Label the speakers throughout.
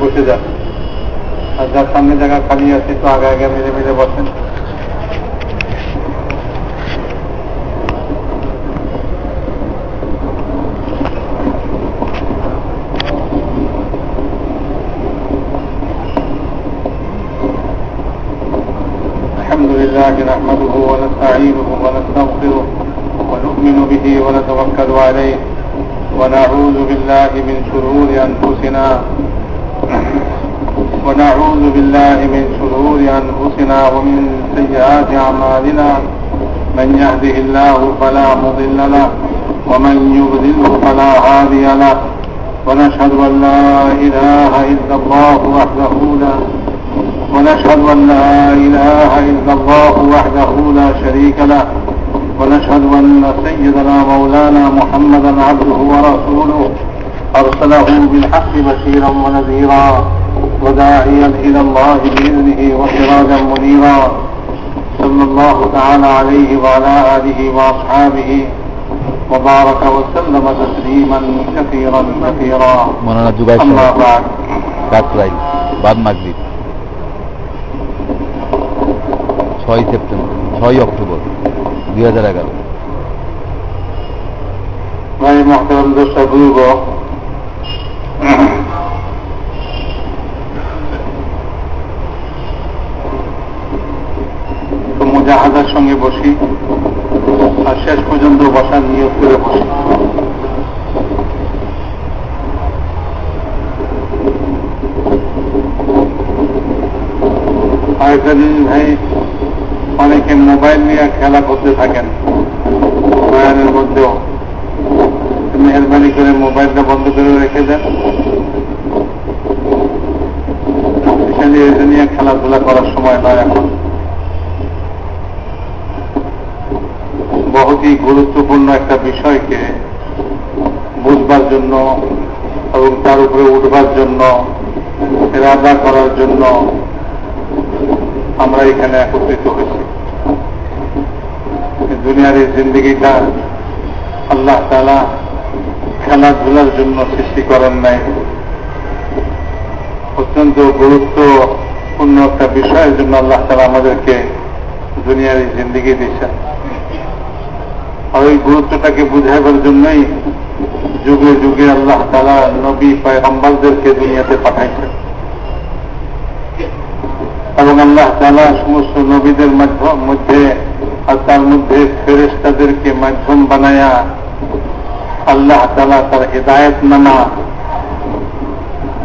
Speaker 1: বসে যান আর যার সামনে জায়গা খালি আছে তো আগে আগে মিলে মিলে বসেন الحمد لله نحمده ونستعينه ونستغفره ونؤمن به ونتوكل عليه ونعوذ بالله من شرور أنفسنا ونعوذ بالله من شرور أنفسنا ومن سيئات أعمالنا. من يهده الله فلا مضل له ومن يضلله فلا هادي له. ونشهد أن لا إله إلا الله وحده لا ونشهد أن لا إله إلا الله وحده لا شريك له. ونشهد أن سيدنا مولانا محمدا عبده ورسوله. أرسله بالحق بشيرا ونذيرا. وداعيا إلى الله بإذنه وسراجا منيرا صلى الله تعالى عليه وعلى آله وأصحابه وبارك وسلم تسليما كثيرا كثيرا
Speaker 2: মৌলানা জুবাই
Speaker 1: أما
Speaker 2: সাহেব
Speaker 1: بعد
Speaker 2: কাকরাইল বাদ মাগরিব ছয় সেপ্টেম্বর ছয় অক্টোবর দুই হাজার এগারো
Speaker 1: ভাই মহতরম দোষটা সঙ্গে বসি। আর শেষ পর্যন্ত বসার নিয়োগ করে বসি। আরেকটা জিনিস ভাই, অনেকে মোবাইল নিয়ে খেলা করতে থাকেন বয়ানের মধ্যেও। মেহরবানি করে মোবাইলটা বন্ধ করে রেখে দেন। খেলাধুলা করার সময় নয় এখন। বহুতই গুরুত্বপূর্ণ একটা বিষয়কে বুঝবার জন্য এবং তার উপরে উঠবার জন্য রাজা করার জন্য আমরা এখানে একত্রিত হয়েছি। দুনিয়ার এই জিন্দগিটা আল্লাহ তালা খেলাধুলার জন্য সৃষ্টি করেন নাই। অত্যন্ত গুরুত্বপূর্ণ একটা বিষয়ের জন্য আল্লাহ তালা আমাদেরকে দুনিয়ার এই জিন্দগি দিয়েছেন। ওই গুরুত্বটাকে বুঝাইবার জন্যই যুগে যুগে আল্লাহ তালা নবী পায়ম্বারদেরকে দুনিয়াতে পাঠাইছেন এবং আল্লাহ তালা সমস্ত নবীদের মধ্যে আর তার মধ্যে ফেরেস্তাদেরকে মাধ্যম বানায়া আল্লাহ তালা তার হেদায়ত নামা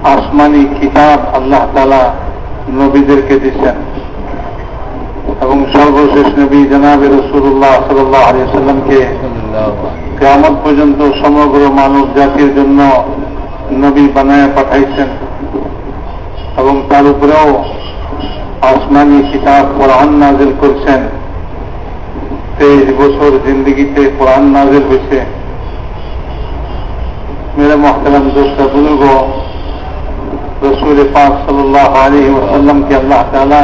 Speaker 1: আসমানি কিতাব আল্লাহ তালা নবীদেরকে দিচ্ছেন এবং সর্বশেষ নবী জনাবে রসুল্লাহ সাল্লাহ আলিয়া সাল্লামকে কেমন পর্যন্ত সমগ্র মানব জাতির জন্য নবী বানায় পাঠাইছেন এবং তার উপরেও আসমানি কিতাব কোরআন নাজিল করছেন তেইশ বছর জিন্দগিতে কোরআন নাজিল হয়েছে মেরে মোহতারাম দোষটা বুজুর্গ রসুল পাক সাল্লাহ আলী ওসাল্লামকে আল্লাহ তালা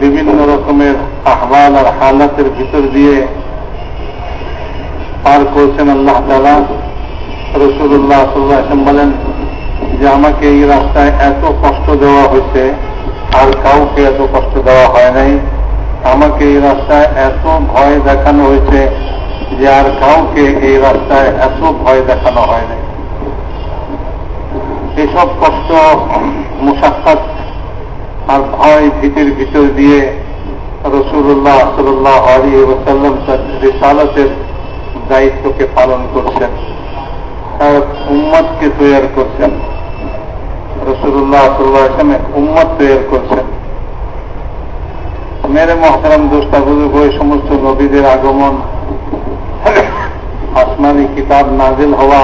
Speaker 1: বিভিন্ন রকমের আহ্বান আর হালাতের ভিতর দিয়ে পার করছেন আল্লাহ তালা রসুল্লাহ সাল্লাহ বলেন যে, আমাকে এই রাস্তায় এত কষ্ট দেওয়া হয়েছে, আর কাউকে এত কষ্ট দেওয়া হয় নাই। আমাকে এই রাস্তায় এত ভয় দেখানো হয়েছে যে, আর কাউকে এই রাস্তায় এত ভয় দেখানো হয় নাই। এসব কষ্ট মুসাফাত আর ভয় ভীতির ভিতর দিয়ে রসুল্লাহ সাল্লাহ আলী ওসাল্লাম তার রিসালতের দায়িত্বকে পালন করছেন, তার উম্মতকে তৈরি করছেন। রসুল্লাহ সাল্লাহ আসলামে উম্মত তৈরি করছেন। মেরে মহতারাম দোস্তা বুজুর্গ ওই সমস্ত নবীদের আগমন, আসমানি কিতাব নাজিল হওয়া,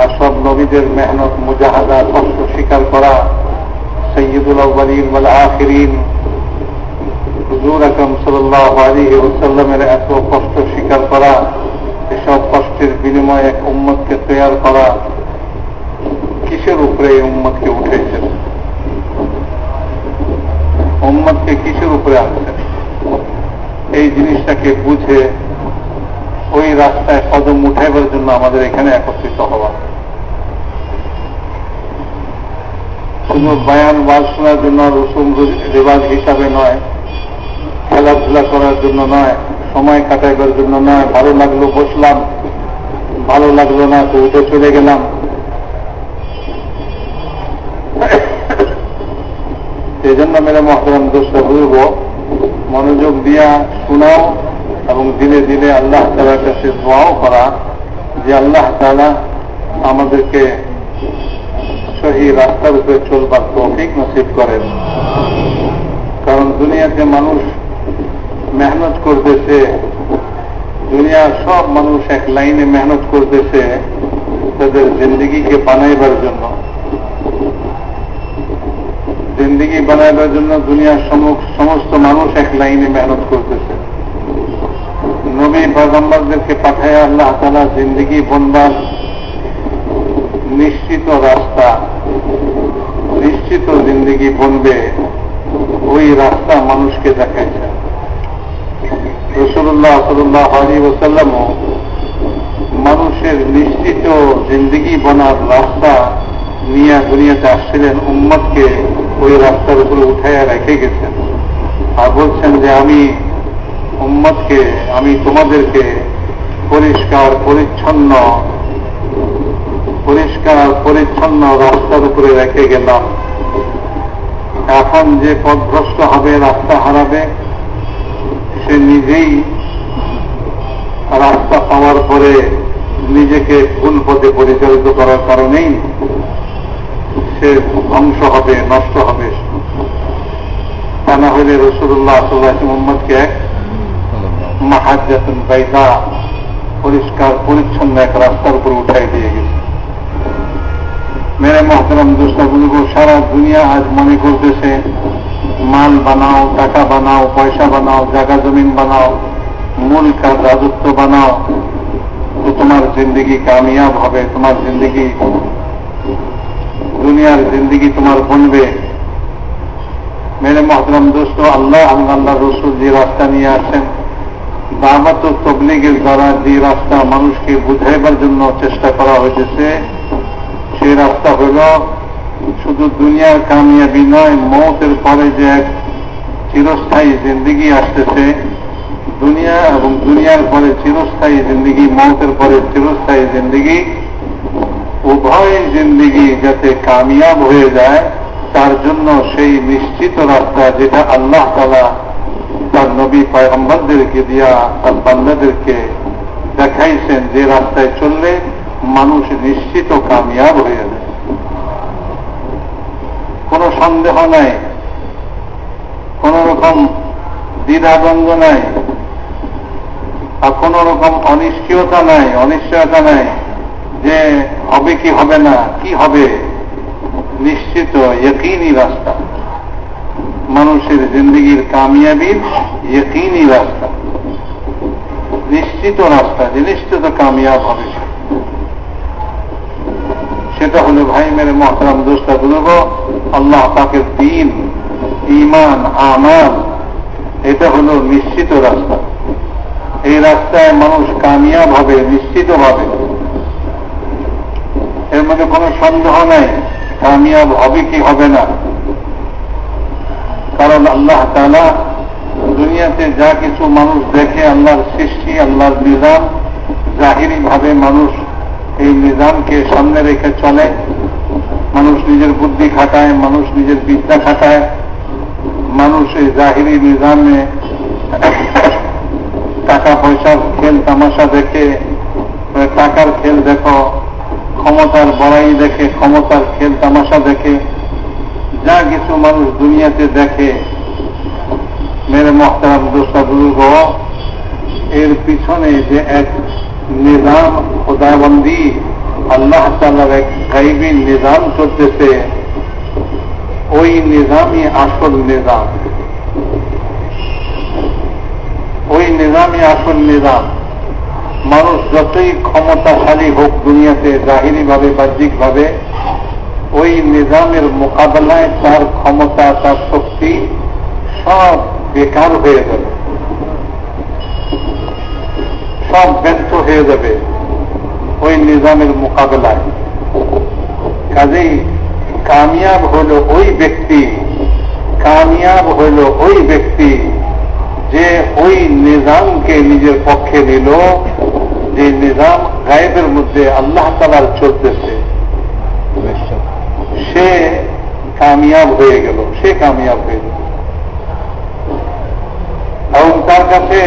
Speaker 1: আর সব নবীদের মেহনত, মুজাহাদা, কষ্ট স্বীকার করা সৈয়দুল আউ্বালিন ওয়াল আখিরিন হুজুর আকরম সাল্লাহ আলী ওসাল্লামের এত কষ্ট স্বীকার করা এসব কষ্টের বিনিময়ে উম্মতকে তৈয়ার করা কিসের উপরে এই উম্মতকে উঠেছেন উম্মতকে কিসের উপরে আনছেন এই জিনিসটাকে বুঝে ওই রাস্তায় কদম উঠাইবার জন্য আমাদের এখানে একত্রিত হওয়া শুধু বায়ান বাস শোনার জন্য রসুম রেবাজ হিসাবে নয়, খেলাধুলা করার জন্য নয়, সময় কাটাইবার জন্য নয়, ভালো লাগল বসলাম, ভালো লাগল না তো উঠে চলে গেলাম। সেই জন্য মেরে মহতরম দোষটা বলব মনোযোগ দিয়া শোনাও এবং দিনে দিনে আল্লাহ তালার কাছে দোয়াও করা, যে আল্লাহ তালা আমাদেরকে সহি রাস্তার উপরে চলবার তৌফিক নসিব করেন। কারণ দুনিয়াতে মানুষ মেহনত করতেছে, দুনিয়ার সব মানুষ এক লাইনে মেহনত করতেছে তাদের জিন্দগিকে বানাইবার জন্য। জিন্দগি বানাইবার জন্য দুনিয়ার সমস্ত মানুষ এক লাইনে মেহনত করতেছে। নবী পয়গম্বরদেরকে পাঠায় আল্লাহ তালা জিন্দগি বনবার নিশ্চিত রাস্তা, নিশ্চিত জিন্দগি বনবে, ওই রাস্তা মানুষকে দেখাইছে। রসুল্লাহ সাল্লাহ আলী ওসাল্লামও মানুষের নিশ্চিত জিন্দগি বনার রাস্তা নিয়ে দুনিয়াতে আসছিলেন, উম্মতকে ওই রাস্তার উপরে উঠাইয়া রেখে গেছেন। আর বলছেন যে, আমি উম্মতকে, আমি তোমাদেরকে পরিষ্কার, পরিচ্ছন্ন পরিষ্কার, পরিচ্ছন্ন রাস্তার উপরে রেখে গেলাম। এখন যে পথভ্রষ্ট হবে, রাস্তা হারাবে, সে নিজেই রাস্তা পাওয়ার পরে নিজেকে ভুল পথে পরিচালিত করার কারণেই সে ধ্বংস হবে, নষ্ট হবে। তা না হলে রসুল্লাহ সাল্লাহ মোহাম্মদকে এক মাহাজাতুন বাইদা, পরিষ্কার, পরিচ্ছন্ন এক রাস্তার উপর উঠাই দিয়ে গেছে মেরে মহতরম দোস্তাগুলো সারা দুনিয়া আজ মনে করতেছে। মাল বানাও, টাকা বানাও, পয়সা বানাও, জায়গা জমিন বানাও, মূল কাজ রাজত্ব বানাও। তো তোমার জিন্দগি কামিয়াব হবে, তোমার জিন্দগি দুনিয়ার জিন্দগি তোমার বনবে। মেরে মহতরম দোস্ত আল্লাহ আল্লাহ রসুল যে রাস্তা নিয়ে আসেন দাওয়াত ও তবলিগের দ্বারা যে রাস্তা মানুষকে বুঝাইবার জন্য চেষ্টা করা হয়েছে সেই রাস্তা হল, শুধু দুনিয়ার কামিয়াবি নয়, মতের পরে যে এক চিরস্থায়ী জিন্দিগি আসতেছে, দুনিয়া এবং দুনিয়ার পরে চিরস্থায়ী জিন্দিগি, মতের পরে চিরস্থায়ী জিন্দিগি, উভয় জিন্দিগি যাতে কামিয়াব হয়ে যায়, তার জন্য সেই নিশ্চিত রাস্তা যেটা আল্লাহ তালা তার নবী পয়গম্বরদেরকে দিয়া, তার বান্দাদেরকে দেখাইছেন যে রাস্তায় চললে মানুষ নিশ্চিত কামিয়াব হয়ে যাবে কোনো সন্দেহ নাই, কোন রকম দ্বিধাদ্বন্দ্ব নাই আর কোন রকম অনিশ্চয়তা নাই অনিশ্চয়তা নাই যে হবে কি হবে না, কি হবে, নিশ্চিত একইনই রাস্তা। মানুষের জিন্দগির কামিয়াবির একইনই রাস্তা। নিশ্চিত রাস্তা যে নিশ্চিত কামিয়াব হবে সেটা হলো ভাই মেরে মহতরাম দোষটা বুঝব? আল্লাহ পাকের দিন ইমান আমাল, এটা হলো নিশ্চিত রাস্তা। এই রাস্তায় মানুষ কামিয়াব হবে নিশ্চিতভাবে। এর মধ্যে কোনো সন্দেহ নাই, কামিয়াব হবে কি হবে না। কারণ আল্লাহ তালা দুনিয়াতে যা কিছু মানুষ দেখে, আল্লাহর সৃষ্টি, আল্লাহর নিজাম জাহিরি ভাবে মানুষ এই নিজামকে সামনে রেখে চলে। মানুষ নিজের বুদ্ধি খাটায়, মানুষ নিজের বিদ্যা খাটায়। মানুষ এই জাহিরি নিজামে টাকা পয়সার খেল তামাশা দেখে, টাকার খেল দেখো, ক্ষমতার বড়াই দেখে, ক্ষমতার খেল তামাশা দেখে। যা কিছু মানুষ দুনিয়াতে দেখে, মেরে মহতারাম দোষা দুর্গ এর পিছনে যে এক নিজাম, খোদাবন্দি, আল্লাহ তালার এক গাইবী নিজাম চলতেছে। ওই নিজামই আসল নিজাম। ওই নিজামই আসল নিজাম। মানুষ যতই ক্ষমতাশালী হোক দুনিয়াতে জাহিরি ভাবে বাহ্যিক ভাবে ওই নিজামের মোকাবেলায় তার ক্ষমতা, তার শক্তি সব বেকার হয়ে যাবে সব ব্যর্থ হয়ে যাবে ওই নিজামের মোকাবেলায়। কাজেই কামিয়াব হইল ওই ব্যক্তি, কামিয়াব হইল ওই ব্যক্তি যে ওই নিজামকে নিজের পক্ষে নিল, যে নিজাম গায়েবের মধ্যে আল্লাহ তালার চলতেছে। সে কামিয়াব হয়ে গেল, সে কামিয়াব হয়ে গেল। এবং তার কাছে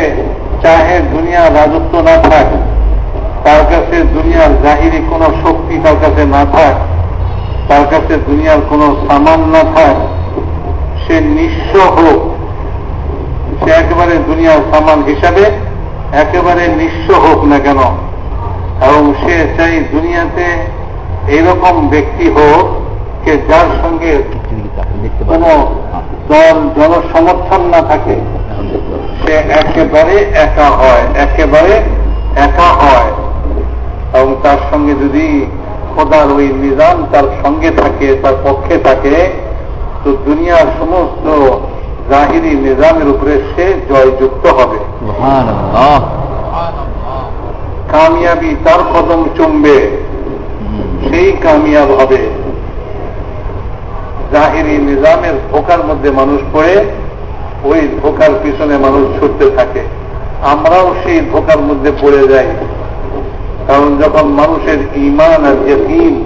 Speaker 1: চাহে দুনিয়ার রাজত্ব না থাক তার কাছে দুনিয়ার জাহিরি কোন শক্তি তার কাছে না থাক তার কাছে দুনিয়ার কোন সামান না থাক সে নিঃস্ব হোক। সে একেবারে দুনিয়ার সামান হিসাবে একেবারে নিঃস্ব হোক না কেন এবং সে চাই দুনিয়াতে এইরকম ব্যক্তি হোক যে যার সঙ্গে কোন দল জনসমর্থন না থাকে। সে একেবারে একা হয় একেবারে একা হয়। এবং তার সঙ্গে যদি খোদার ওই নিজাম তার সঙ্গে থাকে তার পক্ষে থাকে তো দুনিয়ার সমস্ত জাহিরি নিজামের উপরে সে জয়যুক্ত হবে। কামিয়াবি তার কদম চুমবে সেই কামিয়াব হবে। জাহিরি নিজামের ধোকার মধ্যে মানুষ পড়ে ওই ধোকার পিছনে মানুষ ছুটতে থাকে। আমরাও সেই ধোকার মধ্যে পড়ে যাই। কারণ যখন মানুষের ইমান আর ইয়কিন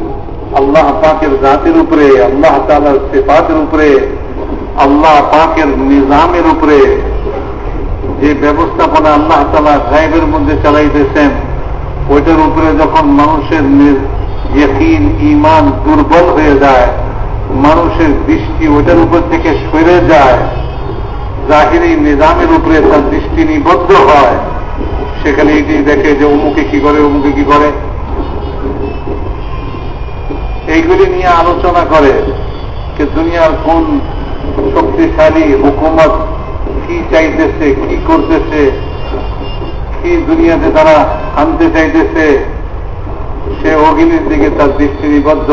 Speaker 1: আল্লাহ পাকের জাতির উপরে, আল্লাহ তালার সেপাতের উপরে, আল্লাহ পাকের নিজামের উপরে যে ব্যবস্থাপনা আল্লাহ তালা গায়েবের মধ্যে চালাইতেছেন, ওইটার উপরে যখন মানুষের ইয়কিন ইমান দুর্বল হয়ে যায়, মানুষের দৃষ্টি ওইটার উপর থেকে সরে যায় জাহিরি নিজামের উপরে তার দৃষ্টি নিবদ্ধ হয়। সেখানে এটি দেখে যে অমুকে কি করে, অমুকে কি করে। এইগুলি নিয়ে আলোচনা করে যে দুনিয়ার কোন শক্তিশালী হুকুমত কি চাইতেছে, কি করতেছে, কি দুনিয়াতে তারা আনতে চাইতেছে, সে অগ্নির দিকে তার দৃষ্টি নিবদ্ধ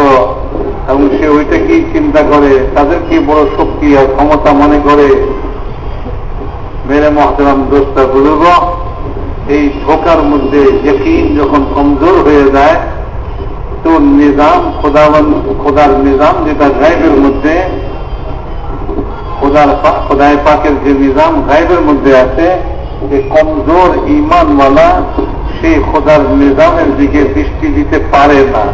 Speaker 1: এবং সে ওইটাকেই চিন্তা করে তাদের কি বড় শক্তি আর ক্ষমতা মনে করে। মেরে মহতরাম দোস্তা বুজুর্গ, এই ধোকার মধ্যে যকিন যখন কমজোর হয়ে যায়, তো নিজাম, খোদাবন, খোদার নিজাম যেটা গায়েবের মধ্যে, খোদার খোদায় পাকের যে নিজাম গায়েবের মধ্যে আছে যে কমজোর ইমানওয়ালা সেই খোদার নিজামের দিকে দৃষ্টি দিতে পারে না।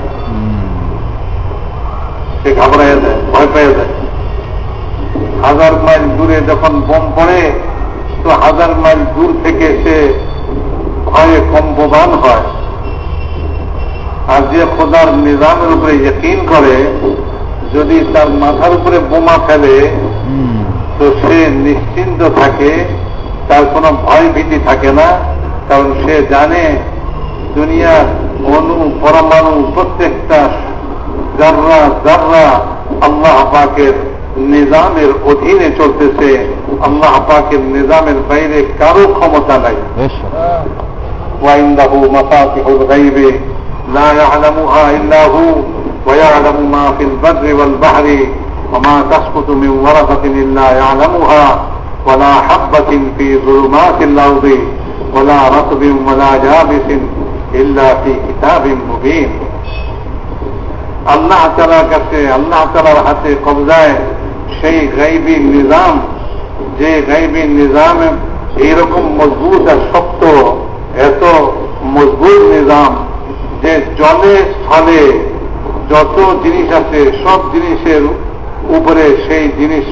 Speaker 1: সে ঘাবড়ায় যায়, ভয় পেয়ে যায়। হাজার মাইল দূরে যখন বোম পড়ে তো হাজার মাইল দূর থেকে সে ভয়ে কম্পবান হয়। আর যে খোদার নিজামের উপরে ইয়কিন করে, যদি তার মাথার উপরে বোমা ফেলে, তো সে নিশ্চিন্ত থাকে, তার কোনো ভয় ভীতি থাকে না, কারণ সে জানে দুনিয়ার অনু পরমাণু প্রত্যেকটা জাররা জাররা আল্লাহ পাকের নিজামের অধীনে চলতেছে আল্লাহ পাকের নিজামের বাইরে কারো ক্ষমতা নাই وعنده مفاتح الغيب لا يعلمها إلا هو ويعلم ما في البر والبحر وما تسقط من ورقة إلا يعلمها ولا حبة في ظلمات الأرض ولا رطب ولا جابس إلا في كتاب مبين আল্লাহ তালার কাছে আল্লাহ তালার হাতে কবজায় সেই গাইবী নিজাম, যে গাইবী নিজাম এইরকম মজবুত আর শক্ত, এত মজবুত নিজাম যে জলে স্থলে যত জিনিস আছে, সব জিনিসের উপরে সেই জিনিস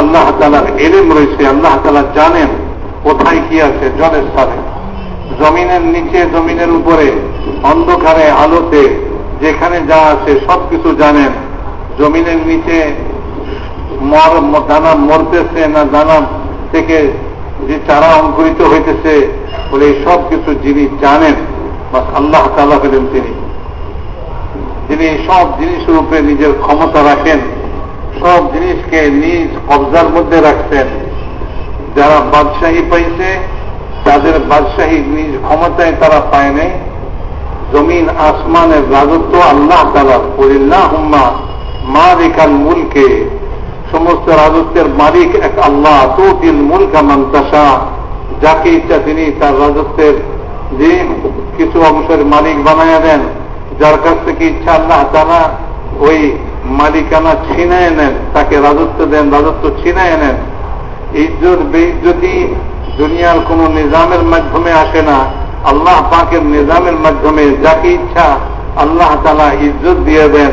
Speaker 1: আল্লাহ তালার এলেম রয়েছে, আল্লাহ তালা জানেন কোথায় কি আছে জলের স্থলে। জমিনের নিচে, জমিনের উপরে, অন্ধকারে, আলোতে, যেখানে যা আছে সবকিছু জানেন। জমিনের নিচে দানা মরতেছে না দানা থেকে যে চারা অঙ্কুরিত হইতেছে বলে এই সব কিছু যিনি জানেন, বাস আল্লাহ তালা হলেন তিনি। যিনি সব জিনিসের উপরে নিজের ক্ষমতা রাখেন, সব জিনিসকে নিজ কবজার মধ্যে রাখছেন। যারা বাদশাহী পাইছে, তাদের বাদশাহী নিজ ক্ষমতায় তারা পায় নাই। জমিন, আসমানের রাজত্ব আল্লাহ তালা করিল্লাহ হুম্মা মা রেখাল মূলকে, সমস্ত রাজত্বের মালিক এক আল্লাহ তো দিল মুলকা মান্তাসা যাকে ইচ্ছা তিনি তার রাজত্বের যে কিছু অংশের মালিক বানাইয়া দেন, যার কাছ থেকে ইচ্ছা আল্লাহ তালা ওই মালিকানা ছিনায় নেন, তাকে রাজত্ব দেন, রাজত্ব ছিনায় নেন। ইজ্জত, বেইজ্জতি দুনিয়ার কোন নিজামের মাধ্যমে আসে না। আল্লাহ পাকের নিজামের মাধ্যমে যাকে ইচ্ছা আল্লাহ তালা ইজ্জত দিয়ে দেন।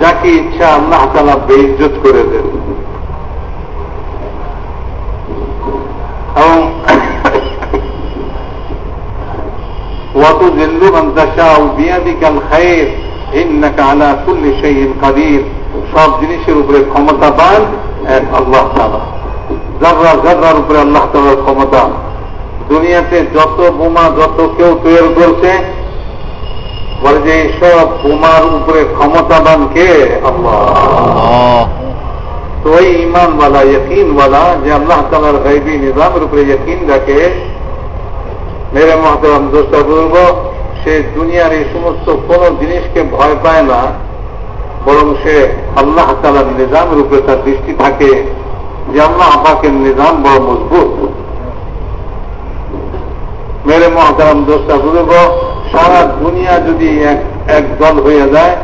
Speaker 1: যাকে ইচ্ছা আল্লাহ তালা বেইজত করে দেন। এবং ওয়াত জিল্লু মান্তাশা বিয়াদিকাল খায়ের ইন্নাকা আলা কুল্লি শাইইন কাদির। সব জিনিসের উপরে ক্ষমতা পান এক আল্লাহ তালা জাররা জাররার উপরে আল্লাহ তালার ক্ষমতা। দুনিয়াতে যত বোমা, যত কেউ তৈরি করছে বলে যে সব বোমার উপরে ক্ষমতাবান কে? আল্লাহ। তো ওই ইমানওয়ালা ইয়কিনওয়ালা যে আল্লাহ তালার গাইবী নিজামের উপরে ইয়কিন রাখে মেরে মহতরম দোষটা বলব সে দুনিয়ার এই সমস্ত কোন জিনিসকে ভয় পায় না বরং সে আল্লাহ তালার নিজামের উপরে তার দৃষ্টি থাকে যে আল্লাহ পাকের নিজাম বড় মজবুত। মেরে মহতারাম দোষটা বলব সারা দুনিয়া যদি এক এক দল হয়ে যায়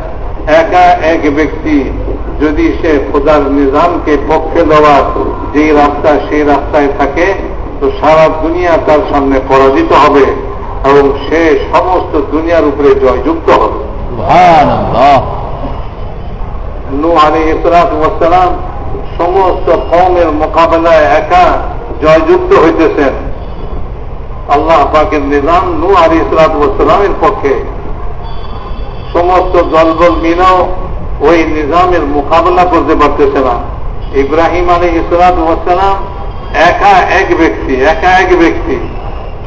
Speaker 1: একা এক ব্যক্তি যদি সে খোদার নিজামকে পক্ষে দেওয়ার যেই রাস্তা সেই রাস্তায় থাকে তো সারা দুনিয়া তার সামনে পরাজিত হবে এবং সে সমস্ত দুনিয়ার উপরে জয়যুক্ত হবে। নু আলী ইসরাতাম সমস্ত কমের মোকাবেলায় একা জয়যুক্ত হইতেছেন। আল্লাহ পাকের নিজাম নু আলী ইসরাতামের পক্ষে। সমস্ত দলবল মিলাও ওই নিজামের মোকাবেলা করতে পারতেছে না। ইব্রাহিম আলী ইসরাতাম একা এক ব্যক্তি, একা এক ব্যক্তি।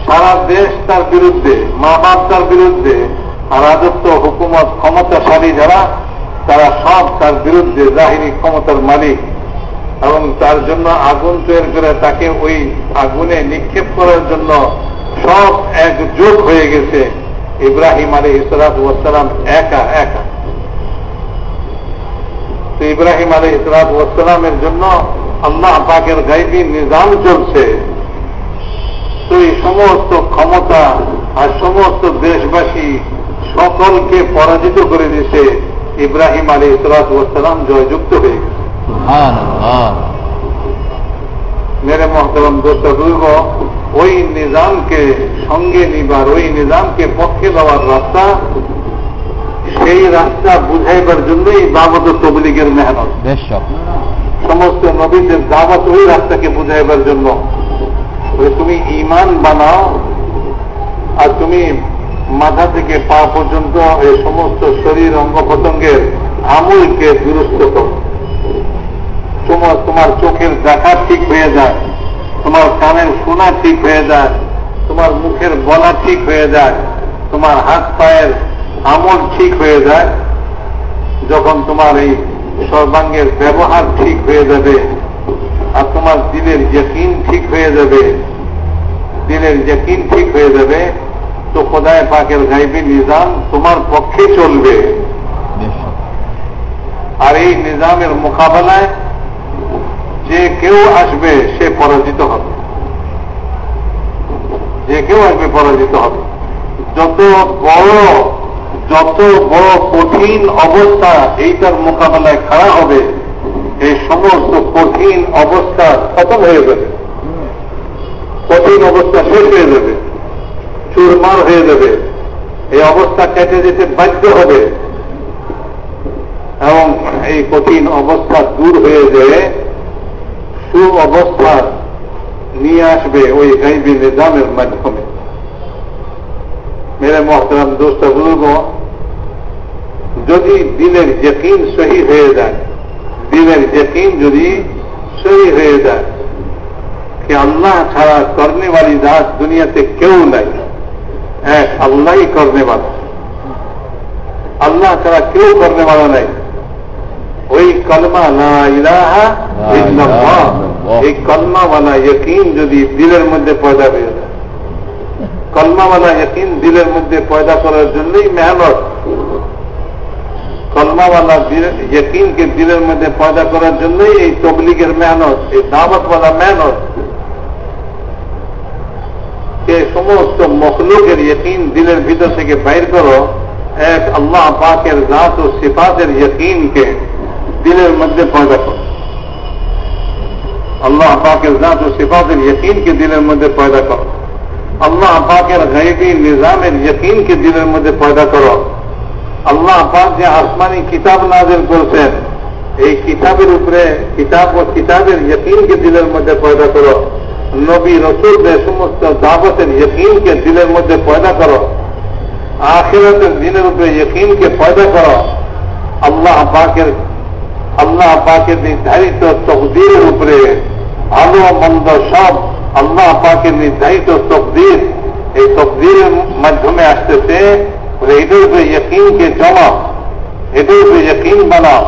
Speaker 1: সারা দেশ তার বিরুদ্ধে মা বাপ তার বিরুদ্ধে আর রাজত্ব, হুকুমত, ক্ষমতাশালী যারা, তারা সব তার বিরুদ্ধে জাহিনী ক্ষমতার মালিক। এবং তার জন্য আগুন তৈরি করে তাকে ওই আগুনে নিক্ষেপ করার জন্য সব একজোট হয়ে গেছে। ইব্রাহিম আলী ইসরাতাম একা একা। তো ইব্রাহিম আলী ইসরাতামের জন্য আল্লাহ পাকের গাইবী নিজাম চলছে। তো এই সমস্ত ক্ষমতা আর সমস্ত দেশবাসী সকলকে পরাজিত করে দিয়েছে। ইব্রাহিম আলী ইসরাতাম জয়যুক্ত হয়ে গেছে। মেরে মহতরম দোষটা দুর্গ ওই নিজামকে সঙ্গে নিবার ওই নিজামকে পক্ষে দেওয়ার রাস্তা সেই রাস্তা বুঝাইবার জন্যই দাবত তবলিগের মেহনত। সমস্ত নবীদের দাওয়াত ওই রাস্তাকে বুঝাইবার জন্য। তুমি ইমান বানাও আর তুমি মাথা থেকে পা পর্যন্ত এই সমস্ত শরীর অঙ্গ প্রত্যঙ্গের আমলকে দুরস্ত করো। তোমার তোমার চোখের দেখা ঠিক হয়ে যায়। তোমার কানের শোনা ঠিক হয়ে যায় তোমার মুখের বলা ঠিক হয়ে যায় তোমার হাত পায়ের আমল ঠিক হয়ে যায় যখন তোমার এই সর্বাঙ্গের ব্যবহার ঠিক হয়ে যাবে আর তোমার দিলের যকিন ঠিক হয়ে যাবে দিলের যকিন ঠিক হয়ে যাবে তো খোদায় পাকের গাইবী নিজাম তোমার পক্ষে চলবে। আর এই নিজামের মোকাবেলায় যে কেউ আসবে, সে পরাজিত হবে। যে কেউ আসবে, পরাজিত হবে। যত বড় যত বড় কঠিন অবস্থা এইটার মোকাবেলায় খাড়া হবে, এই সমস্ত কঠিন অবস্থা খতম হয়ে যাবে। কঠিন অবস্থা শেষ হয়ে যাবে। চুরমার হয়ে যাবে। এই অবস্থা কেটে যেতে বাধ্য হবে। এবং এই কঠিন অবস্থা দূর হয়ে যেয়ে সুঅবস্থা নিয়ে আসবে ওই গাইবি নিজামের মাধ্যমে। মেরে মহতরাম দোস্ত যদি দিনের যকিন সহি হয়ে যায়, দিনের যকিন যদি সহি হয়ে যায়, কি আল্লাহ ছাড়া কর্নেওয়ালি দাস দুনিয়াতে কেউ নাই? হ্যাঁ, এক আল্লাহ কর্নেওয়ালা আল্লাহ ছাড়া কেউ কর্নেওয়ালা নাই। নাই ওই কলমা লা ইলাহা ইল্লাল্লাহ এই কলমাওয়ালা ইয়কিন যদি দিলের মধ্যে পয়দা হয়ে যায় কলমাওয়ালা ইয়কিন দিলের মধ্যে পয়দা করার জন্যই মেহনত কলমাওয়ালা ইয়কিনকে দিলের মধ্যে পয়দা করার জন্যই এই তবলিগের মেহনত এই দাওয়াতওয়ালা মেহনত যে সমস্ত মখলুকের ইয়কিন দিলের ভিতর থেকে বাইর করো এক আল্লাহ পাকের জাত ও সিফাতের ইয়কিনকে দিলের মধ্যে পয়দা করো আল্লাহ পাকের জাত ও সিফাতের ইয়কিনকে দিলের মধ্যে পয়দা করো আল্লাহ পাকের গাইবী নিজামের ইয়কিনকে দিলের মধ্যে পয়দা করো আল্লাহ পাক যে আসমানি কিতাব নাজিল করছেন এই কিতাবের উপরে কিতাব ও কিতাবের ইয়কিনকে দিলের মধ্যে পয়দা করো নবী রসুলদের সমস্ত দাবতের ইয়কিনকে দিলের মধ্যে পয়দা করো আখিরাতের দিনের উপরে ইয়কিনকে পয়দা করো আল্লাহ পাকের আল্লাহ পাকের নির্ধারিত তকদিরের উপরে ভালো মন্দ সব আল্লাহ পাকের নির্ধারিত তকদির, এই তকদিরের মাধ্যমে আসতেছে। এটার উপরে ইয়কিনকে জমা এটার উপরে ইয়কিন বানাও।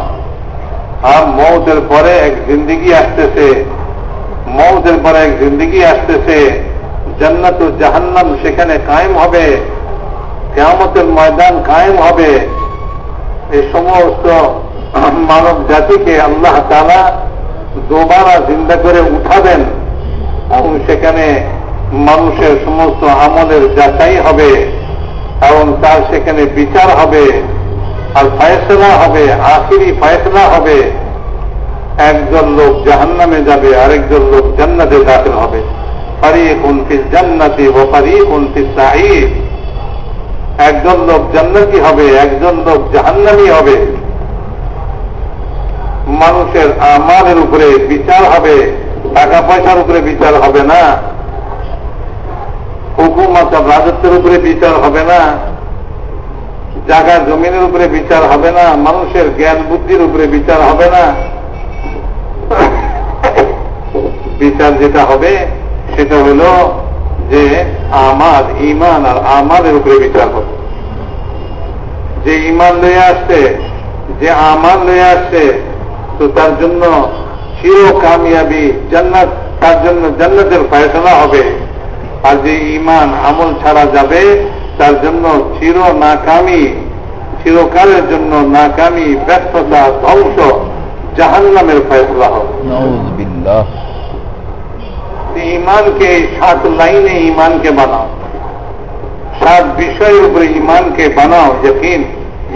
Speaker 1: আর মৌতের পরে এক জিন্দিগি আসতেছে, মৌতের পরে এক জিন্দিগি আসতেছে। জান্নাত জাহান্নাম সেখানে কায়েম হবে, কেয়ামতের ময়দান কায়েম হবে। এই সমস্ত মানব জাতিকে আল্লাহ তালা দোবারা জিন্দা করে উঠাবেন এবং সেখানে মানুষের সমস্ত আমলের যাচাই হবে এবং তার সেখানে বিচার হবে আর ফয়সলা হবে, আখিরি ফয়সলা হবে। একজন লোক জাহান্নামে যাবে, আরেকজন লোক জান্নাতে দাখিল হবে। পারি ফিল জান্নাতি ও পারি ফিল সাঈদ। একজন লোক জান্নাতি হবে, একজন লোক জাহান্নামি হবে। মানুষের আমাদের উপরে বিচার হবে, টাকা পয়সার উপরে বিচার হবে না। হুকুমত রাজত্বের উপরে বিচার হবে না। জায়গা জমিনের উপরে বিচার হবে না। মানুষের জ্ঞান বুদ্ধির উপরে বিচার হবে না। বিচার যেটা হবে, সেটা হল যে আমার ইমান আর আমাদের উপরে বিচার হবে। যে ইমান লয়ে আসছে, যে আমার লয়ে আসছে তো তার জন্য চির কামিয়াবি জান্নাত তার জন্য জান্নাতের ফয়সলা হবে। আর যে ইমান আমল ছাড়া যাবে তার জন্য চির নাকামি চিরকালের জন্য নাকামি ব্যর্থতা ধ্বংস জাহান্নামের ফয়সলা হবে। ইমানকে সাত লাইনে ইমানকে বানাও। সাত বিষয়ের উপরে ইমানকে বানাও যকিন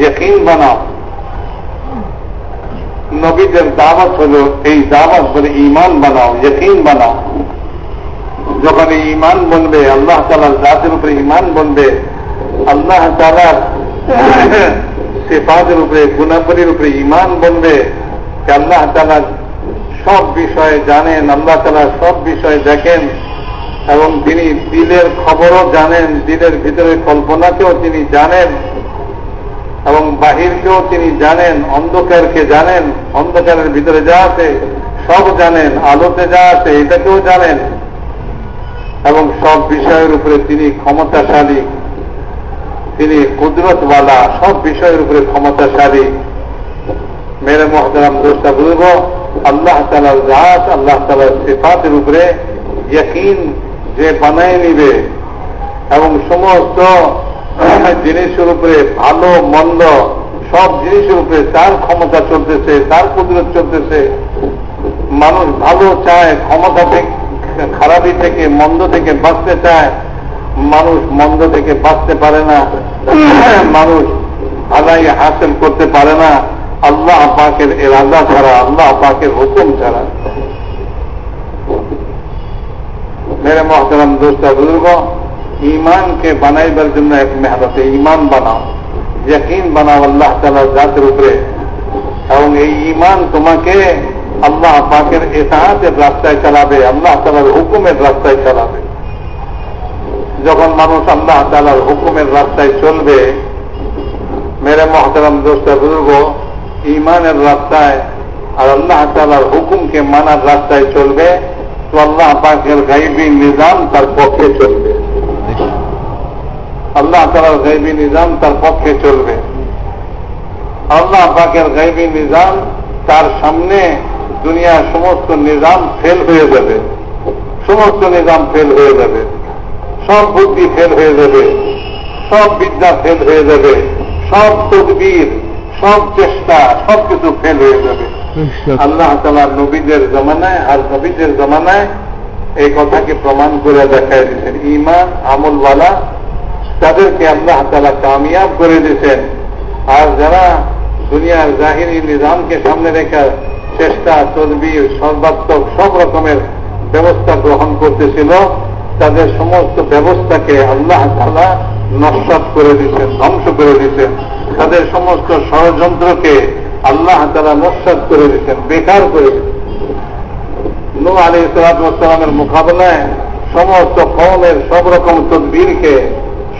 Speaker 1: যকিন বানাও। নবীদের দাওয়াত হল, এই দাওয়াত বলে ইমান বানাও যকিন বানাও। যখন এই ইমান বনবে, আল্লাহ তালার জাতের উপরে ইমান বনবে, আল্লাহ তালার সেফাদের উপরে গুণাবলীর উপরে ইমান বনবে আল্লাহ তালার সব বিষয়ে জানেন, আল্লাহ তালা সব বিষয়ে দেখেন, এবং তিনি দিলের খবরও জানেন, দিলের ভিতরে কল্পনাকেও তিনি জানেন। এবং বাহিরকেও তিনি জানেন, অন্ধকারকে জানেন, অন্ধকারের ভিতরে যা আছে সব জানেন, আলোতে যা আছে এটাকেও জানেন। এবং সব বিষয়ের উপরে তিনি ক্ষমতাশালী। তিনি কুদরতওয়ালা, সব বিষয়ের উপরে ক্ষমতাশালী। মেরে মহতারাম দোষটা বুঝব? আল্লাহ তালার রাত আল্লাহ তালার সিফাতের উপরে যে বানায় নিবে। এবং সমস্ত জিনিসের উপরে ভালো, মন্দ, সব জিনিসের উপরে তার ক্ষমতা চলতেছে তার কুদরত চলতেছে, মানুষ ভালো চায়, ক্ষমতা থেকে, খারাপি থেকে, মন্দ থেকে বাঁচতে চায়, মানুষ মন্দ থেকে বাঁচতে পারে না, মানুষ আদায় হাসিল করতে পারে না, আল্লাহ পাকের এরাদা ছাড়া, আল্লাহ পাকের হুকুম ছাড়া। মেরে মহতরম দোস্তা, বুজুর্গ ইমানকে বানাইবার জন্য এক মেহনতে ইমান বানাও যকিন বানাও আল্লাহ তালার জাতের উপরে এবং এই ইমান তোমাকে আল্লাহ পাকের এতাহাতের রাস্তায় চালাবে আল্লাহ তালার হুকুমের রাস্তায় চালাবে যখন মানুষ আল্লাহ তালার হুকুমের রাস্তায় চলবে মেরে মহতরম দোস্তা বুজুর্গ ইমানের রাস্তায় আর আল্লাহ তালার হুকুমকে মানার রাস্তায় চলবে তো আল্লাহ পাকের গাইবী নিজাম তার পক্ষে চলবে আল্লাহ তালার গাইবী নিজাম তার পক্ষে চলবে। আল্লাহ পাকের গাইবী নিজাম তার সামনে দুনিয়ার সমস্ত নিজাম ফেল হয়ে যাবে। সমস্ত নিজাম ফেল হয়ে যাবে। সব বুদ্ধি ফেল হয়ে যাবে। সব বিদ্যা ফেল হয়ে যাবে। সব তদবির সব চেষ্টা সব কিছু ফেল হয়ে যাবে। আল্লাহ তালা নবীদের জমানায় আর নবীদের জমানায় এই কথাকে প্রমাণ করে দেখায় দিচ্ছেন ইমান আমলওয়ালা তাদেরকে আল্লাহ তালা কামিয়াব করে দিয়েছেন। আর যারা দুনিয়ার জাহিনী নিজামকে সামনে রেখার চেষ্টা, তদবির, সর্বাত্মক সব রকমের ব্যবস্থা গ্রহণ করতেছিল, তাদের সমস্ত ব্যবস্থাকে আল্লাহ তালা নস্বাত করে দিচ্ছেন ধ্বংস করে দিচ্ছেন তাদের সমস্ত ষড়যন্ত্রকে আল্লাহ তালা নস্বাত করে দিচ্ছেন বেকার করে দিচ্ছেন নু আলী সালামের মোকাবেলায় সমস্ত কমের সব রকম তদবিরকে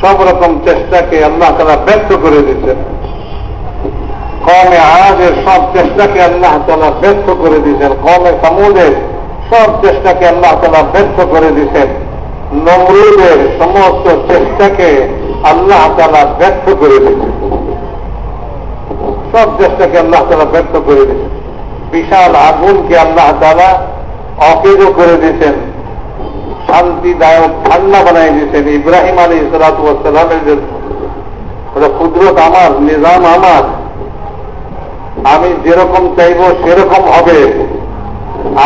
Speaker 1: সব রকম চেষ্টাকে আল্লাহ তালা ব্যর্থ করে দিচ্ছেন কমে আজের সব চেষ্টাকে আল্লাহ তালা ব্যর্থ করে দিচ্ছেন কমে সমুদের সব চেষ্টাকে আল্লাহ তালা ব্যর্থ করে দিচ্ছেন নমরুদের সমস্ত চেষ্টাকে আল্লাহ তালা ব্যর্থ করে দিচ্ছেন সব চেষ্টাকে আল্লাহ তালা ব্যর্থ করে দিচ্ছেন বিশাল আগুনকে আল্লাহ তালা অকেজ করে দিয়েছেন। শান্তিদায়ক ঠান্ডা বানাই দিয়েছেন। ইব্রাহিম আলী ইসলাতামের জন্য কুদরত আমার, নিজাম আমার। আমি যেরকম চাইব সেরকম হবে।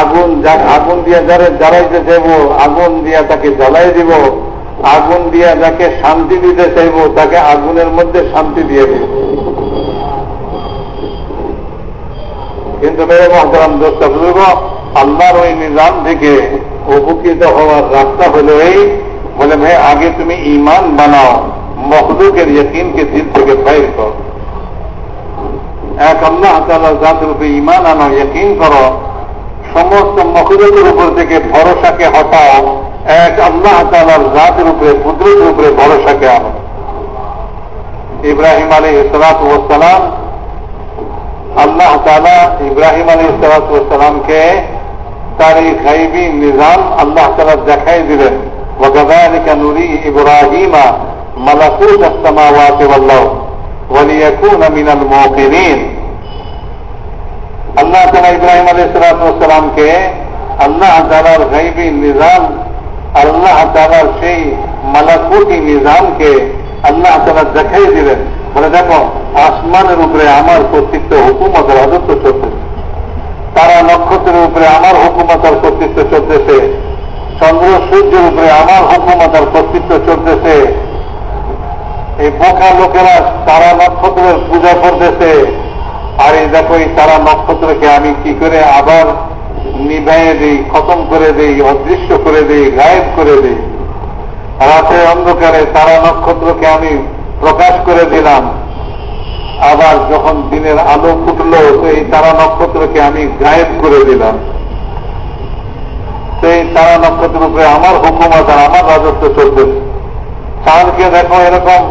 Speaker 1: আগুন আগুন দিয়ে যারা জ্বালাইতে চাইব, আগুন দিয়া তাকে জ্বালাই দিব। আগুন দিয়া যাকে শান্তি দিতে চাইব, তাকে আগুনের মধ্যে শান্তি দিয়ে দিব। কিন্তু মেরে মহতরাম দোষটা বুঝব আল্লাহর ওই নিজাম থেকে উপকৃত হওয়ার রাস্তা হলো এই। বলে, ভাই, আগে তুমি ইমান বানাও, মখলুকের ইয়কিনকে দিল থেকে বাইর করো। এক আল্লাহ তালা জাতের উপরে ইমান আনো, ইয়কিন করো। সমস্ত মখলুকের উপর থেকে ভরসাকে হটাও। এক আল্লাহ তালার জাতের উপরে, কুদরতের উপরে ভরসাকে আনো। ইব্রাহিম আলী ইসলাত সালাম, আল্লাহ তালা ইব্রাহিম আলী সালামকে তার এই গাইবী নিজাম আল্লাহ তালা দেখাই দিলেন وكذلك نري إبراهيم ملكوت السماوات والأرض وليكون من الموقنين আল্লাহ তালা ইব্রাহিম আলী সালামকে আল্লাহ তালার গাইবী নিজাম আল্লাহ তালার সেই মালাকুটি নিজামকে আল্লাহ তালা দেখাই দিলেন বলে দেখো আসমানের উপরে আমার কর্তৃত্ব হুকুমত রাজত্ব চলতেছে তারা নক্ষত্রের উপরে আমার হুকুমতার কর্তৃত্ব চলতেছে। চন্দ্র সূর্যের উপরে আমার হুকুমতার কর্তৃত্ব চলতেছে। এই বোকা লোকেরা তারা নক্ষত্রের পূজা করতেছে। আর এই দেখো, এই তারা নক্ষত্রকে আমি কি করে আবার নিভাইয়ে দিই, খতম করে দিই, অদৃশ্য করে দিই, গায়েব করে দিই? রাতে অন্ধকারে তারা নক্ষত্রকে আমি প্রকাশ করে দিলাম। আবার যখন দিনের আলো ফুটল, সেই তারা নক্ষত্রকে আমি গায়েব করে দিলাম। সেই তারা নক্ষত্রের উপরে আমার হুকুমত আর আমার রাজত্ব চলতেছে চাঁদকে দেখো এরকম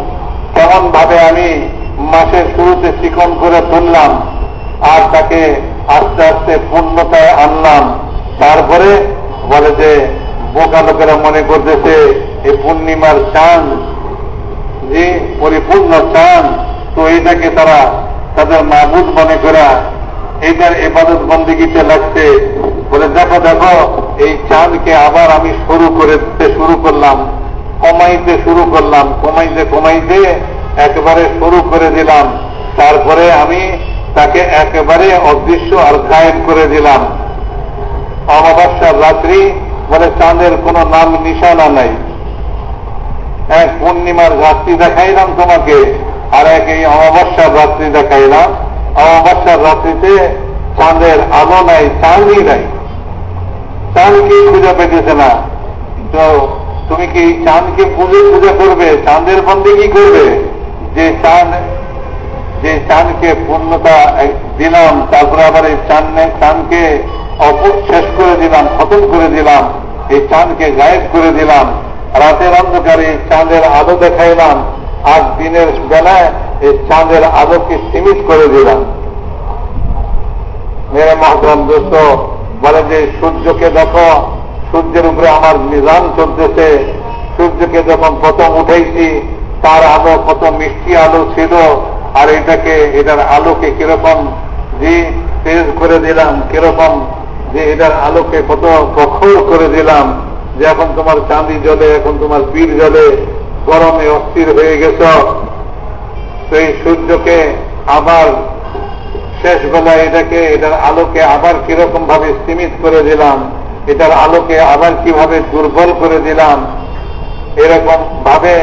Speaker 1: কেমন ভাবে আমি মাসের শুরুতে চিকন করে তুললাম, আর তাকে আস্তে আস্তে পূর্ণতায় আনলাম। তারপরে বলে যে, বোকা লোকেরা মনে করতেছে এই পূর্ণিমার চাঁদ, যে পরিপূর্ণ চাঁদ তো এইটাকে তারা তাদের মাবুদ মনে করা এইটার এবাদত বন্দিগিতে লাগছে। বলে, দেখো দেখো, এই চাঁদকে আবার আমি শুরু করে শুরু করলাম, কমাইতে শুরু করলাম, কমাইতে কমাইতে একবারে শুরু করে দিলাম। তারপরে আমি তাকে একেবারে অদৃশ্য আর গায়েব করে দিলাম। অমাবস্যার রাত্রি, বলে, চাঁদের কোনো নাম নিশানা নাই। এক পূর্ণিমার রাত্রি দেখাইলাম তোমাকে। আর এক এই অমাবস্যার রাত্রি দেখাইলাম অমাবস্যার রাত্রিতে চাঁদের আলো নাই, চাঁদই নাই। চাঁদকেই পূজা পেতেছে না। তো তুমি কি চাঁদকে পুজো পূজা করবে? চাঁদের বন্দে কি করবে? যে চাঁদ, যে চাঁদকে পূর্ণতা দিলাম, তারপরে আবার এই চাঁদ চাঁদকে শেষ করে দিলাম, খতম করে দিলাম, এই চাঁদকে গায়েব করে দিলাম। রাতের অন্ধকারে চাঁদের আলো দেখাইলাম। আর দিনের বেলায় এই চাঁদের আলোকে সীমিত করে দিলাম। মেরে মহতরম দোস্ত, বলে যে সূর্যকে দেখো, সূর্যের উপরে আমার নিজাম চলতেছে। সূর্যকে যখন প্রথম উঠেছি, তার আলো কত মিষ্টি আলো ছিল, আর এটাকে, এটার আলোকে কীরকম যে তেজ করে দিলাম, কীরকম যে এটার আলোকে কত প্রখর করে দিলাম যে এখন তোমার চাঁদি জলে, এখন তোমার পীর জলে গরমে অস্থির হয়ে গেছ। সেই সূর্যকে আবার শেষ বেলায় এটাকে, এটার আলোকে আবার কীরকম ভাবে সীমিত করে দিলাম, এটার আলোকে আবার কীভাবে দুর্বল করে দিলাম এরকম ভাবে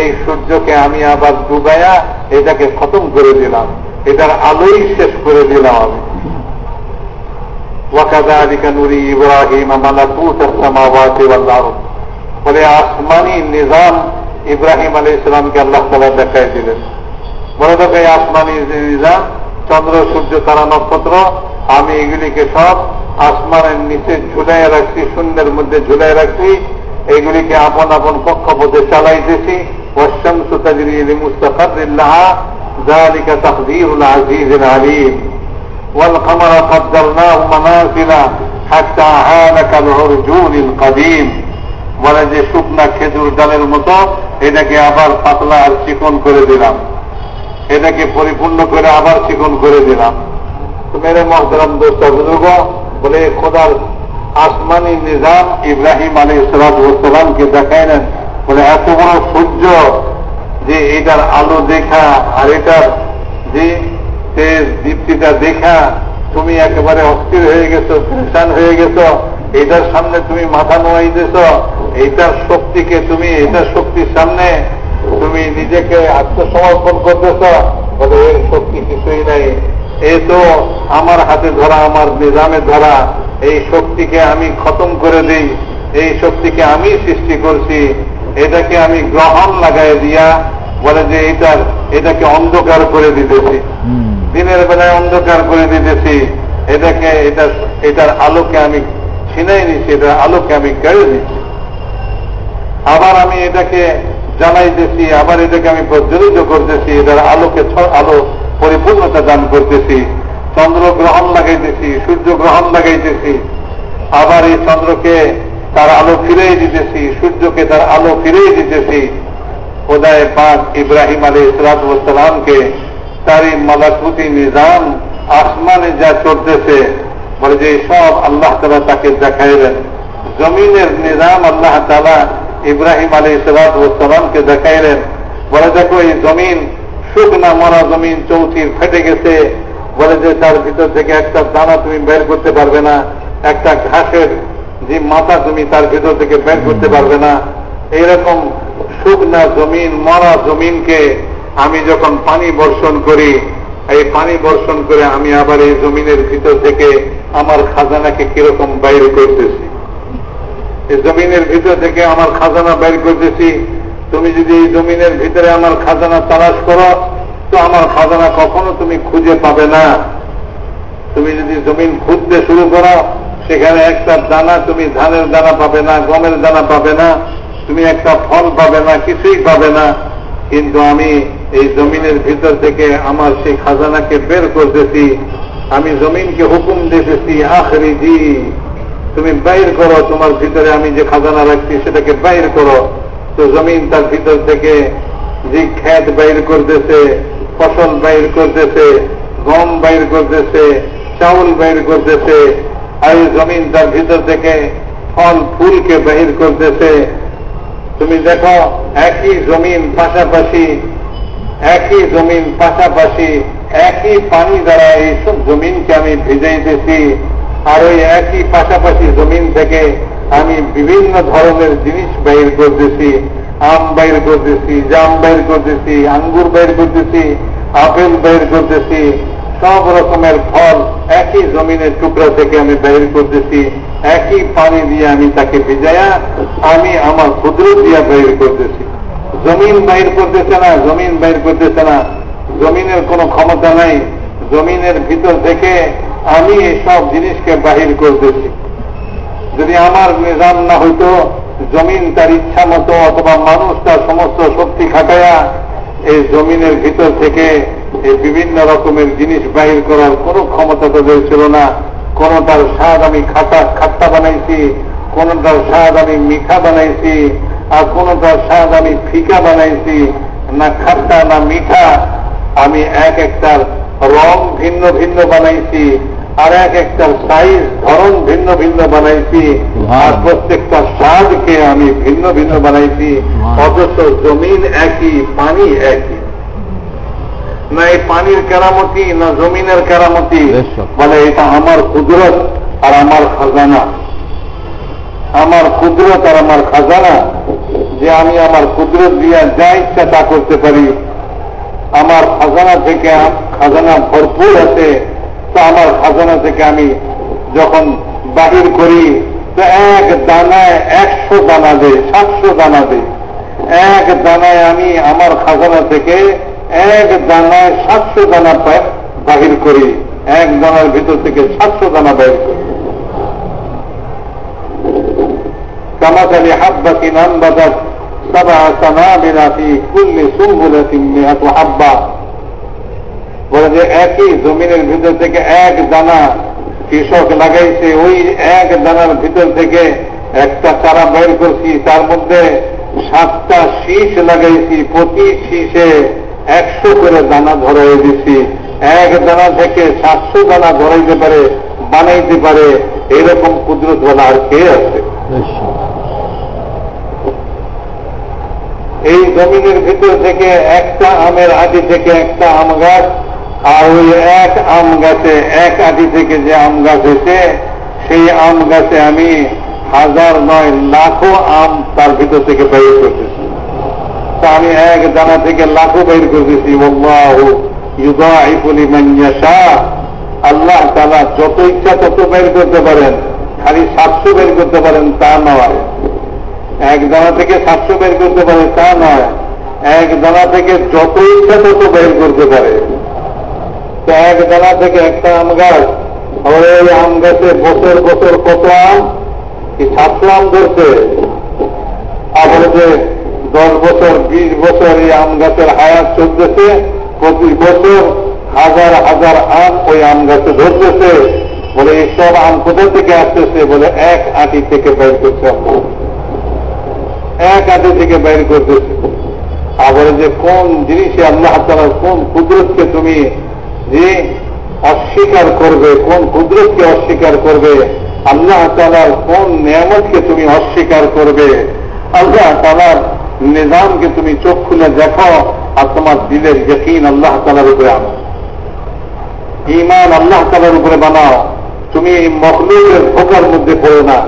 Speaker 1: এই সূর্যকে আমি আবার ডুবাইয়া এটাকে খতম করে দিলাম, এটার আলোই শেষ করে দিলাম। আমি ইব্রাহিম মালাকুত বলে, আসমানি নিজাম ইব্রাহিম আলী ইসলামকে আল্লাহ তালা দেখাই দিলেন বলে দেখো এই আসমানি নিজাম চন্দ্র সূর্য তারা নক্ষত্র আমি এগুলিকে সব আসমানের নিচে ঝুলাই রাখছি শূন্যের মধ্যে ঝুলাই রাখছি এগুলিকে আপন আপন কক্ষপথে চালাইতেছি والشمس تجري لمستقر لها ذلك تقدير العزيز العليم والقمر قدرناه منازل حتى عاد كالعرجون القديم বলে যে, শুকনা খেজুর ডালের মতো এটাকে আবার পাতলা আর চিকন করে দিলাম। এটাকে পরিপূর্ণ করে আবার চিকন করে দিলাম। তো মেরে মহতরাম দোস্ত, বুজুর্গ, বলে খোদার আসমানি নিজাম ইব্রাহিম আলী সালামকে দেখাইলেন বলে, এত বড় সূর্য যে এটার আলো দেখা আর এটার যে তেজ দীপ্তিটা দেখা, তুমি একেবারে অস্থির হয়ে গেছো, পরেশান হয়ে গেছো, এটার সামনে তুমি মাথা নোয়াইতেছ এইটার শক্তিকে তুমি এটার শক্তির সামনে তুমি নিজেকে আত্মসমর্পণ করতেছ বলে এর শক্তি কিছুই নাই। এ তো আমার হাতে ধরা আমার নিজামে ধরা এই শক্তিকে আমি খতম করে দিই এই শক্তিকে আমি সৃষ্টি করছি এটাকে আমি গ্রহণ লাগাই দিয়া বলে যে এটার এটাকে অন্ধকার করে দিতেছি। দিনের বেলায় অন্ধকার করে দিতেছি এটাকে এটা এটার আলোকে আমি ছিনাই নিচ্ছি এটার আলোকে আমি কেড়ে দিচ্ছি আবার আমি এটাকে জানাইতেছি আবার এটাকে আমি প্রজ্বলিত করতেছি, এটার আলোকে আলো পরিপূর্ণতা দান করতেছি চন্দ্র গ্রহণ লাগাইতেছি সূর্য গ্রহণ লাগাইতেছি, আবার এই চন্দ্রকে তার আলো ফিরেই দিতেছি, সূর্যকে তার আলো ফিরেই দিতেছি। খোদায় পাক ইব্রাহিম আলী ইসলাতামকে তার এই মালাকুতি নিজাম, আসমানে যা চলতেছে, বলে যে সব আল্লাহ তালা তাকে দেখাইলেন। জমিনের নিজাম আল্লাহ তালা ইব্রাহিম আলী সালামকে দেখাইলেন, বলে, দেখো, এই জমিন, শুকনা মরা জমিন চৌচির ফেটে গেছে। বলে যে, তার ভিতর থেকে একটা দানা তুমি বের করতে পারবে না, একটা ঘাসের যে মাথা তুমি তার ভিতর থেকে বের করতে পারবে না। এইরকম শুকনা জমিন, মরা জমিনকে আমি যখন পানি বর্ষণ করি, এই পানি বর্ষণ করে আমি আবার এই জমিনের ভিতর থেকে আমার খাজানাকে কীরকম বাইরে করতেছি? এই জমিনের ভিতর থেকে আমার খাজানা বাইর করতেছি। তুমি যদি এই জমিনের ভিতরে আমার খাজানা তালাশ করো, তো আমার খাজানা কখনো তুমি খুঁজে পাবে না। তুমি যদি জমিন খুঁজতে শুরু করো, সেখানে একটা দানা তুমি ধানের দানা পাবে না, গমের দানা পাবে না, তুমি একটা ফল পাবে না, কিছুই পাবে না। কিন্তু আমি এই জমিনের ভিতর থেকে আমার সেই খাজানাকে বের করতেছি। আমি জমিনকে হুকুম দিতেছি আখরি জি তুমি বাইর করো, তোমার ভিতরে আমি যে খাজানা রাখছি সেটাকে বাইর করো। তো জমিন তার ভিতর থেকে যে খ্যাত বাইর করতেছে, ফসল বাইর করতেছে, গম বাইর করতেছে, চাউল বাইর করতেছে, আর জমিন তার ভিতর থেকে ফল, ফুলকে বাহির করতেছে। তুমি দেখো, একই জমিন পাশাপাশি, একই জমিন পাশাপাশি, একই পানি দ্বারা এইসব জমিনকে আমি ভিজাইতেছি। আর ওই একই পাশাপাশি জমিন থেকে আমি বিভিন্ন ধরনের জিনিস বাইর করতেছি, আম বাইর করতেছি, জাম বাইর করতেছি, আঙ্গুর বাইর করতেছি, আপেল বাইর করতেছি, সব রকমের ফল একই জমিনের টুকরা থেকে আমি বাইর করতেছি, একই পানি দিয়ে আমি তাকে ভিজাইয়া আমি আমার ক্ষুদ্র দিয়া বাইর করতেছি। জমিন বাইর করতেছে না, জমিন বাইর করতেছে না। জমিনের কোনো ক্ষমতা নাই। জমিনের ভিতর থেকে আমি সব জিনিসকে বাহির করতেছি যদি আমার নিজাম না হইতো, জমিন তার ইচ্ছা মতো অথবা মানুষ তার সমস্ত শক্তি খাটায়া এই জমিনের ভিতর থেকে এই বিভিন্ন রকমের জিনিস বাহির করার কোনো ক্ষমতা তাদের ছিল না। কোনটার স্বাদ আমি খাটা খাট্টা বানাইছি, কোনটার স্বাদ আমি মিঠা বানাইছি, আর কোনটার স্বাদ আমি ফিকা বানাইছি, না খাট্টা, না মিঠা। আমি এক একটার রং ভিন্ন ভিন্ন বানাইছি আর এক একটা সাইজ ধরন ভিন্ন ভিন্ন বানাইছি। আর প্রত্যেকটা স্বাদকে আমি ভিন্ন ভিন্ন বানাইছি। অথচ জমিন একই পানি একই। না এই পানির কেরামতি না জমিনের কেরামতি। বলে এটা আমার কুদরত আর আমার খাজানা। আমার কুদরত আর আমার খাজানা। যে আমি আমার কুদরত দিয়া যা ইচ্ছা তা করতে পারি। আমার খাজানা থেকে খাজানা ভরপুর আছে। তো আমার খাজানা থেকে আমি যখন বাহির করি, তো এক দানায় একশো দানা দে সাতশো দানা দে এক দানায় আমি আমার খাজানা থেকে এক দানায় সাতশো দানা বাহির করি। এক দানার ভিতর থেকে সাতশো দানা বাহির করি। কামাকালি হাব্বাতি নাম্বাদাত সাবা সানাবিলা ফি কুল্লি মিআতু হাব্বা। বলে যে একই জমিনের ভিতর থেকে এক দানা কৃষক লাগাইছে, ওই এক দানার ভিতর থেকে একটা চারা বের করছি, তার মধ্যে সাতটা শীষ লাগাইছি প্রতি শীষে একশো করে দানা ধরাই দিছি। এক দানা থেকে সাতশো দানা ধরাইতে পারে, বানাইতে পারে, এরকম কুদরত বলা আর কে আছে? এই জমিনের ভিতর থেকে একটা আমের আটি থেকে একটা আম গাছ আর ওই এক আম গাছে, এক আটি থেকে যে আম গাছ হয়েছে, সেই আম গাছে আমি হাজার নয় লাখো আম তার ভিতর থেকে বের করতেছি। তা আমি এক দানা থেকে লাখো বের করতেছি। আল্লাহ তালা যত ইচ্ছা তত বের করতে পারেন। খালি সাতশো বের করতে পারেন, তা নয়। এক দানা থেকে সাতশো বের করতে পারে তা নয়। এক দানা থেকে যত ইচ্ছা তত বের করতে পারে। এক দানা থেকে একটা আম গাছ ধরে ওই আম গাছে বছর বছর কত আম কি সাতশো আম ধরছে যে দশ বছর, বিশ বছর এই আম গাছের হায়াত চলতেছে, প্রতি বছর হাজার হাজার আম ওই আম গাছে ধরতেছে। বলে এইসব আম কোথা থেকে আসতেছে? বলে, এক আটি থেকে বের করছে এক আটি থেকে বের করতেছে। আবার যে কোন জিনিসে আল্লাহ তালার কোন কুদরতকে তুমি যে অস্বীকার করবে, কোন কুদরতকে অস্বীকার করবে, আল্লাহ তালার কোন নিয়ামতকে তুমি অস্বীকার করবে, আল্লাহ তালার নিজামকে তুমি চোখ খুলে দেখো আর তোমার দিলের যকিন আল্লাহ তালার উপরে আনো। ইমান আল্লাহ তালার উপরে বানাও। তুমি এই মখলুকের ধোকার মধ্যে পড়ো না।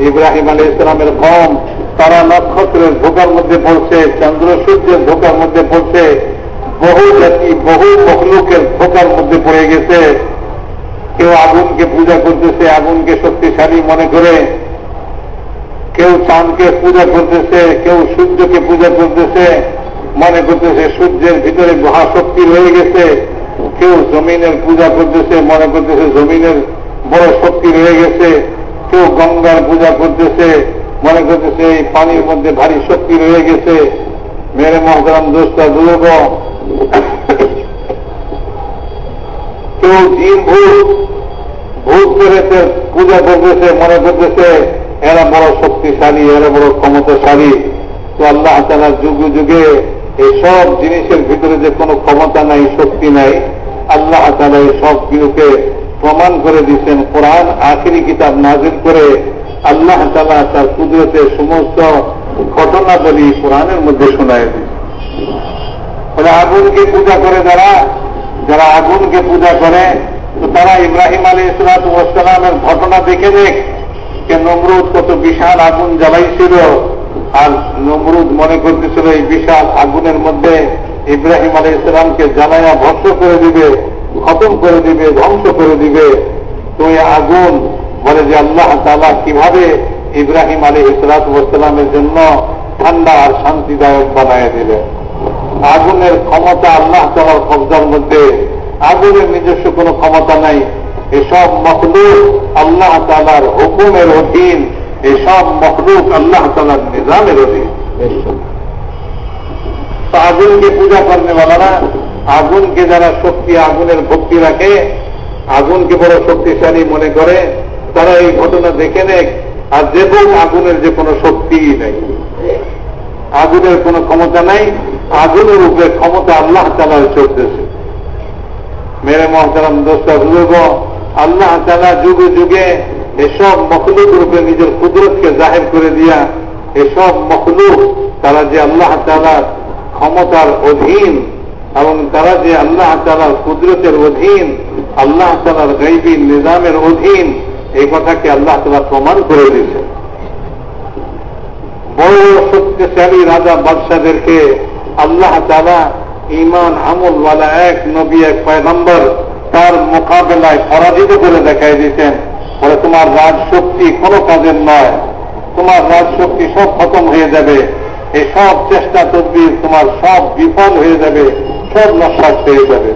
Speaker 1: ইব্রাহিম আলী ইসলামের কম তারা নক্ষত্রের ধোকার মধ্যে পড়ছে, চন্দ্র সূর্যের ধোকার মধ্যে পড়ছে বহু জাতি, বহু মখলুকের ধোকার মধ্যে পড়ে গেছে। কেউ আগুনকে পূজা করতেছে, আগুনকে শক্তিশালী মনে করে। কেউ চাঁদকে পূজা করতেছে, কেউ সূর্যকে পূজা করতেছে, মনে করতেছে সূর্যের ভিতরে মহাশক্তি রয়ে গেছে। কেউ জমিনের পূজা করতেছে, মনে করতেছে জমিনের বড় শক্তি রয়ে গেছে। কেউ গঙ্গার পূজা করতেছে, মনে করতেছে এই পানির মধ্যে ভারী শক্তি রয়ে গেছে। মেরে মহতরাম দোষটা দুর্গ কেউ জিন ভূত ভূত করেছে পূজা করতেছে মনে করতেছে এরা বড় শক্তিশালী, এরা বড় ক্ষমতাশালী। তো আল্লাহ তালার যুগে যুগে এসব জিনিসের ভিতরে যে কোনো ক্ষমতা নাই, শক্তি নাই, আল্লাহ তালা এই সবগুলোকে প্রমাণ করে দিচ্ছেন কোরআন আখিরি কিতাব নাজির করে আল্লাহ তালা তার কুদরতের সমস্ত ঘটনা বলি কোরআনের মধ্যে শোনায় দিচ্ছে বলে আগুনকে পূজা করে যারা যারা আগুনকে পূজা করে, তো তারা ইব্রাহিম আলী ইসলাতামের ঘটনা দেখে দেখ যে নমরুদ কত বিশাল আগুন জ্বালাইছিল। আর নমরুদ মনে করতেছিল এই বিশাল আগুনের মধ্যে ইব্রাহিম আলী ইসলামকে জ্বালাইয়া ভস্য করে দিবে, খতম করে দিবে, ধ্বংস করে দিবে। তো এই আগুন বলে যে আল্লাহ তালা কীভাবে ইব্রাহিম আলী ইসলাতামের জন্য ঠান্ডা আর শান্তিদায়ক বানায় দিবে আগুনের ক্ষমতা আল্লাহ তালার কবজার মধ্যে। আগুনের নিজস্ব কোনো ক্ষমতা নাই। এসব মখলুক আল্লাহ তালার হুকুমের অধীন। এসব মখলুক আল্লাহ তালার নিজামের অধীন। তো আগুনকে পূজা করনে না আগুনকে যারা শক্তি, আগুনের ভক্তি রাখে, আগুনকে বড় শক্তিশালী মনে করে, তারা এই ঘটনা দেখে নেক। আর যে আগুনের যে কোনো শক্তিই নেই। আগুনের কোনো ক্ষমতা নাই, আগুনের উপরে ক্ষমতা আল্লাহ তালা চলতেছে। মেরে মহতারাম দোস্তা, বুজুর্গ, আল্লাহ তালা যুগে যুগে এসব মখলুক রূপে নিজের কুদরতকে জাহের করে দিয়া এসব মখলুক, তারা যে আল্লাহ তালার ক্ষমতার অধীন এবং তারা যে আল্লাহ তালার কুদরতের অধীন, আল্লাহ তালার গাইবী নিজামের অধীন, এই কথাকে আল্লাহ তালা প্রমাণ করে দিয়েছে বড় শক্তিশালী রাজা বাদশাদেরকে আল্লাহ তালা ইমান আমলওয়ালা এক নবী, এক পয়গম্বর তার মোকাবেলায় পরাজিত করে দেখাই দিতেন বলে তোমার রাজশক্তি কোনো কাজের নয়। তোমার রাজশক্তি সব খতম হয়ে যাবে। এই সব চেষ্টা তদবির তোমার সব বিফল হয়ে যাবে। সব নস্বাস হয়ে যাবে।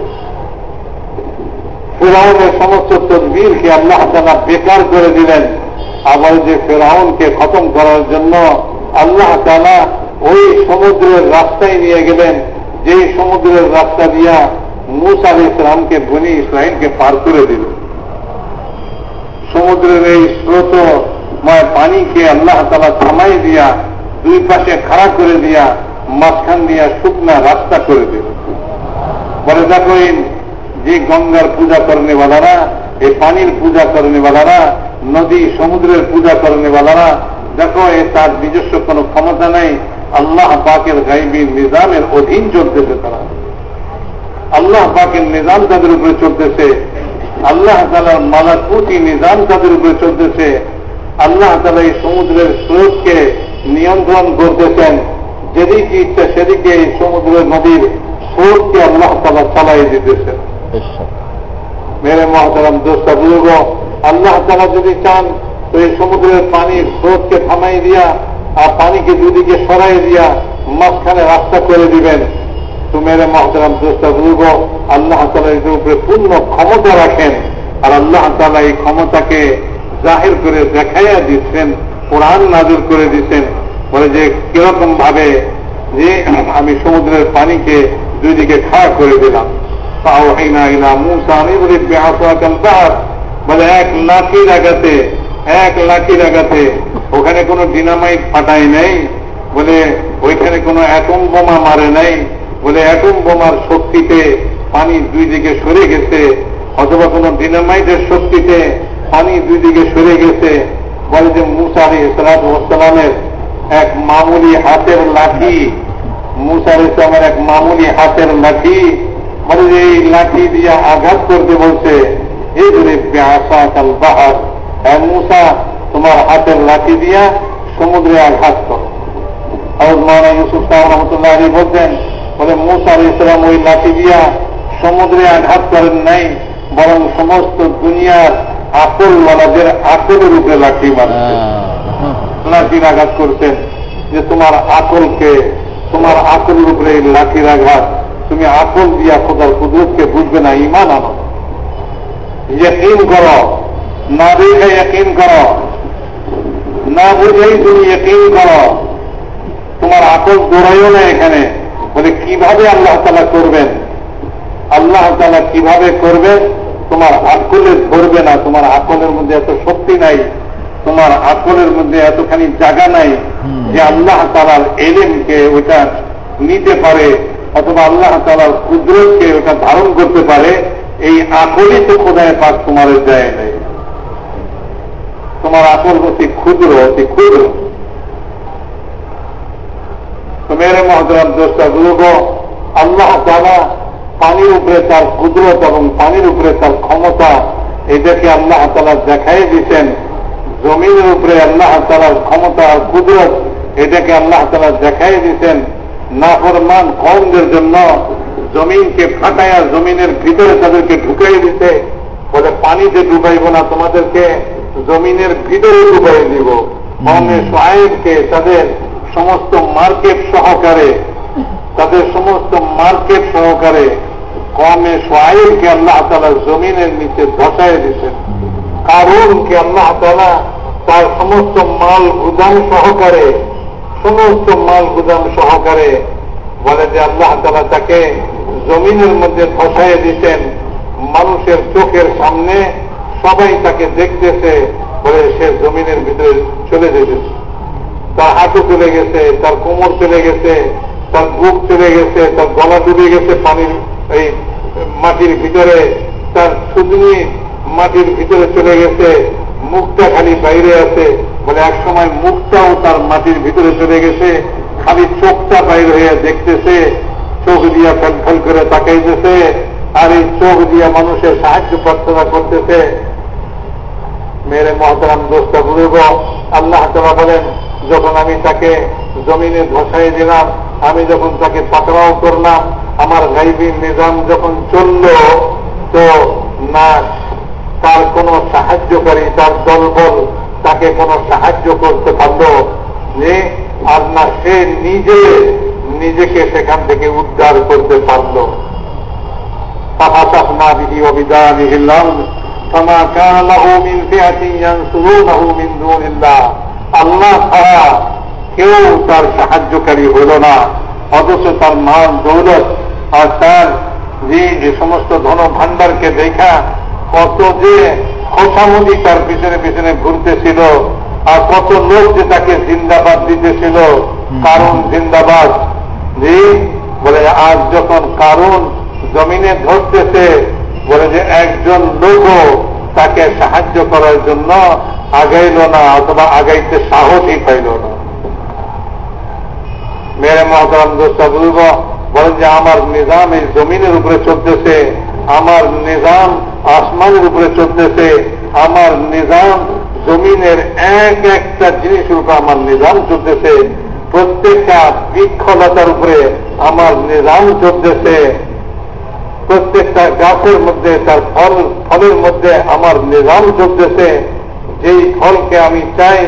Speaker 1: ফেরাউনের সমস্ত তদবিরকে আল্লাহ তালা বেকার করে দিলেন। আবার যে ফেরাউনকে খতম করার জন্য আল্লাহ তালা ওই সমুদ্রের রাস্তায় নিয়ে গেলেন যে সমুদ্রের রাস্তা দিয়া মুসা আলী ইসলামকে বনি ইসরায়েলকে পার করে দিল। সমুদ্রের এই স্রোত ময় পানিকে আল্লাহ তালা থামাই দিয়া, দুই পাশে খাড়া করে দিয়া, মাঝখান দিয়া শুকনা রাস্তা করে দিল। বলে, দেখো যে গঙ্গার পূজা করনে বালারা, এই পানির পূজা করনে বালারা, নদী সমুদ্রের পূজা করনে বালারা দেখো এ তার নিজস্ব কোনো ক্ষমতা নেই। আল্লাহ পাকের গাইবী নিজামের অধীন চলতেছে তারা। আল্লাহ পাকের নিজাম তাদের উপরে চলতেছে। আল্লাহ তালার মালাকুতি নিজাম তাদের উপরে চলতেছে। আল্লাহ তালা এই সমুদ্রের স্রোতকে নিয়ন্ত্রণ করতেছেন। যেদিকে ইচ্ছা সেদিকে এই সমুদ্রের নদীর স্রোতকে আল্লাহ তালা চালাই দিতেছেন। মেরে মহাতারাম দোস্তা বুঝব আল্লাহ তালা যদি চান তো এই সমুদ্রের পানির স্রোতকে থামাই দিয়া আর পানিকে দুদিকে সরাই দিয়া মাঝখানে রাস্তা করে দিবেন। তো মেরে মহতারাম দোস্তা বুঝব আল্লাহ তালা এদের উপরে পূর্ণ ক্ষমতা রাখেন আর আল্লাহ তালা এই ক্ষমতাকে জাহির করে দেখাইয়া দিচ্ছেন, কোরআন নাজুর করে দিচ্ছেন। বলে যে কীরকম ভাবে যে আমি সমুদ্রের পানিকে দুই দিকে করে দিলাম। তাও হাইনা মুসা আমি বলি বেহাত বলে, এক লাঠির আগাতে এক লাঠির আগাতে ওখানে কোনো ডিনামাইট ফাটাই নেই, বলে ওইখানে কোনো অ্যাটম বোমা মারে নাই, বলে অ্যাটম বোমার শক্তিতে পানি দুই দিকে সরে গেছে, অথবা কোন ডিনামাইটের শক্তিতে পানি দুই দিকে সরে গেছে, বলে যে মুসারি ইসলামের এক মামুলি হাতের লাঠি মুসার ইসলামের এক মামুলি হাতের লাঠি, বলে যে এই লাঠি দিয়ে আঘাত করতে বলছে এই ধরে ব্যাসা কাল বাহার মুসা তোমার হাতের লাঠি দিয়া সমুদ্রে আঘাত করো। মাওলানা ইউসুফ সাহেব রহমতুল্লাহ আলী বলছেন বলে মুসা ইসলাম ওই লাঠি দিয়া সমুদ্রে আঘাত করেন নাই বরং সমস্ত দুনিয়ার আকলওয়ালাদের আকলের উপরে লাঠি মারছে লাঠির আঘাত করছেন? যে তোমার আকলকে তোমার আকলের উপরে এই লাঠির আঘাত তুমি আকল দিয়া খোদার কুদরতকে বুঝবে না ইমান আনো। ইয়কিন করো না দেখে ইয়কিন করো। না বুঝেই তুমি ইয়কিন করো। তোমার আকল দৌড়াইও না এখানে। বলে কীভাবে আল্লাহ তালা করবেন? আল্লাহ তালা কীভাবে করবেন তোমার আকলে ধরবে না। তোমার আকলের মধ্যে এত শক্তি নাই। তোমার আকলের মধ্যে এতখানি জায়গা নাই যে আল্লাহ তালার এলেমকে ওইটা নিতে পারে অথবা আল্লাহ তালার কুদরতকে ওটা ধারণ করতে পারে। এই আকলই তো খোদায় পাক তোমার দেয় নেই। তোমার আকল অতি ক্ষুদ্র অতি ক্ষুদ্র। তো মহতরাম দোষটা বুঝব আল্লাহ তালা পানির উপরে তার কুদরত এবং পানির উপরে তার ক্ষমতা এটাকে আল্লাহ তালা দেখাই দিচ্ছেন জমিনের উপরে আল্লাহ তালার ক্ষমতা আর কুদরত এটাকে আল্লাহ তালা দেখাই দিচ্ছেন নাফরমান কমদের জন্য জমিনকে ফাটাইয়া জমিনের ভিতরে তাদেরকে ঢুকাই দিতে, বলে পানিতে ডুবাইব না তোমাদেরকে। জমিনের ভিতরে ডুবাই দিব। কমে সাহেবকে তাদের সমস্ত মার্কেট সহকারে তাদের সমস্ত মার্কেট সহকারে কমে সোয়াইলকে আল্লাহ তালা জমিনের নিচে ধসায় দিচ্ছেন কারণকে আল্লাহ তালা তার সমস্ত মাল গুদাম সহকারে সমস্ত মাল গুদাম সহকারে বলে যে আল্লাহ তালা তাকে জমিনের মধ্যে ধসায় দিতেন মানুষের চোখের সামনে সবাই তাকে দেখতেছে বলে সে জমিনের ভিতরে চলে যেতেছে। তার হাঁটু চলে গেছে, তার কোমর চলে গেছে, তার বুক চলে গেছে, তার গলা ডুবে গেছে পানির এই মাটির ভিতরে, তার সুদনি মাটির ভিতরে চলে গেছে, মুখটা খালি বাইরে আছে বলে এক সময় মুখটাও তার মাটির ভিতরে চলে গেছে, খালি চোখটা বাইরে হয়ে দেখতেছে, চোখ দিয়া ফেল করে তাকাইতেছে, আর এই চোখ দিয়া মানুষের সাহায্য প্রার্থনা করতেছে মেয়ের মহতারাম দোষটা বুঝব আল্লাহ তালা বলেন, যখন আমি তাকে জমিনে ধসাই দিলাম, আমি যখন তাকে পাকড়াও করলাম, আমার গাইবি নিজাম যখন চলল, তো না তার কোন সাহায্যকারী, তার দলবল তাকে কোন সাহায্য করতে পারল যে, আর না সে নিজে, নিজেকে সেখান থেকে উদ্ধার করতে পারল। পাহাতাহ না বিধি অভিধান فما كان له من فئة ينصرونه من دون الله আল্লাহ ছাড়া কেউ তার সাহায্যকারী হল না অথচ তার মান দৌলত আর তার যে যে সমস্ত ধন ভাণ্ডারকে দেখা কত যে খোসামদি তার পিছনে পিছনে ঘুরতেছিল আর কত লোক যে তাকে জিন্দাবাদ দিতেছিল কারণ জিন্দাবাদ জি বলে আজ যখন কারণ জমিনে ধরতেছে বলে যে একজন লোকও তাকে সাহায্য করার জন্য আগাইল না, অথবা আগাইতে সাহসই পাইল না। মেরে মহতরাম বুঝব বলেন যে, আমার নিজাম এই জমিনের উপরে চলতেছে, আমার নিজাম আসমানের উপরে চলতেছে, আমার নিজাম জমিনের এক একটা জিনিসের উপরে আমার নিজাম চলতেছে, প্রত্যেকটা বৃক্ষলতার উপরে আমার নিজাম চলতেছে। প্রত্যেকটা গাছের মধ্যে, তার ফল, ফলের মধ্যে আমার নিজাম চলতেছে যেই ফলকে আমি চাই,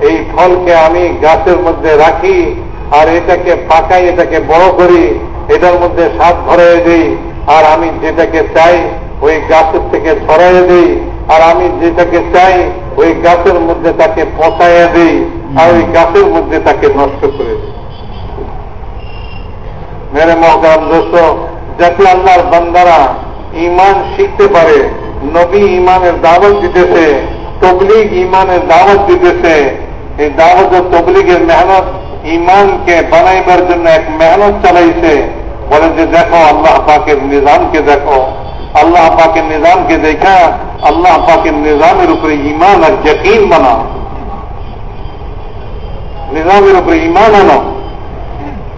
Speaker 1: এই ফলকে আমি গাছের মধ্যে রাখি আর এটাকে পাকাই, এটাকে বড় করি, এটার মধ্যে স্বাদ ভরাই দিই। আর আমি যেটাকে চাই, ওই গাছের থেকে ছড়াই দিই। আর আমি যেটাকে চাই, ওই গাছের মধ্যে তাকে পচাইয়া দিই। আর ওই গাছের মধ্যে তাকে নষ্ট করে দিই। মেরে মহকাম দোস্ত যাতে আল্লাহর বান্দারা ইমান শিখতে পারে নবী ইমানের দাওয়াত দিতেছে তবলিগ ইমানের দাওয়াত দিতেছে এই দাওয়াত ও তবলিগের মেহনত ইমানকে বানাইবার জন্য এক মেহনত চালাইছে বলে যে দেখো আল্লাহ পাকের নিজামকে দেখো আল্লাহ পাকের নিজামকে দেখা আল্লাহ পাকের নিজামের উপরে ইমান আর যকিন বানাও নিজামের উপরে ইমান আনো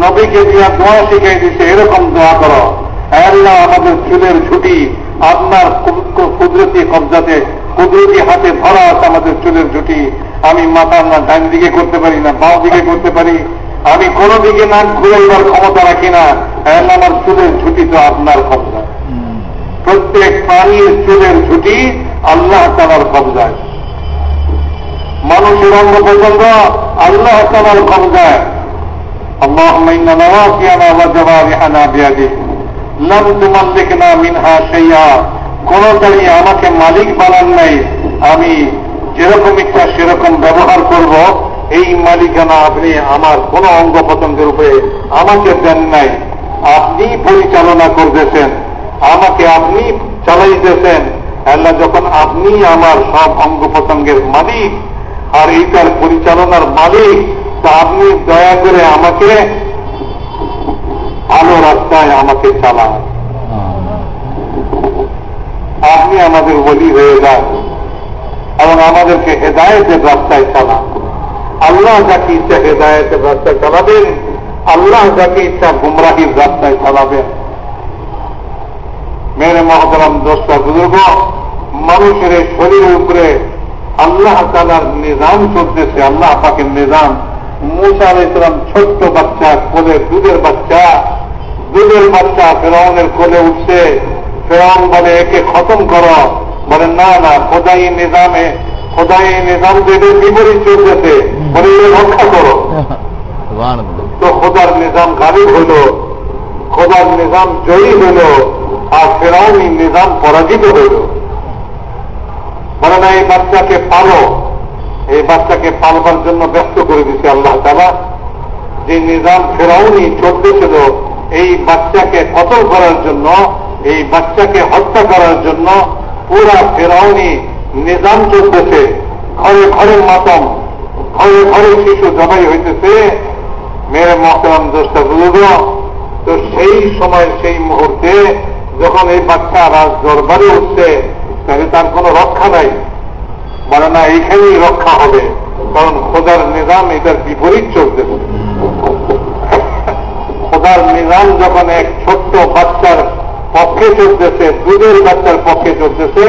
Speaker 1: নবীকে দিয়া দোয়া শিখাই দিছে এরকম দোয়া করো। আল্লাহ আমাদের চুলের ছুটি, আপনার কুদরতি কবজাতে, কুদরতি হাতে ধরা আছে আমাদের চুলের ছুটি। আমি মাথার না ডান দিকে করতে পারি না, বাঁ দিকে করতে পারি। আমি কোনো দিকে নাক ঘুরাইবার ক্ষমতা রাখি না আল্লাহ আমার চুলের ছুটি তো আপনার কবজা। প্রত্যেক প্রাণীর চুলের ছুটি আল্লাহ তালার কবজায়। মানুষের অঙ্গ পর্যন্ত আল্লাহ তালার কবজায়। اللهم إن نواصينا وجوارحنا بيدك لم تملكنا منها شيئا কোনটাই আমাকে মালিক বানান নাই আমি যেরকম ইচ্ছা সেরকম ব্যবহার করব এই মালিকানা আপনি আমার কোন অঙ্গ পতঙ্গের উপরে আমাকে দেন নাই আপনি পরিচালনা করতেছেন আমাকে আপনি চালাইতেছেন আল্লাহ যখন আপনি আমার সব অঙ্গ পতঙ্গের মালিক আর এইটার পরিচালনার মালিক আপনি দয়া করে আমাকে ভালো রাস্তায় আমাকে চালান। আপনি আমাদের বলি হয়ে যান এবং আমাদেরকে হেদায়তের রাস্তায় চালান। আল্লাহ যাকে ইচ্ছা হেদায়তের রাস্তায় চালাবেন, আল্লাহ যাকে ইচ্ছা গুমরাহির রাস্তায় চালাবেন। মেরে মহতরাম দোষটা বুজুর্গ, মানুষের শরীরের উপরে আল্লাহ তালার নিজাম চলতেছে, আল্লাহ পাকের নিজাম মুসা আল ইসলাম ছোট্ট বাচ্চা কোলে দুধের বাচ্চা। দুধের বাচ্চা ফেরাউনের কোলে উঠছে। ফেরাউন বলে একে খতম করো। বলে না না খোদাই নিজামে খোদাই নিজাম যেদের বিপরীত চলতেছে। বলে রক্ষা করো। তো খোদার নিজাম গালিব হইল খোদার নিজাম জয়ী হইল আর ফেরাউনি নিজাম পরাজিত হইল বলে না এই বাচ্চাকে পালো। এই বাচ্চাকে পালবার জন্য ব্যস্ত করে দিচ্ছে আল্লাহ তালা যে নিজাম ফেরাউনি চলতেছিল এই বাচ্চাকে কতল করার জন্য, এই বাচ্চাকে হত্যা করার জন্য পুরা ফেরাউনি নিজাম চলতেছে। ঘরে ঘরের মাতম, ঘরে ঘরে শিশু জবাই হইতেছে। মেরে মহতরাম দোষটা বুঝব তো সেই সময়, সেই মুহূর্তে যখন এই বাচ্চা রাজ দরবারে উঠছে, তাহলে তার কোনো রক্ষা নাই। মানে না এইখানেই রক্ষা হবে। কারণ খোদার নিজাম এটার বিপরীত চলতেছে খোদার নিজাম যখন এক ছোট্ট বাচ্চার পক্ষে চলতেছে, দুধের বাচ্চার পক্ষে চলতেছে,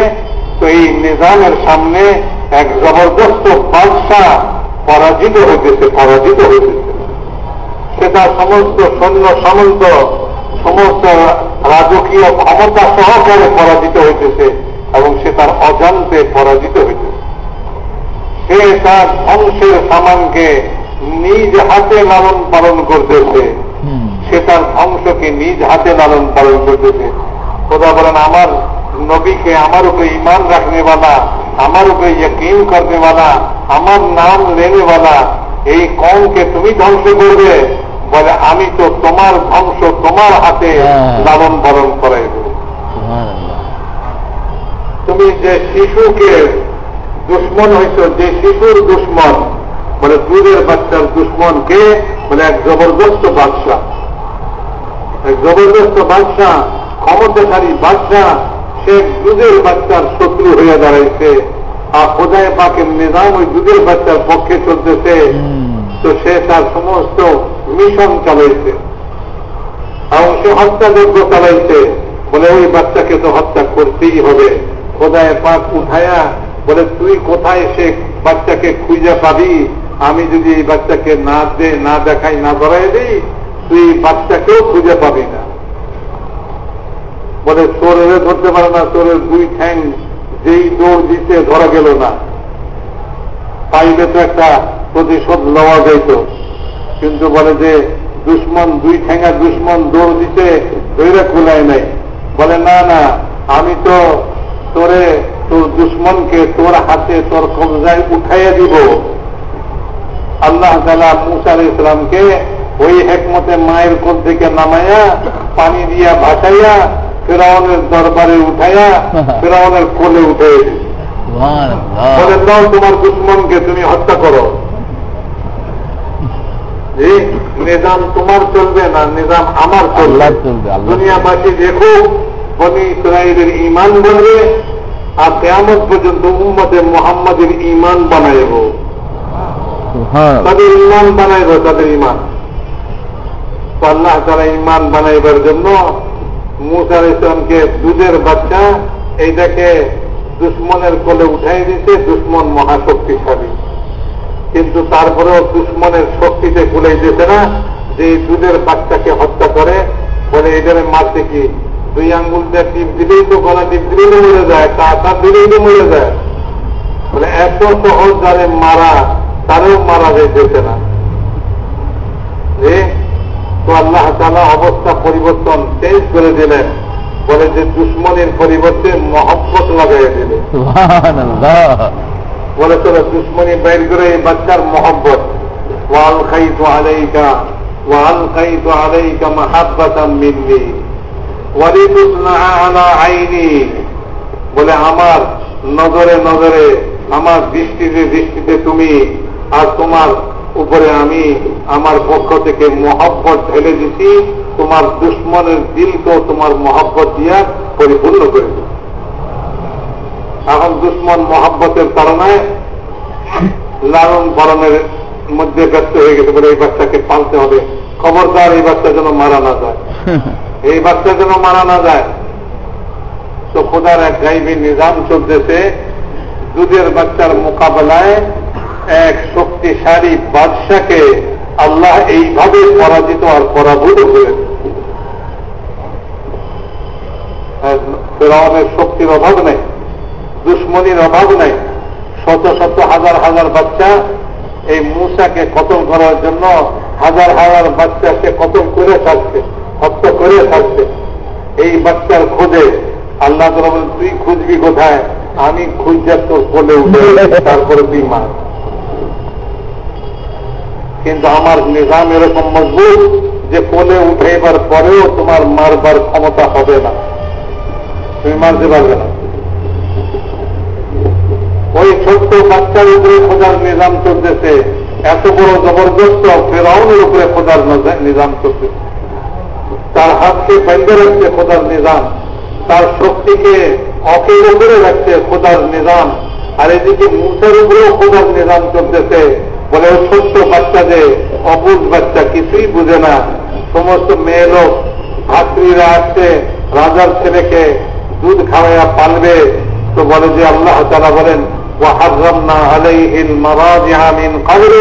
Speaker 1: তো এই নিজামের সামনে এক জবরদস্ত বাদশাহ পরাজিত হইতেছে পরাজিত হইতেছে। সেটা সমস্ত সৈন্য, সামন্ত, সমস্ত রাজকীয় ক্ষমতা সহকারে পরাজিত হইতেছে এবং সে তার অজান্তে পরাজিত হইতেছে। সে তার ধ্বংসের সামানকে নিজ হাতে লালন পালন করতেছে। সে তার ধ্বংসকে নিজ হাতে লালন পালন করতেছে। খোদা বলেন আমার নবীকে আমার উপরে ইমান রাখনে বালা আমার উপরে ইয়কিন করতে বালা আমার নাম লেনে বালা এই কমকে তুমি ধ্বংস করবে। বলে আমি তো তোমার ধ্বংস তোমার হাতে
Speaker 2: হ্যাঁ।
Speaker 1: লালন পালন
Speaker 2: করাইব।
Speaker 1: তুমি যে শিশুকে দুশ্মন হইছ যে শিশুর দুশ্মন। বলে দুধের বাচ্চার দুশ্মনকে বলে এক জবরদস্ত বাদশাহ। এক জবরদস্ত বাদশাহ ক্ষমতাশালী বাদশাহ সে দুধের বাচ্চার শত্রু হইয়া দাঁড়াইছে। আর খোদায় পাকের নিজাম ওই দুধের বাচ্চার পক্ষে চলতেছে। তো সে তার সমস্ত মিশন চালাইছে। এবং সে হত্যাযজ্ঞ চালাইছে। বলে ওই বাচ্চাকে তো হত্যা করতেই হবে। খোদায় পাক উঠায়া বলে, তুই কোথায় সে বাচ্চাকে খুঁজে পাবি? আমি যদি এই বাচ্চাকে না দে, না দেখাই, না ধরাই দিই, তুই বাচ্চাকেও খুঁজে পাবি না। বলে চোরের ধরতে পারে না, চোরের দুই ঠ্যাং যেই দৌড় দিতে ধরা গেল না। পাইলে তো একটা প্রতিশোধ লওয়া যাইত কিন্তু বলে যে, দুশ্মন দুই ঠেঙ্গা দুশ্মন দৌড় দিতে ধৈর্য খোলায় নাই। বলে, না না, আমি তো তোরে তোর দুশ্মনকে তোর হাতে তোর কবজায় উঠাইয়া দিব। আল্লাহ তালা মুসা আলাই ইসলামকে ওই হেকমতে মায়ের কোল থেকে নামাইয়া পানি দিয়া ভাসাইয়া ফেরাউনের দরবারে উঠাইয়া ফেরাউনের কোলে উঠাইয়া দিল। বলে দাও তোমার দুশ্মনকে তুমি হত্যা করো। নিজাম তোমার চলবে না নিজাম আমার চলবে। দুনিয়াবাসী দেখো বনি ইসরায়েলের ইমান বলবে আর কেয়ামত পর্যন্ত উম্মতে মোহাম্মদের ইমান বানাইব। তাদের ইমান বানাইব তাদের ইমান আল্লাহ তারা ইমান বানাইবার জন্য মুসা আলাইহিস ইসলামকে দুধের বাচ্চা এইটাকে দুশ্মনের কোলে উঠাই দিছে দুশ্মন মহাশক্তিশালী। কিন্তু তারপরেও দুশ্মনের শক্তিতে কুলাই দিতে না যে দুধের বাচ্চাকে হত্যা করে বলে এদের মারতে কি? দুই আঙ্গুল দিয়ে টিপ দিলেই তো গলা টিপ দিলেই তো মরে যায় কাঁচা দিলেই তো মরে যায়। বলে এত সহজ যারে মারা তারেও মারা যাইতেছে না। তো আল্লাহ তালা অবস্থা পরিবর্তন চেঞ্জ করে দিলেন। বলে যে দুশ্মনের পরিবর্তে মহব্বত লাগাই
Speaker 2: সুবহানাল্লাহ।
Speaker 1: বলে তোরা দুশ্মনী বের করে এই বাচ্চার মহব্বত। ওয়াল খাই তো আলাইকা ওয়াল খাই তো আলাইকা মাহাব্বাতাম মিন্নি। বলে আমার নজরে নজরে, আমার দৃষ্টিতে দৃষ্টিতে তুমি আর তোমার উপরে আমি আমার পক্ষ থেকে মহব্বত ঢেলে দিছি, তোমার দুশ্মনের দিলকেও তোমার মহব্বত দিয়া পরিপূর্ণ করে দিছি। এখন দুশ্মন মহাব্বতের কারণে লালন পালনের মধ্যে ব্যস্ত হয়ে গেছে বলে এই বাচ্চাকে পালতে হবে। খবরদার এই বাচ্চা যেন মারা না যায়। এই বাচ্চা যেন মারা না যায়। তো খোদার এক গাইবী নিজাম চলতেছে। দুধের বাচ্চার মোকাবেলায় এক শক্তিশালী বাদশাকে আল্লাহ এইভাবে পরাজিত আর পরাভূত করে। ফেরাউনের শক্তির অভাব নেই, দুশ্মনির অভাব নাই। শত শত হাজার হাজার বাচ্চা এই মূসাকে কতল করার জন্য হাজার হাজার বাচ্চাকে কতল করে থাকছে হত্যা করে থাকছে। এই বাচ্চার খোঁজে আল্লাহ তালা বলেন, তুই খুঁজবি কোথায়? আমি খুঁজে তোর কোলে উঠে তারপরে তুই মার। কিন্তু আমার নিজাম এরকম মজবুত যে কোলে উঠেবার পরেও তোমার মারবার ক্ষমতা হবে না। তুমি মারতে পারবে না। ওই ছোট্ট বাচ্চার উপরে খোঁজার নিজাম চলতেছে এত বড় জবরদস্ত ফেরাউনের উপরে খোঁজার নিজাম চলতেছে। তার হাতকে বেঁধে রাখছে খোদার নিজাম তার শক্তিকে অকের উপরে রাখছে খোদার নিজাম আর এদিকে মুসের উপরেও খোদার নিজাম চলতেছে বলে ওই ছোট্ট বাচ্চা যে অবুজ বাচ্চা কিছুই বুঝে না সমস্ত মেয়ে লোক ভাতৃরা আসছে রাজার ছেলেকে দুধ খাওয়াইয়া পালবে তো বলে যে আল্লাহ তারা বলেন وحرمنا عليه المراجع من قبل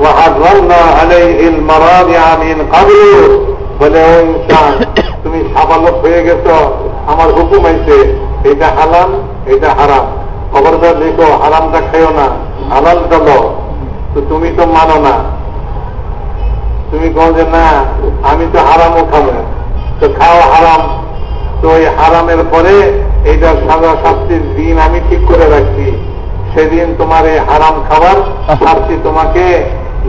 Speaker 1: وحرمنا عليه المراجع من قبل বলে ও ইনসান, তুমি সাবালক হয়ে গেছ, আমার হুকুম হয়েছে এটা হালাম এটা হারাম। খবরদার দেখো, হারামটা খেও না, হালাল চলো তো তুমি তো মানো না। তুমি কো যে, না, আমি তো হারামও খাব তো খাও হারাম। তো ওই হারামের পরে এইটার সাজা শাস্তির দিন আমি ঠিক করে রাখছি। সেদিন তোমার এই হারাম খাবার শাস্তি তোমাকে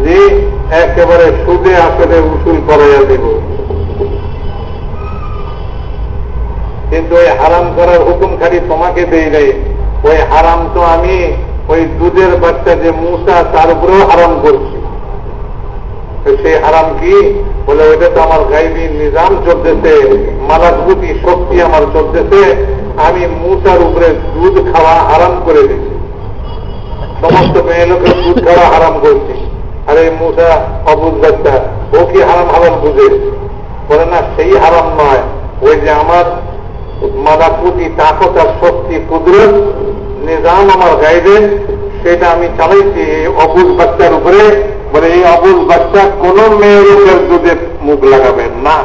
Speaker 1: যে একেবারে সুদে আসলে উসুল করাইয়া দেব। কিন্তু ওই হারাম করার হুকুম খালি তোমাকে দেই রে ওই হারাম তো আমি ওই দুধের বাচ্চা যে মূসা, তার উপরেও হারাম করছি। সেই হারাম কি? বলে, ওইটা তো আমার গাইবী নিজাম চলতেছে, মালাকুতি শক্তি আমার চলতেছে, আমি মূসার উপরে দুধ খাওয়া হারাম করে দিচ্ছি সমস্ত মেয়ে লোকের দুধ খাওয়া হারাম করছি। আর এই মূসা অবুজ বাচ্চা, ও কি হারাম হারাম বুঝে? বলে, না, সেই হারাম নয়। ওই যে আমার মাদাকুতি তাকত আর শক্তি কুদরত নিজাম আমার গাইবে, সেটা আমি চালাইছি এই অবুজ বাচ্চার উপরে। বলে এই অবুজ বাচ্চা কোন মেয়ের উপর দুধে মুখ লাগাবেন না।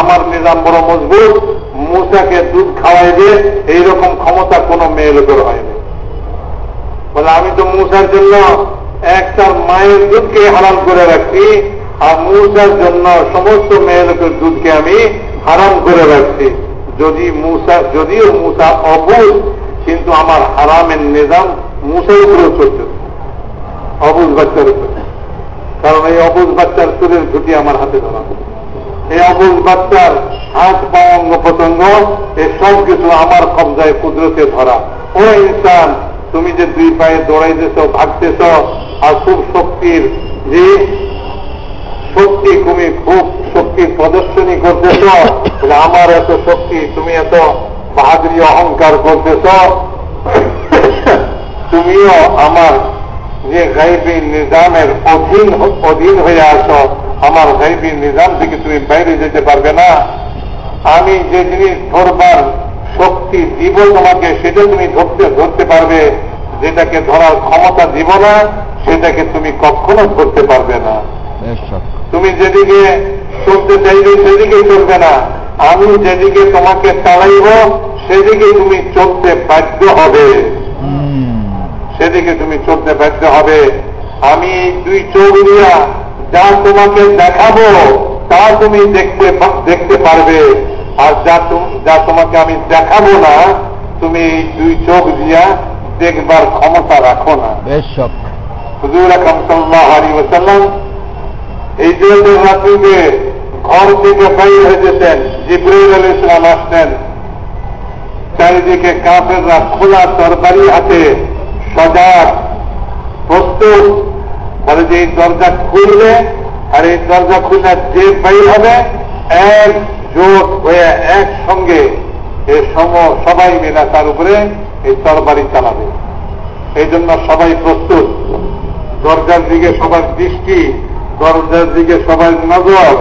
Speaker 1: আমার নিজাম বড় মজবুত, মূসাকে দুধ খাওয়াইবে, এইরকম ক্ষমতা কোন মেয়ের উপর হয়নি। বলে আমি তো মূসার জন্য একটার মায়ের দুধকে হারাম করে রাখছি, আর মূসার জন্য সমস্ত মেয়ের উপর দুধকে আমি হারাম করে রাখছি। যদি মূসা যদিও মূসা অবুজ কিন্তু আমার হারামের নিজাম মূসার উপরেও চলছে। অবুজ বাচ্চার উপরে। কারণ এই অবুজ বাচ্চার চুলের ঘুটি আমার হাতে ধরা। এই অবুজ বাচ্চার হাত, পা, অঙ্গ প্রত্যঙ্গ সব কিছু আমার কবজায় কুদরতে ধরা। ও ইনসান, তুমি যে দুই পায়ে দৌড়াইতেছ, ভাগতেছ, আর খুব শক্তির যে শক্তি তুমি খুব শক্তির প্রদর্শনী করতেছ। আমার এত শক্তি, তুমি এত বাহাদুরি অহংকার করতেছ। তুমিও আমার যে গাইবী নিজামের অধীন অধীন হয়ে আছো, আমার গাইবী নিজাম থেকে তুমি বাইরে যেতে পারবে না। আমি যে জিনিস ধরবার শক্তি দিব তোমাকে, সেটা তুমি ধরতে ধরতে পারবে। যেটাকে ধরার ক্ষমতা দিব না, সেটাকে তুমি কখনো ধরতে পারবে না। তুমি যেদিকে চলতে চাইবে সেদিকে চলবে না। আমি যেদিকে তোমাকে চালাইব সেদিকে তুমি চলতে বাধ্য হবে। সেদিকে তুমি চলতে বাধ্য হবে। আমি দুই চোখ দিয়া যা তোমাকে দেখাবো তা তুমি দেখতে দেখতে পারবে। আর যা যা তোমাকে আমি দেখাবো না তুমি দুই চোখ দিয়া দেখবার ক্ষমতা রাখো না। হুজুর আকরম সাল্লাহ আলী ওসাল্লাম এই জন্য রাত্রিতে ঘর থেকে বাইর হয়ে যেতেন, জিব্রাইল আলী ইসলাম আসতেন। চারিদিকে কাপেররা খোলা তরবারি হাতে সজাগ, প্রস্তুত। বলে যে এই দরজা খুলবে আর এই দরজা খুলে যে বাইর হবে, এক জোট হয়ে একসঙ্গে এ সম, সবাই মিলে তার উপরে এই তরবারি চালাবে। এই জন্য সবাই প্রস্তুত। দরজার দিকে সবার দৃষ্টি দরজার দিকে সবাই নজর।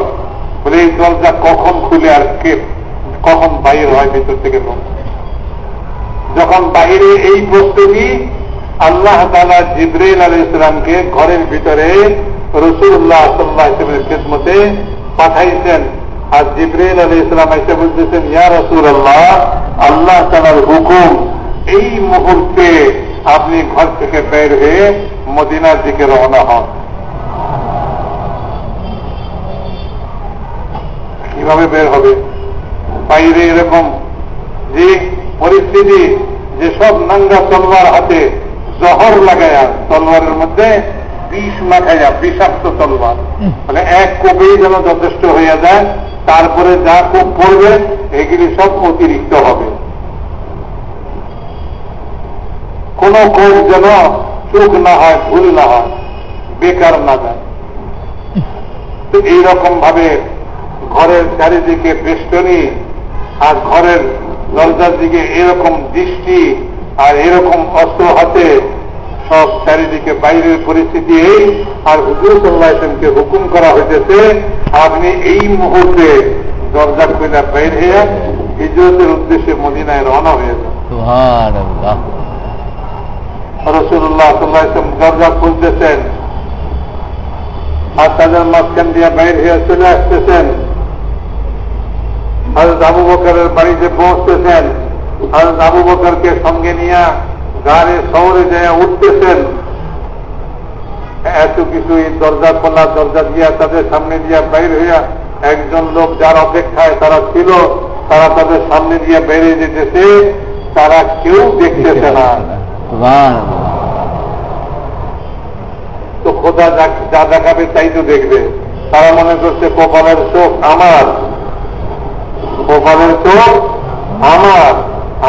Speaker 1: বলে, এই দরজা কখন খুলে আর কে, কখন বাইর হয় ভিতর থেকে লোক? যখন বাইরে এই প্রস্তুতি, আল্লাহ তালা জিব্রাইল আলী ইসলামকে ঘরের ভিতরে রসুল্লাহ সাল্লাহ ইসলামের খেদমতে পাঠাইছেন। আর জিব্রাইল আলী ইসলাম এসে বলতেছেন, ইয়া রসুল আল্লাহ আল্লাহ তালার হুকুম, এই মুহূর্তে আপনি ঘর থেকে বের হয়ে মদিনার দিকে রওনা হন। কীভাবে বের হবে? বাইরে এরকম যে পরিস্থিতি, যে সব নাঙ্গা তলবার হাতে জহর লাগায়া তলবারের মধ্যে বিষ মাখাইয়া বিষাক্ত তলবার মানে এক কোপেই যেন যথেষ্ট হইয়া যায়, তারপরে যা কোপ পড়বে, এগুলি সব অতিরিক্ত হবে। কোনো কোষ যেন চোখ না হয়, ভুল না হয়, বেকার না যায়। তো এইরকম ভাবে ঘরের চারিদিকে বেষ্টনী আর ঘরের দরজার দিকে এরকম দৃষ্টি আর এরকম অস্ত্র হাতে সব চারিদিকে বাইরের পরিস্থিতি এই আর হুজুর সাল্লাহামকে হুকুম করা হইতেছে আপনি এই মুহূর্তে দরজা খুলে বাইর হয়ে হিজরতের উদ্দেশ্যে মদিনায় রওনা হয়ে যান। রসুল্লাহ সাল্লাহাম দরজা খুলতেছেন আর তাদের মাঝখান দিয়ে বাইর হয়ে চলে আসতেছেন। হজরত আবু বকরের বাড়িতে পৌঁছতেছেন হজরত আবু বকরকে সঙ্গে নিয়ে গাড়ি শহরে যায় উঠতেছেন। এত কিছু দরজা খোলা দরজা দিয়া তাদের সামনে দিয়া বাইর হইয়া একজন লোক যার অপেক্ষায় তারা ছিল, তারা তাদের সামনে দিয়ে বেরিয়ে যেতেছে, তারা কেউ দেখতেছে না। তো খোদা যা দেখাবে তাই তো দেখবে। তারা মনে করছে, কপালের চোখ আমার। কপালের চোখ আমার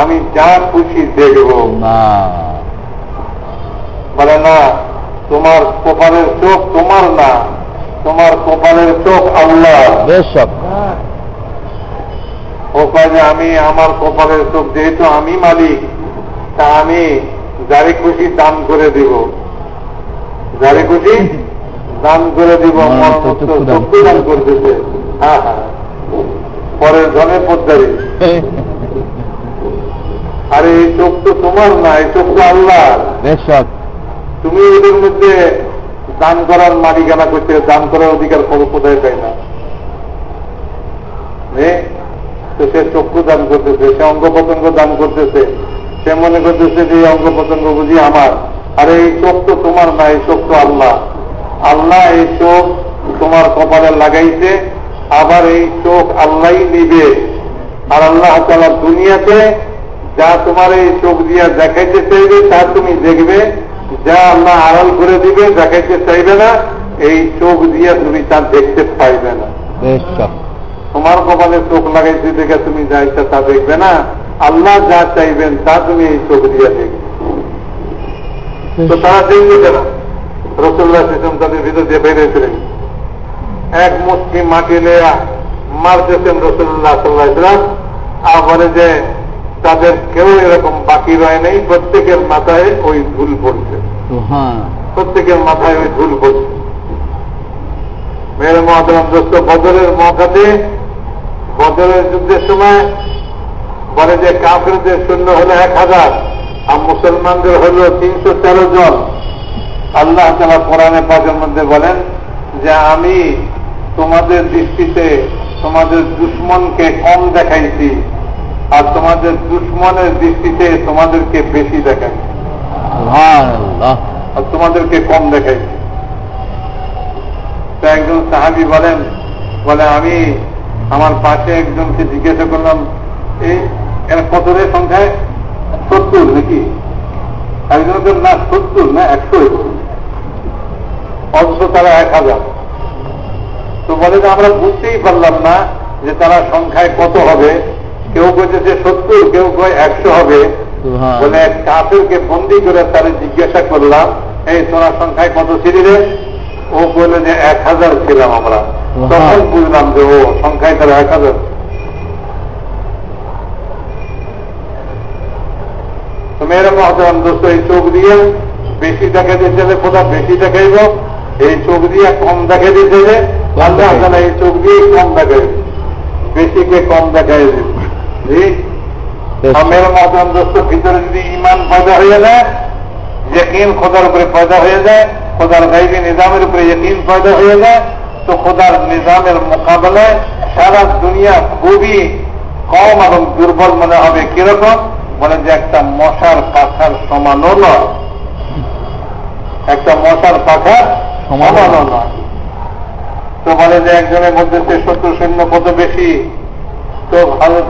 Speaker 1: আমি যা খুশি দেখব
Speaker 2: না।
Speaker 1: বলে না তোমার কপালের চোখ তোমার না তোমার কপালের চোখ আল্লাহ। ও যে আমি আমার কপালের চোখ যেহেতু আমি মালিক তা আমি যারে খুশি দান করে দিব। যারে খুশি দান করে দিব
Speaker 2: দান।
Speaker 1: চক্ষু দান করতেছে হ্যাঁ হ্যাঁ। পরের ধনে পদ্মারি আরে এই চোখ তো তোমার না এই চোখ তো আল্লাহ তুমি এদের মধ্যে দান করার মালিকানা করতে দান করার অধিকার কোনো কোথায় পাই না। তো সে চক্ষু দান করতেছে সে অঙ্গ প্রত্যঙ্গ দান করতেছে সে মনে করতেছে যে এই অঙ্গ প্রত্যঙ্গ বুঝি আমার। আর এই চোখ তো তোমার না এই চোখ তো আল্লাহ। আল্লাহ এই চোখ তোমার কপালে লাগাইছে আবার এই চোখ আল্লাহ নিবে। আর আল্লাহ তালা দুনিয়াতে যা তোমার এই চোখ দিয়া দেখাইতে চাইবে তা তুমি দেখবে। যা আল্লাহ আড়াল করে দিবে দেখাইতে চাইবে না। এই চোখ দিয়ে তুমি তা দেখতে পাইবে না। তোমার কপালে চোখ লাগাইছে দেখে তুমি যা ইচ্ছা তা দেখবে না। আল্লাহ যা চাইবেন তা তুমি এই চোখ দিয়ে দেখবে। তো তারা দেখবে না রসুল্লাহ সিসম তাদের ভিতর দিয়ে বেরিয়েছিলেন এক মুষ্টি মাটি নেয়া মারতেছেন রসুল্লাহ সাল্লাহ ইসলাম আর বলে যে তাদের কেউ এরকম বাকি রয় নেই প্রত্যেকের মাথায় ওই ধুল পড়ছে। প্রত্যেকের মাথায় ওই ধুল পড়ছে। মেয়ের মহাতরম দোস্ত বদরের মহাখাতে বদরের যুদ্ধের সময় বলে যে কাফেরদের সৈন্য হলো এক হাজার আর মুসলমানদের হলো তিনশো তেরো জন। আল্লাহ তালা কোরআনে পাকের মধ্যে বলেন যে আমি তোমাদের দৃষ্টিতে তোমাদের দুশ্মনকে কম দেখাইছি আর তোমাদের দুশ্মনের দৃষ্টিতে তোমাদেরকে বেশি দেখাইছি। আর তোমাদেরকে কম দেখাইছি। তো একজন সাহাবি বলেন বলে আমি আমার পাশে একজনকে জিজ্ঞাসা করলাম এই এর কত রে সংখ্যায়? সত্তর নাকি? একজনের না সত্তর না একশো অথচ তারা এক হাজার। তো বলে যে আমরা বুঝতেই পারলাম না যে তারা সংখ্যায় কত হবে। কেউ কইতেছে সত্তর কেউ কয় একশো হবে। বলে এক কাফেরকে বন্দি করে তারে জিজ্ঞাসা করলাম এই তোরা সংখ্যায় কত ছিলি রে ও বলল যে এক হাজার ছিলাম আমরা। তখন বুঝলাম যে ও সংখ্যায় তারা এক হাজার। তো মেয়েরা মহাজন দোস্ত এই চোখ দিয়ে বেশি দেখা দিতে হলে কোথা বেশি দেখাইব। এই চোখ দিয়ে কম দেখা দিতে হলে আল্লাহ তাআলা এই চোখ দিয়ে কম দেখাইব বেশিকে কম ঠিক
Speaker 2: বেশ।
Speaker 1: আমের মতন দোস্ত ভিতরে যদি ইমান পয়দা হয়ে যায় ইয়কিন খোদার উপরে পয়দা হয়ে যায় খোদার গাইবী নিজামের উপরে ইয়কিন পয়দা হয়ে যায় তো খোদার নিজামের মোকাবেলায় সারা দুনিয়া খুবই কম এবং দুর্বল মনে হবে। কীরকম? বলে যে একটা মশার পাখার সমানও নয়। একটা মশার পাখার তো বলে যে একজনের মধ্যে শত্রু সৈন্য কত বেশি। তো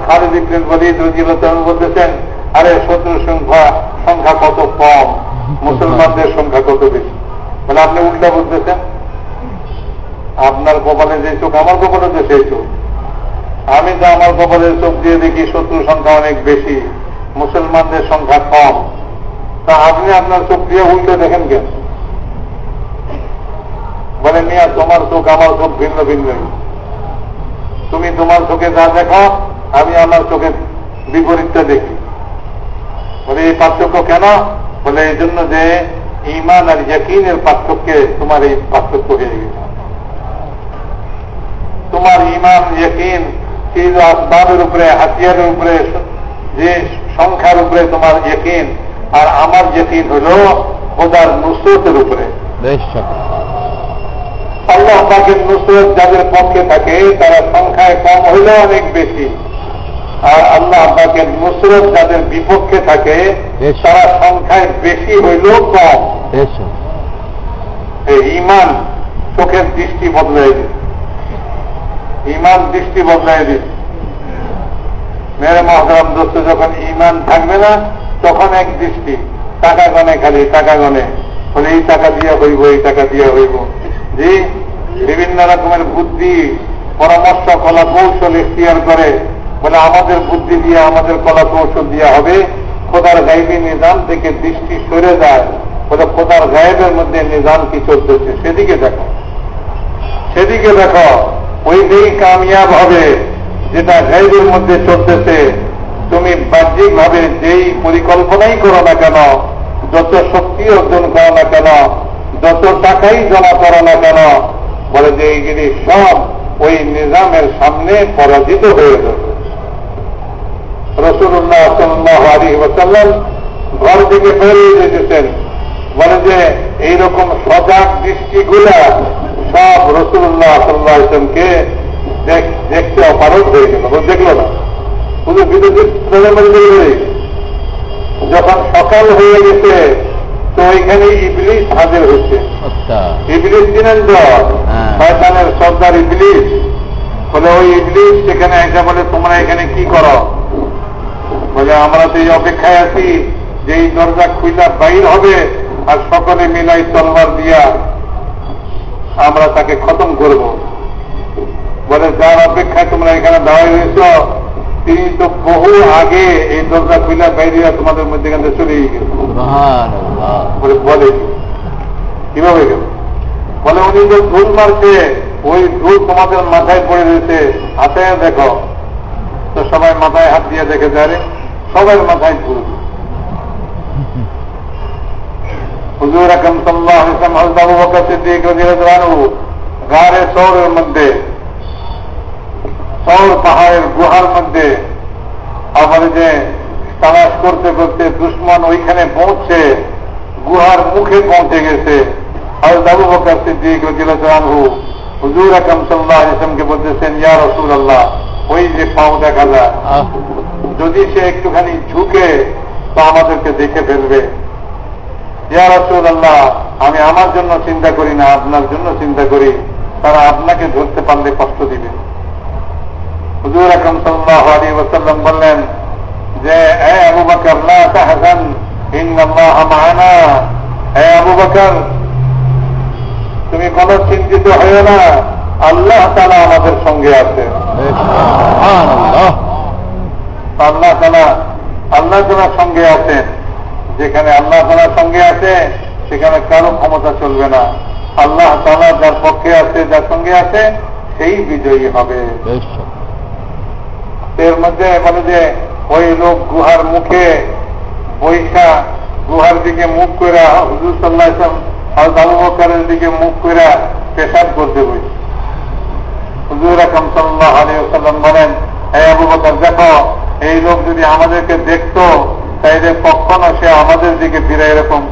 Speaker 1: ভারত ইবনে ওয়ালিদ রাদিয়াল্লাহু আনহু বলতেছেন আরে শত্রু সংখ্যা সংখ্যা কত কম? মুসলমানদের সংখ্যা কত বেশি? বলে আপনি উল্টা বলতেছেন। আপনার কপালে যে চোখ আমার কপালে তো সেই চোখ। আমি তো আমার কপালের চোখ দিয়ে দেখি শত্রু সংখ্যা অনেক বেশি মুসলমানদের সংখ্যা কম। তা আপনি আপনার চোখ দিয়ে উল্টে দেখেন কেন? বলে, মিয়া, তোমার চোখ আমার চোখ ভিন্ন ভিন্ন। তুমি তোমার চোখে যা দেখো, আমি আমার চোখে বিপরীতটা দেখি। বলে, এই পার্থক্য কেন? বলে, এই জন্য যে ইমান আর ইয়াকিনের পার্থক্যে তোমার এই পার্থক্য হয়ে গেছে। তোমার ইমান ইয়াকিন আসবাবের উপরে, হাতিয়ারের উপরে, যে সংখ্যার উপরে তোমার ইয়াকিন, আর আমার ইয়াকিন হল খোদার নুসরতের উপরে। আল্লাহ পাকের নুসরত যাদের পক্ষে থাকে তারা সংখ্যায় কম হইলেও অনেক বেশি। আর আল্লাহ পাকের নুসরত যাদের বিপক্ষে থাকে তারা সংখ্যায় বেশি হইলেও কম। ইমান চোখের দৃষ্টি বদলাই দিচ্ছে ইমান দৃষ্টি বদলাই দিচ্ছে মেরে মহতরম দোস্ত যখন ইমান থাকবে না তখন এক দৃষ্টি টাকা গনে খালি টাকা গনে। বলে এই টাকা দিয়ে হইব এই টাকা দিয়ে হইব। জি বিভিন্ন রকমের বুদ্ধি, পরামর্শ কলা কৌশল এখতিয়ার করে বলে আমাদের বুদ্ধি দিয়ে আমাদের কলা কৌশল দিয়ে হবে। খোদার গাইবী নিজাম থেকে দৃষ্টি সরে যায় বলে খোদার গায়েবের মধ্যে নিজাম কি চলতেছে? সেদিকে দেখো। সেদিকে দেখো, ওইটাই কামিয়াব হবে যেটা গাইবের মধ্যে চলতেছে। তুমি বাহ্যিক ভাবে যেই পরিকল্পনাই করো না কেন, যত শক্তি অর্জন করো না কেন যত টাকাই জমা করো না কেন, বলে যে এইগুলি সব ওই নিজামের সামনে পরাজিত হয়ে যাবে। রসুল্লাহ সাল্লাহ আলী ওসাল্লাম ঘর থেকে বেরিয়ে যেতেছেন। বলে যে এইরকম সজাগ দৃষ্টিগুলা সব রসুল্লাহ সাল্লাহ ইসলামকে দেখতে অপারক হয়ে গেল। দেখল না। শুধু বিদেশি যখন সকাল হয়ে গেছে তো ওইখানে ইবলিশ হাজির হচ্ছে
Speaker 2: আচ্ছা।
Speaker 1: ইবলিশ চিনেন তো?
Speaker 2: হ্যাঁ।
Speaker 1: শয়তানের সর্দার ইবলিশ বলে ওই ইবলিশ সেখানে এসে বলে তোমরা এখানে কি করো? বলে আমরা তো এই অপেক্ষায় আছি যে এই দরজা খুইলা বাইর হবে আর সকলে মিলাই তলবার দিয়া আমরা তাকে খতম করব। বলে যার অপেক্ষায় তোমরা এখানে দাঁড়াই রয়েছ তিনি তো বহু আগে এই দরজা খুইলা বাইরে তোমাদের মধ্যে এখানে চলে গেছে। বলে কীভাবে গেল? বলে উনি যে ধুল মারছে ওই ধুল তোমাদের মাথায় পড়ে রয়েছে হাতে দেখো। তো সবাই মাথায় হাত দিয়ে দেখে যারে সবার মাথায় ধুল। হুজুর আকম সাল্লাহ হজরত আবু বকর সিদ্দিক রাদিয়াল্লাহু আনহু গারে সৌরের মধ্যে সৌর পাহাড়ের গুহার মধ্যে আবার যে তালাশ করতে করতে দুশ্মন ওইখানে পৌঁছে গুহার মুখে পৌঁছে গেছে। আর দাবু বকর সিদ্দিক রাদিয়াল্লাহু হুজুর আকম সাল্লাহ ইসলামকে বলতেছেন ইয়া রসুল আল্লাহ ওই যে পাও দেখা যায়। যদি সে একটুখানি ঝুঁকে তো আমাদেরকে দেখে ফেলবে। ইয়া রসুল আল্লাহ আমি আমার জন্য চিন্তা করি না আপনার জন্য চিন্তা করি। তারা আপনাকে ধরতে পারলে কষ্ট দিবে। হুজুর আকরম সাল্লাহ আলী ওসাল্লাম বললেন যে এ আবু বকর লা তাহজান ইন্নাল্লাহ মা'ানা। এ আবু বকর তুমি কোন চিন্তিত হয়েও না। আল্লাহ তাআলা আমাদের সঙ্গে আছে আল্লাহ তালা আল্লাহ তালার সঙ্গে আছেন। যেখানে আল্লাহ তালার সঙ্গে আছে সেখানে কারও ক্ষমতা চলবে না। আল্লাহ তালা যার পক্ষে আছে যার সঙ্গে আছে সেই বিজয়ী হবে। এর মধ্যে বলে যে ওই লোক গুহার মুখে বৈশা গুহার দিকে মুখ করে হুজুর সাল্লাহ ইসলাম আবু বকরের দিকে মুখ করে পেশাব করতে বসে হুজুর আকরম সাল্লাহ আলী সাল্লাম বলেন এই আবু বকর দেখো এই লোক যদি আমাদেরকে দেখতো তাইলে কখনো সে আমাদের দিকে ফিরে এরকম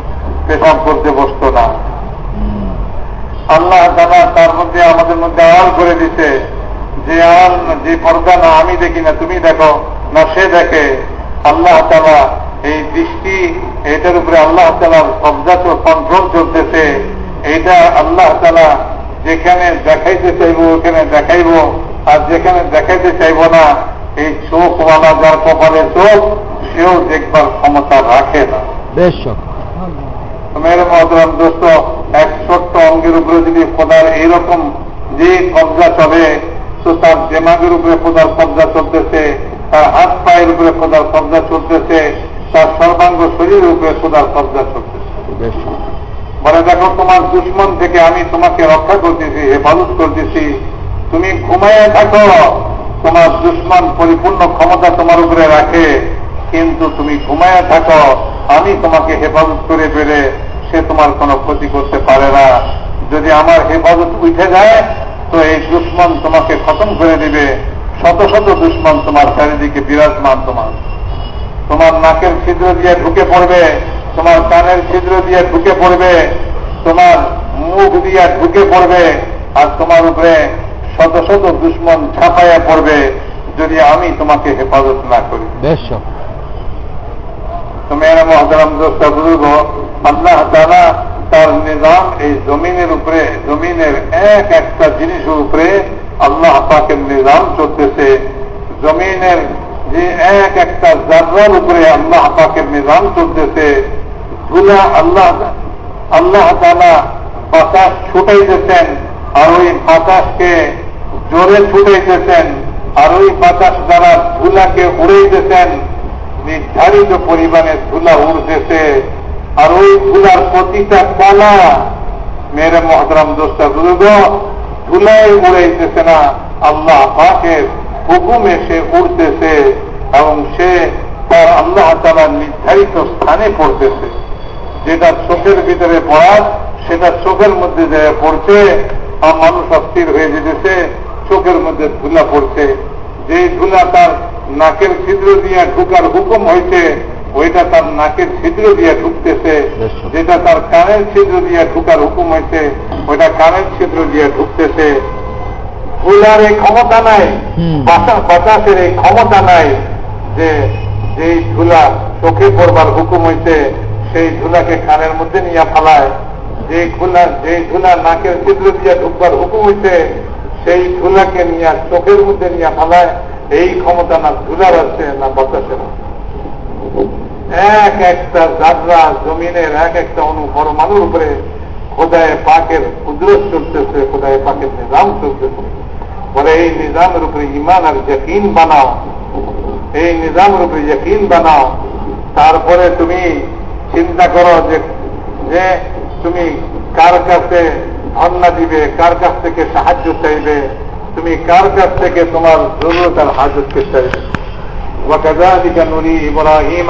Speaker 1: পেশাব করতে বসতো না। আল্লাহ তালা তার মধ্যে আমাদের মধ্যে আড়াল করে দিতে যে আড়াল যে পর্দা না আমি দেখি না তুমি দেখো। না সে দেখে। আল্লাহ তালা এই দৃষ্টি এটার উপরে আল্লাহ তালার কবজা কন্ট্রোল চলতেছে। এটা আল্লাহ তালা যেখানে দেখাইতে চাইব ওখানে দেখাইব। আর যেখানে দেখাইতে চাইব না এই চোখওয়ালা যার কপালে চোখ সেও দেখবার ক্ষমতা রাখে না।
Speaker 2: বেশ
Speaker 1: মেরে মহতরাম দোস্ত এক ছোট্ট অঙ্গের উপরে যদি খোদার এইরকম যে কবজা চলে তো তার দেমাগের উপরে খোদার কবজা চলতেছে তার হাত পায়ের উপরে খোদার কবজা চলতেছে তার সর্বাঙ্গ শরীর উপরে খোদার কবজা
Speaker 2: বেশ।
Speaker 1: বলে দেখো তোমার দুশ্মন থেকে আমি তোমাকে রক্ষা করতেছি হেফাজত করতেছি। তুমি ঘুমাইয়া থাকো। তোমার দুশ্মন পরিপূর্ণ ক্ষমতা তোমার উপরে রাখে কিন্তু তুমি ঘুমাইয়া থাকো। আমি তোমাকে হেফাজত করে পেরে সে তোমার কোনো ক্ষতি করতে পারে না। যদি আমার হেফাজত উঠে যায় তো এই দুশ্মন তোমাকে খতম করে দিবে। শত শত দুশ্মন তোমার চারিদিকে বিরাজমান তোমার। তোমার নাকের ছিদ্র দিয়ে ঢুকে পড়বে তোমার কানের ছিদ্র দিয়ে ঢুকে পড়বে তোমার মুখ দিয়ে ঢুকে পড়বে আর তোমার উপরে শত শত দুশ্মন ছাপাইয়া পড়বে যদি আমি তোমাকে হেফাজত না করি।
Speaker 2: বেশ
Speaker 1: তো মেয়েরা মহতারাম দোস্তা বুজুর্গ আল্লাহ তারা তার নিজাম এই জমিনের উপরে, জমিনের এক একটা জিনিসের উপরে আল্লাহ পাকের নিজাম চলতেছে। জমিনের যে এক একটা জার্রার উপরে আল্লাহ পাকের নিজাম চলতেছে। ধুলা আল্লাহ আল্লাহ তালা বাতাস ছুটাইতেছেন আর ওই বাতাসকে জোরে ছুটাইতেছেন আর ওই বাতাস দ্বারা ধুলাকে উড়াইতেছেন। নির্ধারিত পরিমাণে ধুলা উড়তেছে। আর ওই ধুলার প্রতিটা কলা, মেরে মহতরাম দোস্তা দুর্গ ধুলাই উড়াইতেছে না, আল্লাহ পাকের হুকুমে সে উড়তেছে এবং সে তার আল্লাহ তালা নির্ধারিত স্থানে পড়তেছে। যেটা চোখের ভিতরে পড়ার সেটা চোখের মধ্যে যে পড়ছে, আর মানুষ অস্থির হয়ে যেতেছে, চোখের মধ্যে ধুলা পড়ছে। যে ধুলা তার নাকের ছিদ্র দিয়ে ঢুকার হুকুম হয়েছে ওইটা তার নাকের ছিদ্র দিয়ে ঢুকতেছে। যেটা তার কানের ছিদ্র দিয়ে ঢুকার হুকুম হয়েছে ওইটা কানের ছিদ্র দিয়ে ঢুকতেছে। ধুলার এই ক্ষমতা নাই বাতাসের এই ক্ষমতা নাই যে যেই ধুলা চোখে পড়বার হুকুম হইতে সেই ধুলাকে কানের মধ্যে নিয়ে ফালায়। যে ধুলা যে ধুলা নাকের ছিদ্র দিয়ে ঢুকবার হুকুম হইতে সেই ধুলাকে নিয়ে চোখের মধ্যে নিয়ে ফালায়। এই ক্ষমতা না ধুলার আছে না বাতাসের আছে। এক একটা যাত্রা জমিনের এক একটা অনু পরমাণুর উপরে খোদায় পাকের কুদরত চলতেছে খোদায় পাকের নিজাম চলতেছে বলে এই নিজামের উপরে ইমান আর যকিন বানাও এই নিজামের উপরে যকিন বানাও তারপরে তুমি চিন্তা করো যে যে তুমি কার কাছে ধর্ণা দিবে কার কাছ থেকে সাহায্য চাইবে তুমি কার কাছ থেকে তোমার জরুরত আর হাজতকে চাইবে وكذلك نري إبراهيم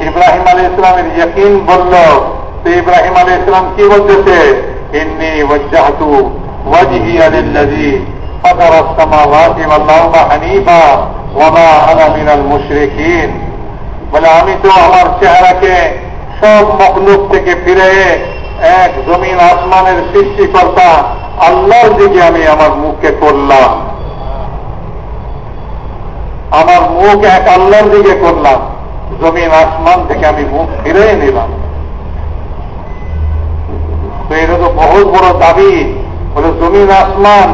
Speaker 1: ইব্রাহিম আলী ইসলামের ইয়কিন বলল, তো ইব্রাহিম আলী ইসলাম কি বলতেছে? ইন্নি ওয়াজ্জাহতু ওয়াজহি লিল্লাযী ফাতার আস-সামাওয়াতি ওয়াল আরদা হানিফা ওয়া আনা মিনাল মুশরিকিন। বলে, আমি তো আমার চেহারাকে সব মখলুক থেকে ফিরে এক জমিন আসমানের সৃষ্টিকর্তা আল্লাহর দিকে আমি আমার মুখকে করলাম। আমার মুখ এক আল্লাহর দিকে করলাম। জমিন আসমান থেকে আমি মুখ ফিরে নিলাম। তো এটা তো বহুত বড় দাবি, বলে জমিন আসমান,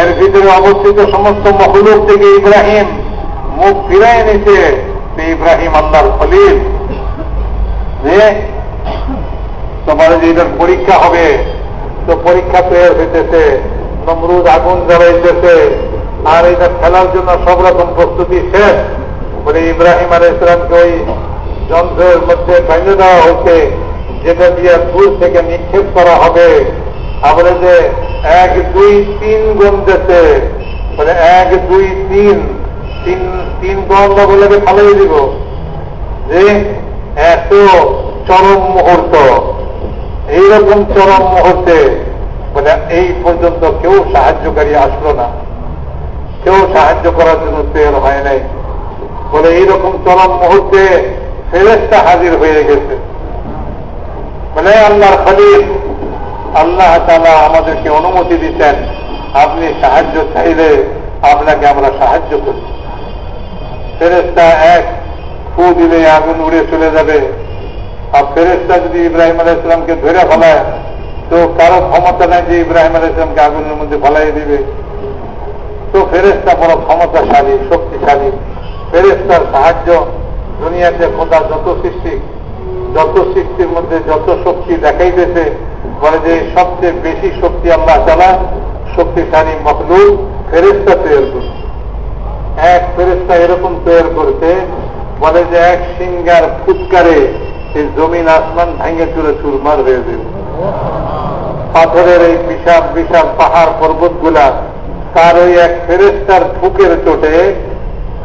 Speaker 1: এর ভিতরে অবস্থিত সমস্ত মহলুক থেকে ইব্রাহিম মুখ ফিরাই নিতে ইব্রাহিম আল্লাহর খলিল। যে তোমার যে এটার পরীক্ষা হবে, তো পরীক্ষা তৈরি হইতেছে, নমরুদ আগুন জ্বালাইতেছে, আর এটা খেলার জন্য সব রকম প্রস্তুতি শেষ। বলে ইব্রাহিম আল ইসলামকে ওই যন্ত্রের মধ্যে বেঁধে দেওয়া হয়েছে, যেটা দিয়ে দূর থেকে নিক্ষেপ করা হবে। তারপরে যে এক, দুই, তিন গন্তেছে বলে এক, দুই, তিন তিন তিন গন্ধ বলে ফালাই দিব। যে এত চরম মুহূর্ত, এইরকম চরম মুহূর্তে, বলে এই পর্যন্ত কেউ সাহায্যকারী আসলো না। কেউ সাহায্য করার জন্য তৈরি হয় নাই। বলে এইরকম চরম মুহূর্তে ফেরেস্তা হাজির হয়ে গেছে। বলে, আল্লাহর খলিল, আল্লাহ তালা আমাদেরকে অনুমতি দিচ্ছেন, আপনি সাহায্য চাইলে আপনাকে আমরা সাহায্য করি। ফেরেস্তা এক ফু দিলে আগুন উড়ে চলে যাবে। আর ফেরেস্তা যদি ইব্রাহিম আলাহ ইসলামকে ধরে ফেলায়, তো কারও ক্ষমতা নেই যে ইব্রাহিম আলাহ ইসলামকে আগুনের মধ্যে ফলাই দিবে। তো ফেরেস্তা বড় ক্ষমতাশালী, শক্তিশালী। ফেরেস্তার সাহায্য, দুনিয়াতে খোদা যত সৃষ্টি, যত সৃষ্টির মধ্যে যত শক্তি দেখাইতেছে বলে যে সবচেয়ে বেশি শক্তি আল্লাহ তালা শক্তিশালী মখলুক ফেরেস্তা তৈরি করছে। এক ফেরেস্তা এরকম তৈরি করছে, বলে যে এক সিঙ্গার ফুৎকারে এই জমিন আসমান ভাঙে চুরে চুরমার হয়ে দেবে পাথরের এই বিশাল বিশাল পাহাড় পর্বতগুলা তার ওই এক ফেরেস্তার ফুকের চোটে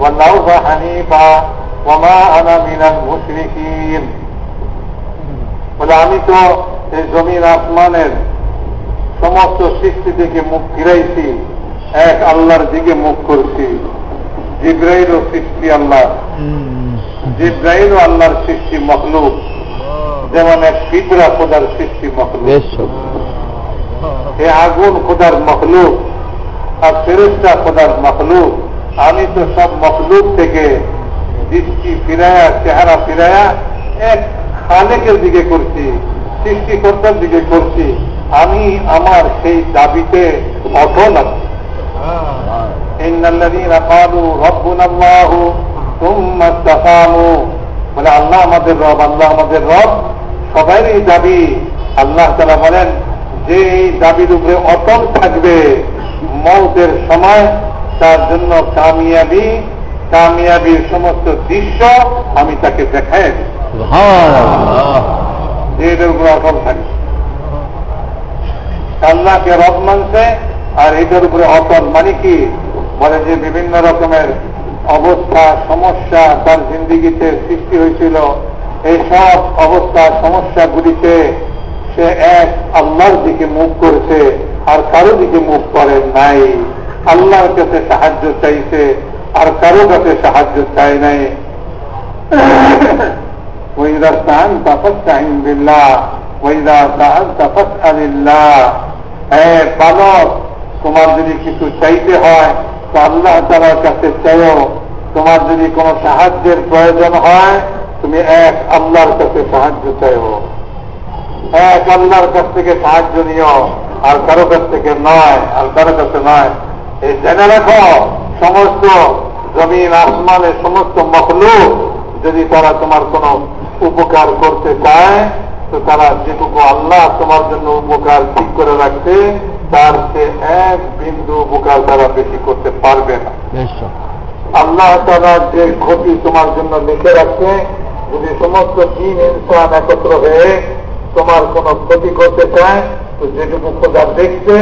Speaker 1: والأرض حنيفا وما أنا من المشركين বলে আমি তো এই জমিন আসমানের সমস্ত সৃষ্টি থেকে মুখ ফিরাইছি এক আল্লাহর দিকে মুখ করছি জিব্রাইলও সৃষ্টি আল্লাহ জিব্রাইলও আল্লাহর সৃষ্টি মখলুক যেমন এক পিঁপড়া খোদার সৃষ্টি মখলুক
Speaker 2: বেশ সব
Speaker 1: এ আগুন খোদার মখলুক আর ফেরেস্তা খোদার মখলুক আমি তো সব মখলুক থেকে দৃষ্টি ফিরায়া, চেহারা ফিরায়া এক খালেকের দিকে করছি, সৃষ্টিকর্তার দিকে করছি। আমি আমার সেই দাবিতে অটল আছি। বলে আল্লাহ আমাদের রব, আল্লাহ আমাদের রব সবাই দাবি। আল্লাহ তারা বলেন, যে এই দাবির উপরে অটল থাকবে মৌতের সময় তার জন্য কামিয়াবি কামিয়াবির সমস্ত দৃশ্য আমি তাকে দেখাই যে এটার উপরে অটল থাকবে। আল্লাহকে রব মানছে আর এটার উপরে অটল মানে কি? বলে যে বিভিন্ন রকমের অবস্থা সমস্যা তার জিন্দিগিতে সৃষ্টি হয়েছিল। এই সব অবস্থা সমস্যাগুলিতে সে এক আল্লাহর দিকে মুখ করেছে আর কারও দিকে মুখ করে নাই। আল্লাহর কাছে সাহায্য চাইছে আর কারো কাছে সাহায্য চায় নাই وإذا استعنت فاستعن بالله وإذا سألت فاسأل الله হ্যাঁ বালক তোমার যদি কিছু চাইতে হয় তো আল্লাহ তালার কাছে চাইও তোমার যদি কোনো সাহায্যের প্রয়োজন হয় তুমি এক আল্লাহর কাছে সাহায্য চাইও এক আল্লাহর কাছ থেকে সাহায্য নিও আর কারো কাছ থেকে নয় আর কারো কাছে নয় এই জেনে রাখো সমস্ত জমিন আসমানের সমস্ত মখলুক যদি তারা তোমার কোনো উপকার করতে চায় তো তারা যেটুকু আল্লাহ তোমার জন্য উপকার ঠিক করে রাখছে তার সে এক বিন্দু উপকার তারা বেশি করতে পারবে না। আল্লাহ তারা যে ক্ষতি তোমার জন্য লিখে রাখছে যদি সমস্ত দিন ইনসান একত্র হয়ে তোমার কোন ক্ষতি করতে চায় তো যেটুকু খোদা দেখছে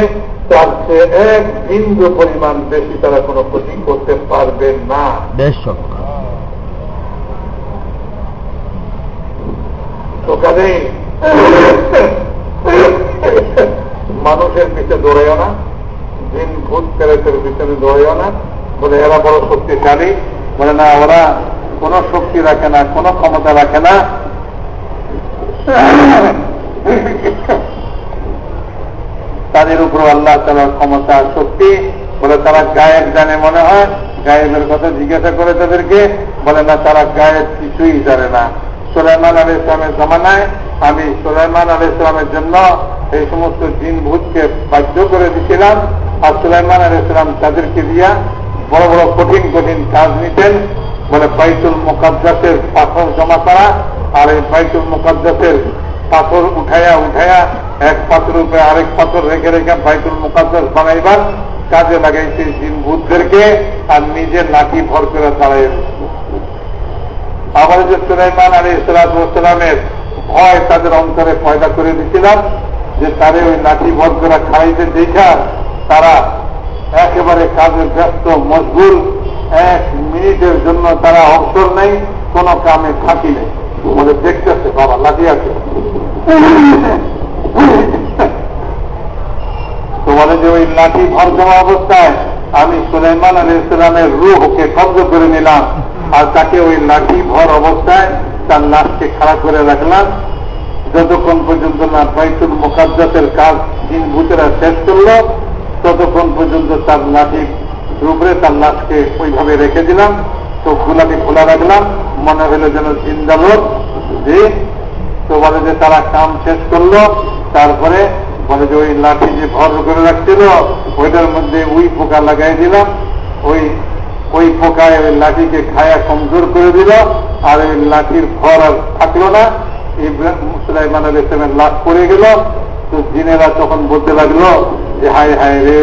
Speaker 1: তার সে এক বিন্দু পরিমাণ বেশি তারা কোনো ক্ষতি করতে পারবে না। তো কাজেই মানুষের পিছনে দৌড়াইও না দিন ভূত প্রেতের পিছনে দৌড়াইও না বলে এরা বড় শক্তিশালী বলে না ওরা কোনো শক্তি রাখে না কোনো ক্ষমতা রাখে না। তাদের উপর আল্লাহ তালার ক্ষমতা শক্তি বলে তারা গায়েব জানে মনে হয়, গায়েবের কথা জিজ্ঞাসা করে তাদেরকে, বলে না, তারা গায়েব কিছুই জানে না। সুলাইমান আলী ইসলামের জমানায় আমি সুলাইমান আলী ইসলামের জন্য এই সমস্ত জিন ভূতকে বাধ্য করে দিছিলাম আর সুলাইমান আলী ইসলাম তাদেরকে দিয়া বড় বড় কঠিন কঠিন কাজ নিতেন, বলে বাইতুল মোকাদ্দাসের পাথর জমা করা আর এই বাইতুল মোকাদ্দাসের পাথর উঠাইয়া উঠাইয়া এক পাথর উপরে আরেক পাথর রেখে রেখে বাইতুল মুকাদ্দাস বানাইবার কাজে লাগাইছে জিন ভূতদেরকে আর নিজে লাঠি ভর করে দাঁড়াই আবার যে সুলাইমান আলী ইসলামের ভয় তাদের অন্তরে পয়দা করে দিয়েছিলাম যে তারে ওই লাঠি ভর করে খাইতে দেখা তারা একেবারে কাজে ব্যস্ত মজগুল এক মিনিটের জন্য তারা অবসর নেই, কোনো কামে থাকি নেই। বলে দেখতেছে, বাবা, লাঠি তো বলে যে ওই লাঠি ভর দেওয়া অবস্থায় আমি সুলাইমান আলী ইসলামের রুহকে কব্জ করে নিলাম আর তাকে ওই লাঠি ভর অবস্থায় তার লাশকে খাড়া করে রাখলাম। যতক্ষণ পর্যন্ত না বাইতুল মোকাদ্দাসের কাজ দিন ভূতেরা শেষ করল, ততক্ষণ পর্যন্ত তার লাঠি উপরে তার লাশকে ওইভাবে রেখে দিলাম। চোখগুলাকে খোলা রাখলাম। মনে হলো যেন জিন্দালোক যে তো বলে যে তারা কাম শেষ করল, তারপরে বলে যে ওই লাঠি যে ভর করে রাখছিল, ওইটার মধ্যে উই পোকা লাগাই দিলাম ওই ওই পোকায় ওই লাঠিকে খায়া কমজোর করে দিল, আর ওই লাঠির ভর আর থাকল না। সুলাইমান আল ইসলামের লাশ পড়ে গেল। তো জিনেরা তখন বলতে লাগল যে, হায় হায় রে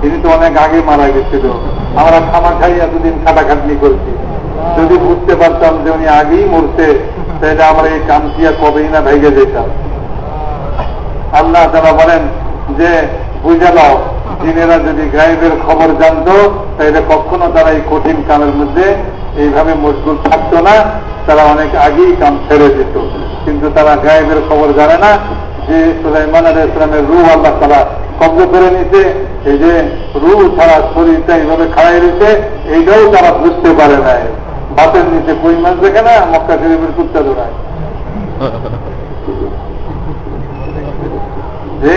Speaker 1: তিনি তো অনেক আগে মারা গেছিল। আমরা খামা খাই এতদিন খাটাখাটনি করছি। যদি বুঝতে পারতাম যে উনি আগেই মরছে তাহলে আমরা এই কামটিয়া কবেই না ভেঙে যেতাম আল্লাহ তারা বলেন যে, বুঝে নাও জিনেরা যদি গায়েবের খবর জানতো তাহলে কখনো তারা এই কঠিন কামের মধ্যে এইভাবে মজবুত থাকতো না, তারা অনেক আগেই কাম ছেড়ে দিত। কিন্তু তারা গায়েবের খবর জানে না যে, সুলাইমান আলী ইসলামের রু আল্লাহ তারা কব্জ করে নিছে এই যে রু ছাড়া শরীরটা এইভাবে খাড়াই রয়েছে, এইটাও তারা বুঝতে পারে নাই। বাতের নিচে কই মাছ দেখে না মক্কা শরীফের কুত্তা দৌড়ায়। যে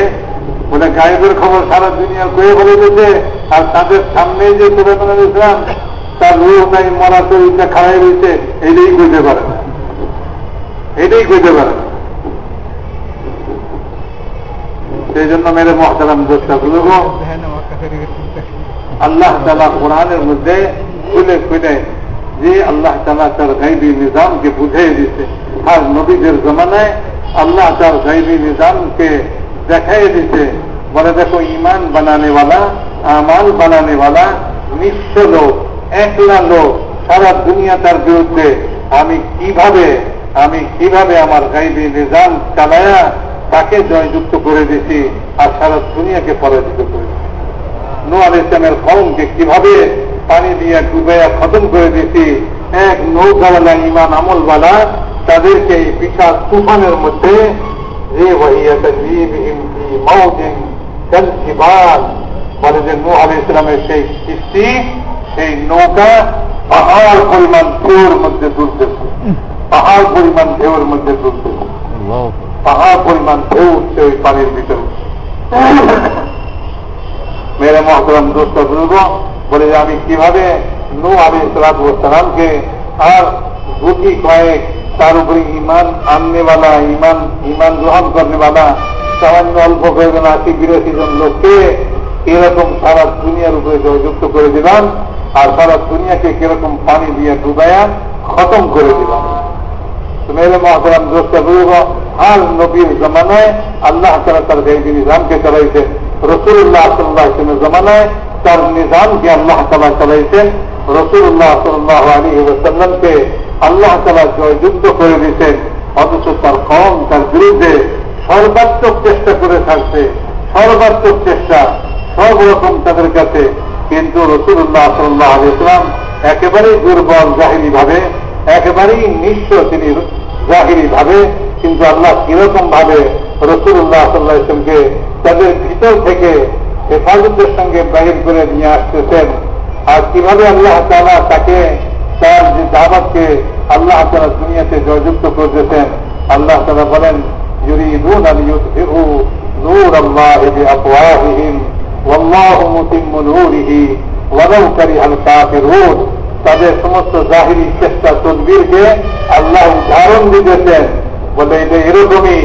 Speaker 1: বলে গায়েবের খবর সারা দুনিয়া কয়ে বলে দিতে আর তাদের সামনে যে সুলাইমান আলী ইসলাম তার রুহ নাই মরা শরীরটা খাড়াই রয়েছে এইটাই কইতে পারে না। এটাই কইতে পারে না। সেই জন্য মেরে মহতারাম দোষটা বুঝব আল্লাহ তালা কোরআনের মধ্যে খুলে খুলে যে আল্লাহ তালা তার গাইবি নিজামকে বুঝিয়ে দিছে আর নবীদের জমানায় আল্লাহ তার গাইবি নিজামকে দেখাই দিছে বলে দেখো ইমান বানানেওয়ালা, আমাল বানানেওয়ালা নিঃস্ব লোক, একলা লোক, সারা দুনিয়া তার বিরুদ্ধে। আমি কীভাবে আমি কীভাবে আমার গাইবি নিজাম চালায়া তাকে জয়যুক্ত করে দিছি আর সারা দুনিয়াকে পরাজিত করে দিচ্ছি নোয়াল ইসলামের কমকে কীভাবে পানি দিয়ে ডুবাইয়া খতম করে দিছি এক নৌকাওয়ালা ইমান আমলওয়ালা তাদেরকে এই বিশাল তুফানের মধ্যে যে বলে যে নূ আল ইসলামের সেই কিস্তি সেই নৌকা পাহাড় পরিমাণ ঢেউর মধ্যে তুলতেছে পাহাড় পরিমাণ ঢেউর মধ্যে তুলতেছে পাহাড় পরিমাণ ঢেউ উঠছে ওই পানির ভিতরে। মেরে মহতরম দোস্ত বুঝব বলে যে আমি কীভাবে নু আলী সালামকে আর গুটি কয়েক তার উপরে ইমান আননেওয়ালা ইমান ইমান গ্রহণ করেনা সামান্য অল্প কয়েকজন আশি বিরাশি জন লোককে এরকম সারা দুনিয়ার উপরে জয়যুক্ত করে দিলাম আর সারা দুনিয়াকে কীরকম পানি দিয়ে ডুবাইয়া খতম করে দিলাম মেরে মহাতারাম দোষটা বুঝব আর নবীর জমানায় আল্লাহ তারা তার গাইবী নিজামকে চালাইছেন রসুল্লাহ সাল্লাহ ইসলামের জমানায় তার নিজামকে আল্লাহ তালা চালাইছেন রসুল্লাহ সাল্লাহ আলী ওসাল্লামকে আল্লাহ তালা জয়যুক্ত করে দিয়েছেন, অথচ তার কম, তার বিরুদ্ধে সর্বাত্মক চেষ্টা করে থাকছে, সর্বাত্মক চেষ্টা সব রকম তাদের কাছে। কিন্তু রসুল্লাহ সাল্লাহ আলী ইসলাম একেবারেই দুর্বল জাহিরি ভাবে একেবারেই নিঃস্ব তিনি জাহিরি ভাবে কিন্তু আল্লাহ কীরকম ভাবে রসুল্লাহ সাল্লাহ ইসলামকে তাদের ভিতর থেকে হেফাজতের সঙ্গে বাহির করে নিয়ে আসতেছেন আর কিভাবে আল্লাহ তালা তাকে তার যে দাবাতকে আল্লাহ তালা দুনিয়াতে জয়যুক্ত করতেছেন আল্লাহ তালা বলেন يريدون ليطفئوا نور الله بأفواههم والله متم نوره ولو كره الكافرون তাদের সমস্ত জাহিরি চেষ্টা তদবিরকে আল্লাহ উদাহরণ দিতেছেন বলে এটা এরকমই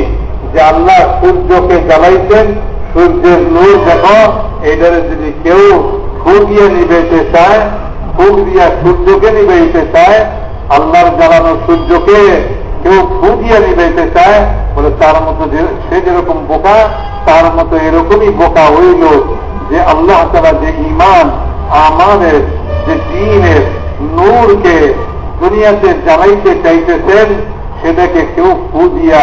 Speaker 1: যে আল্লাহ সূর্যকে জ্বালাইছেন সূর্যের নূর দেখো এটারে যদি কেউ ফুটিয়ে নিবেতে চায় ফুক দিয়া সূর্যকে নিবেইতে চায়, আল্লাহর জ্বালানো সূর্যকে কেউ ফুটিয়ে নিবেইতে চায়, বলে তার মতো সে যেরকম বোকা, তার মতো এরকমই বোকা হইল যে আল্লাহ তারা যে ইমান আমাদের যে দিনের নূরকে দুনিয়াতে জ্বালাইতে চাইতেছেন, সেটাকে কেউ ফু দিয়া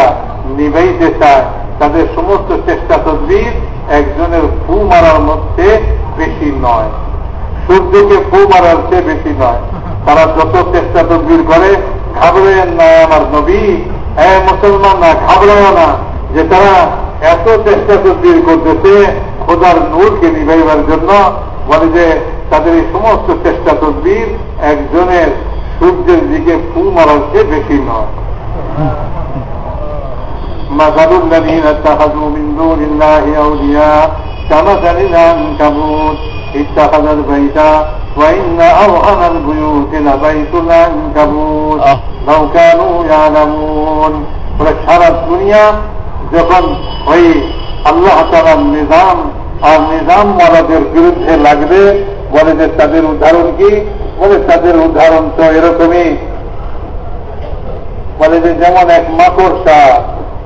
Speaker 1: চায়। তাদের সমস্ত চেষ্টা তদ্বির একজনের ফু মারার মধ্যে বেশি নয়। সূর্যকে ফু মারার চেয়ে বেশি নয়। তারা যত চেষ্টা তদ্বির করে ঘাবড়েন না আমার নবী। হ্যাঁ মুসলমানরা ঘাবড়ায় না, যে তারা এত চেষ্টা তদবির করতেছে, খোদার নূরকে নিভাইবার জন্য, বলে যে তাদের এই সমস্ত চেষ্টা তদবির একজনের সূর্যের দিকে ফু মারার চেয়ে বেশি নয়। مثل الذين اتخذوا من دون الله أولياء كمثل العنكبوت اتخذ البيت وإن أرحم البيوت لبيت العنكبوت
Speaker 2: আহ।
Speaker 1: لو كانوا يعلمون বলে সারা দুনিয়া যখন ওই আল্লাহ তালার নিজাম আর নিজাম মারাদের বিরুদ্ধে লাগবে বলে যে তাদের উদাহরণ কি বলে তাদের উদাহরণ তো এরকমই বলে যে যেমন এক মাকড়সা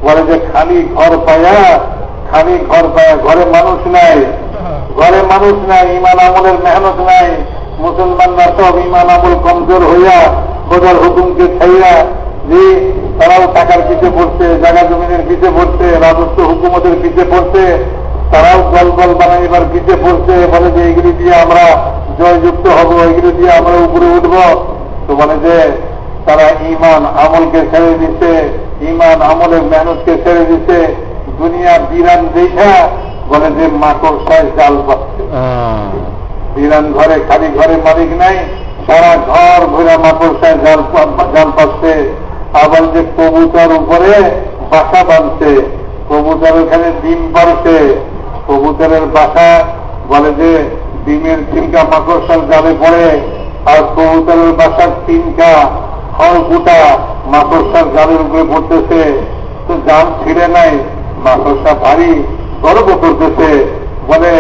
Speaker 1: বলে যে খালি ঘর পায়া, খালি ঘর পায়া ঘরে মানুষ নাই। ঘরে মানুষ নাই, ইমান আমলের মেহনত নাই। মুসলমানরা সব ইমান আমল কমজোর হইয়া খোদার হুকুমকে ছাইয়া যে তারাও টাকার পিছে পড়ছে, জায়গা জমিনের পিছে পড়ছে, রাজস্ব হুকুমতের পিছে পড়ছে, তারাও দল দল বানাইবার পিছে পড়ছে, বলে যে এগুলি দিয়ে আমরা জয়যুক্ত হব, এগুলি দিয়ে আমরা উপরে উঠব। তো বলে যে তারা ইমান আমলকে ছেড়ে দিচ্ছে ইমান আমলের মেহনতকে ছেড়ে দিচ্ছে দুনিয়া বিরান দেখা বলে যে মাকড় মাকড়সায় জাল পাচ্ছে বিরান ঘরে খালি ঘরে মালিক নাই সারা ঘর ঘুরে মাকড়সায় জাল জাল পাচ্ছে আবার যে কবুতর উপরে বাসা বাঁধছে কবুতর ওখানে ডিম পারছে কবুতরের বাসা বলে যে ডিমের চিনকা মাকড়সার জালে পড়ে আর কবুতরের বাসার তিনকা খড়কুটা মাকড়সার জালের উপরে পড়তেছে। তো জাল ছিঁড়ে নাই মাকড়সা ভারী গর্ব করতেছে। বলে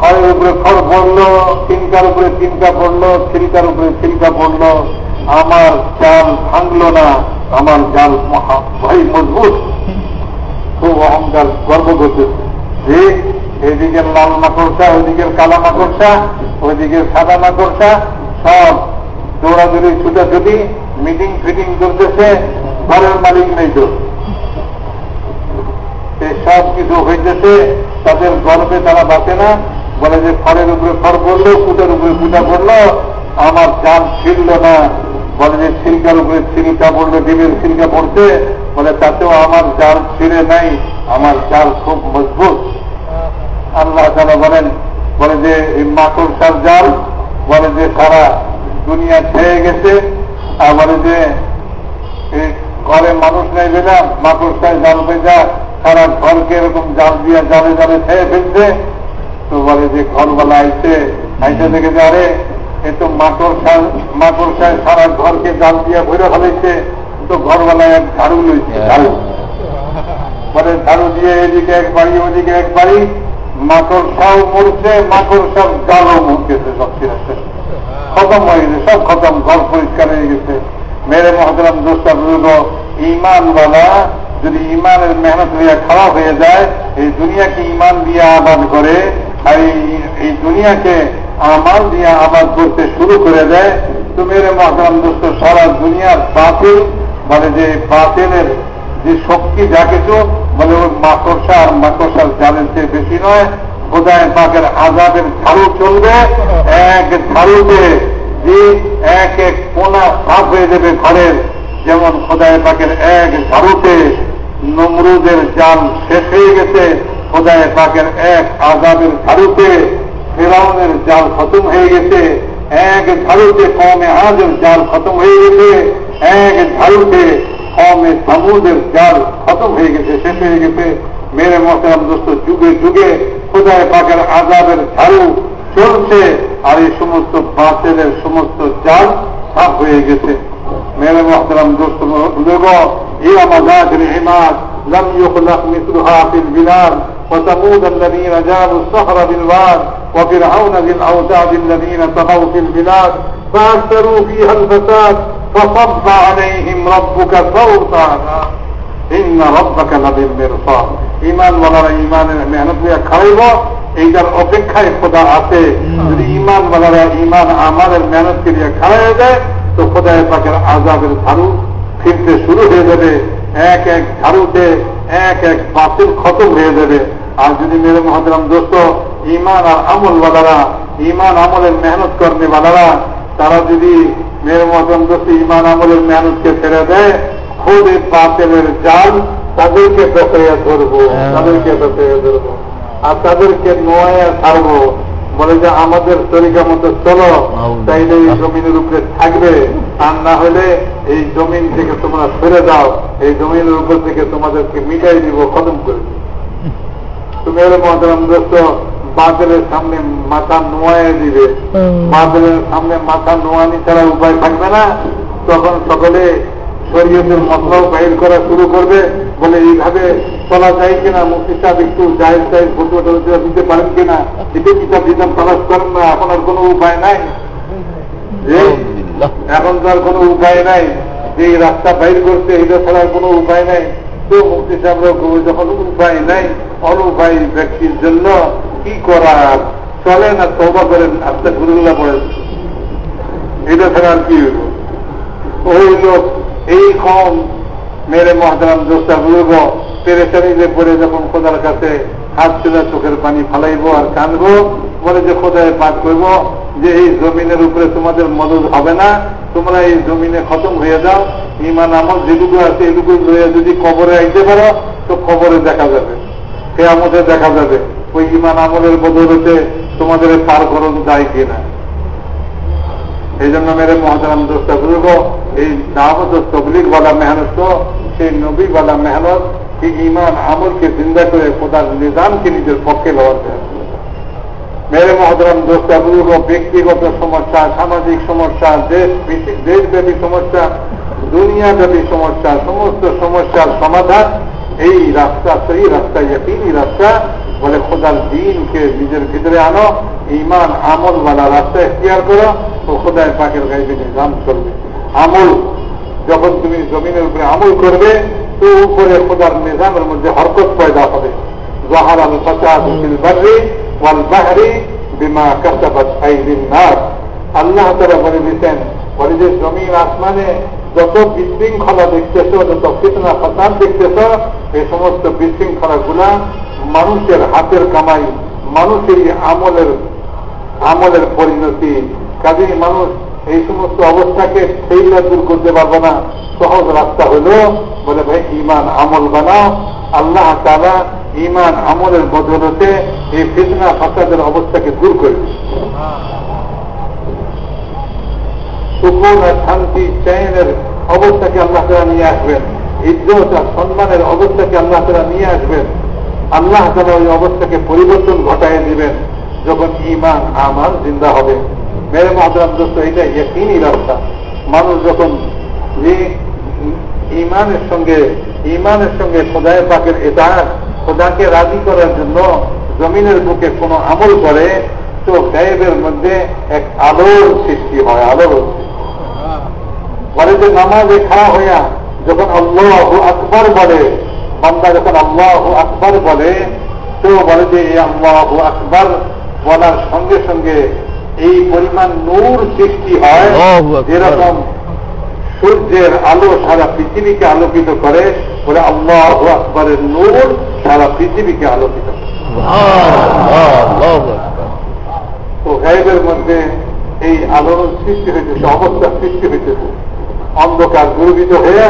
Speaker 1: খড়ের উপরে খড় পড়ল চিনকার উপরে চিনকা পড়ল ছিলকার উপরে ছিলকা পড়ল আমার জাল ভাঙলো না, আমার জাল ভাই মজবুত। খুব অহংকার, গর্ব করতেছে। যে এদিকের লাল মাকড়সা ওইদিকের কালা মাকড়সা ওইদিকের সাদা মাকড়সা, সব দৌড়াদৌড়ি ছুটাছুটি মিটিং ফিটিং করতেছে ঘরের মালিক নেই তো। সব কিছু হইতেছে, তাদের গর্বে তারা বাঁচে না। বলে যে খড়ের উপরে খড় পড়ল, কুটার উপরে কুটা পড়ল, আমার জাল ছিড়ল না। বলে যে ছিলকার উপরে ছিলকা পড়ল, ডিমের ছিলকা পড়ছে। বলে, তাতেও আমার জাল ছিঁড়ে নাই, আমার জাল খুব মজবুত। আল্লাহ তালা বলেন, বলে যে, এই মাকড়সার জাল, বলে যে, সারা দুনিয়া ছেয়ে গেছে আর বলে যে ঘরে মানুষ নেই বেলা মাকড়সায় জাল বেজা সারা ঘরকে এরকম জাল দিয়া জালে জালে ছেয়ে ফেলছে। তো বলে যে ঘরওয়ালা আইছে আইসে দেখে যে আরে এ তো মাকড়সা মাকড়সায় সারা ঘরকে জাল দিয়া ভরে ফেলেছে তো ঘরওয়ালা এক ঝাড়ু লইছে ঝাড়ু। বলে ঝাড়ু দিয়ে এদিকে এক বাড়ি ওদিকে এক বাড়ি মাকড়সাও মরছে মাকড়সার জালও মরতেছে সব ছিঁড়েছে খতম হয়ে গেছে সব খতম, ঘর পরিষ্কার হয়ে গেছে। মেরে মহতরাম দোস্তা বুঝল ইমানওয়ালা যদি ইমানের মেহনত হইয়া খারাপ হয়ে যায়, এই দুনিয়াকে ইমান দিয়ে আবাদ করে, আর এই- দুনিয়াকে আমাল দিয়ে আবাদ করতে শুরু করে দেয়, তো মেরে মহতরাম দোস্ত সারা দুনিয়ার বাতিল, বলে যে বাতিলের যে শক্তি যা কিছু বলে ওই মাকড়সা আর মাকড়সার জালের চেয়ে বেশি নয় খোদায় পাকের আজাদের ঝাড়ু চলবে, এক ঝাড়ুতে যে এক এক কোনা সাফ হয়ে যাবে ঘরের। যেমন খোদায় পাকের এক ঝাড়ুতে নমরুদের জাল শেষ হয়ে গেছে, খোদায় পাকের এক আজাদের ঝাড়ুতে ফেরাউনের জাল খতম হয়ে গেছে, এক ঝাড়ুতে কমে আজের জাল খতম হয়ে গেছে, এক ঝাড়ুতে কমে সামুদের জাল খতম হয়ে গেছে, শেষ হয়ে গেছে। মেরে মশলাম দোস্ত যুগে যুগে খোদায় পাকের আজাবের ঝাড়ু চলছে আর এই সমস্ত বাতিলের সমস্ত জাল সাফ হয়ে গেছে মেরে মহতরম দোস্ত লোক ইয়া মাজাজের হিমাদ لم يخلق مثلها في البلاد وثمود الذين جابوا الصخر بالواد وفرعون بالاوتاد الذين طغوا في البلاد فاكثروا فيها الفساد فصب عليهم ربك صوت عذاب إن ربك لبالمرصاد ইমান বলার ইমানের মেহনত নিয়ে খাইব এইটার অপেক্ষায় খোদা আছে। যদি ইমান বলারা ইমান আমাদের খাওয়া যায় তো খোদায় পাকের আজাবের ঝাড়ু ফিরতে শুরু হয়ে যাবে। এক এক ঝাড়ুতে এক এক বাতিল খতম হয়ে যাবে। আর যদি মেরে মহাদরাম দোস্ত ইমান আর আমল বালারা ইমান আমলের মেহনত করনে বালারা তারা যদি মেয়ের মতন দোষী ইমান আমলের মেহনতকে ছেড়ে দেয় খুদ এই বাতিলের জাল তাদেরকে বেসাইয়া ধরবো
Speaker 2: হ্যাঁ।
Speaker 1: তাদেরকে বেসাইয়া ধরবো। আর তাদেরকে নোয়া ছাড়বো বলে যে আমাদের তরিকা মতো চলো তাইলে এই জমিনের উপরে থাকবে। আর না হলে এই জমিন থেকে তোমরা ফেলে দাও এই জমিনের উপর থেকে তোমাদেরকে মিটাই দিব খতম করে দিব। তুমি এর মহতরম দোস্ত বাদলের সামনে মাথা নোয়ায় দিবে। বাদলের সামনে মাথা নোয়ানি ছাড়া উপায় থাকবে না। তখন সকলে শরীয়তের মতলব বাহির করা শুরু করবে, বলে এইভাবে চলা যায় কিনা মুক্তি সাহেব একটু জাহের সাহেব ফটো দিতে পারেন কিনা দিতে কিতাব দিতাম তালাশ করেন না এখন আর কোনো উপায় নাই? এখন তো আর কোনো উপায় নাই। যে রাস্তা বাইর করতে এটা ছাড়া আর কোনো উপায় নাই। তো মুক্তি সাহেবরা যখন উপায় নাই, অনুপায় ব্যক্তির জন্য কি করার চলে না তবা করেন আস্তে গুরুল্লাহ পড়েন এটা ছাড়া আর কি হইব ওই লোক এই কম মেরে মহাদারাম দোস্তা বুড়ব পেরেশানিতে পড়ে যখন খোদার কাছে হাত ছিল চোখের পানি ফালাইবো আর কানবো বলে যে খোদায় পাঠ করব যে এই জমিনের উপরে তোমাদের মদত হবে না, তোমরা এই জমিনে খতম হয়ে যাও। ইমান আমল যেটুকু আছে এটুকু লইয়া যদি কবরে আইতে পারো, তো কবরে দেখা যাবে, কেয়ামতে দেখা যাবে। ওই ইমান আমলের বদলতে তোমাদের পার করণ যায় কিনা। এই জন্য মেরে মহাদারাম দোস্তা বুজুর্গ এই দাওয়াত তবলিগ বালা মেহনত, সেই নবী বালা মেহনত কি ইমান আমলকে জিন্দা করে খোদার নিজামকে নিজের পক্ষে লওয়াতে মেরে মহাদারাম দোস্তা বুজুর্গ ব্যক্তিগত সমস্যা, সামাজিক সমস্যা, দেশ দেশব্যাপী সমস্যা, দুনিয়াব্যাপী সমস্যা, সমস্ত সমস্যার সমাধান এই রাস্তা, সেই রাস্তা এই রাস্তা, বলে খোদার দিনকে নিজের ভিতরে আনো ইমান আমল বালা রাস্তা এখতিয়ার করো তো খোদায় পাকের গাইবে নিজাম চলবে। আমল, যখন তুমি জমিনের উপরে আমল করবে, তো উপরে খোদার নিজামের মধ্যে হরকত পয়দা হবে। জহার আল ফাসাদ বাররি ওয়াল বাহরি বিমা নাস আল্লাহ তারা বলে দিতেন বলে যে জমিন আসমানে যত বিশৃঙ্খলা দেখতেছ, যত ফিতনা ফাসাদ দেখতেছ, এই সমস্ত বিশৃঙ্খলা গুলা মানুষের হাতের কামাই মানুষের আমলের আমলের পরিণতি। কাজেই মানুষ এই সমস্ত অবস্থাকে সেইটা দূর করতে পারব না। সহজ রাস্তা হলো, বলে ভাই ইমান আমল বানাও। আল্লাহ তারা ইমান আমলের বদলতে এই ফিতনা, ফাসাদের অবস্থাকে দূর করবে সুকুন আর শান্তি চয়নের অবস্থাকে আল্লাহ তারা নিয়ে আসবেন, ইজ্জত আর সম্মানের অবস্থাকে আল্লাহ তারা নিয়ে আসবেন। আল্লাহ তারা ওই অবস্থাকে পরিবর্তন ঘটায় দিবেন যখন ইমান আমার জিন্দা হবে। মেরে মহাদাম দোস্ত এটা একই রাস্তা। মানুষ যখন ইমানের সঙ্গে ইমানের সঙ্গে খোদায় পাকের এটা খোদাকে রাজি করার জন্য জমিনের বুকে কোনো আমল করে, তো গায়েবের মধ্যে এক আলোর সৃষ্টি হয়, আলোর যে নামাজে খাওয়া হইয়া যখন আল্লাহ আকবর বলে বান্দা যখন আল্লাহ আকবর বলে তো বলে যে এই আল্লাহ আকবর বলার সঙ্গে সঙ্গে এই পরিমাণ নূর সৃষ্টি হয় যেরকম সূর্যের আলো সারা পৃথিবীকে আলোকিত করে বলে আল্লাহ আকবরের নূর সারা পৃথিবীকে আলোকিত করে। তো গায়েবের মধ্যে এই আলোড়ন সৃষ্টি হইতেছে অবস্থা সৃষ্টি হইতেছে। অন্ধকার দুর্বিত হয়ে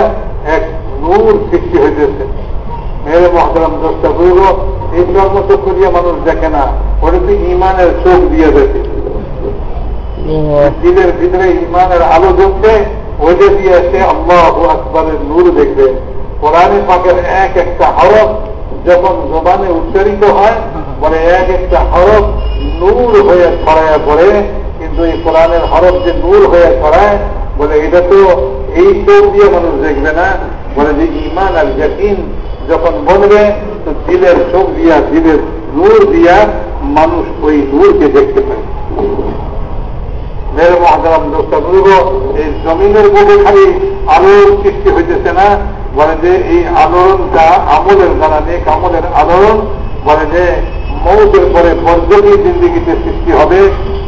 Speaker 1: এক নূর সৃষ্টি হইতেছে। মেরে মহাদারাম দোষটা বলব এই চর্মচক্ষু দিয়ে মানুষ দেখে না ওটা তো ইমানের চোখ দিয়ে দেখে। দিলের ভিতরে ইমানের আলো জ্বলছে ওইটা দিয়ে সে আল্লাহ আকবরের নূর দেখবে। কোরআনে পাকের এক একটা হরফ যখন জবানে উচ্চারিত হয় বলে এক একটা হরফ নূর হয়ে ছড়ায় পড়ে, কিন্তু এই কোরআনের হরফ যে নূর হয়ে ছড়ায় বলে, এটা তো এই চোখ দিয়ে মানুষ দেখবে না। বলে যে ইমান আর জাকিন যখন বলবে, তো দিলের চোখ দিয়া, দিলের নূর দিয়া মানুষ ওই নূরকে দেখতে পায় মেরে মহাদারাম দোষটা বলব এই জমিনের বুকে খালি আলোর সৃষ্টি হইতেছে না। বলে যে, এই আলোড়নটা আমলের দ্বারা নেক আমলের আলোড়ন। বলে যে, মৌতের পরে বর্জনী জিন্দিগিতে সৃষ্টি হবে,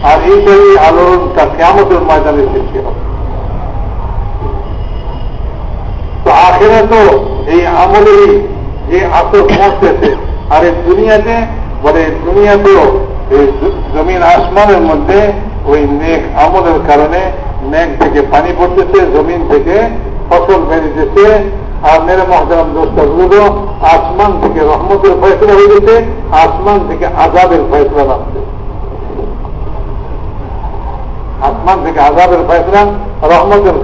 Speaker 1: আর এইটাই আলোড়নটা কেমতের ময়দানে সৃষ্টি হবে। তো আখেরা তো এই আমলেরই যে আসর পৌঁছেছে আর এই দুনিয়াতে, বলে দুনিয়াতেও এই জমিন আসমানের মধ্যে ওই নেক আমলের কারণে মেঘ থেকে পানি পড়তেছে, জমিন থেকে ফসল বেরিয়েছে আর মেরে মহাজারাম দোষটা বুঝলো আসমান থেকে রহমতের ফয়সলা হয়ে গেছে, আসমান থেকে আজাবের ফয়সলা নামছে। আসমান থেকে আজাবের ফয়সলা, রহমতের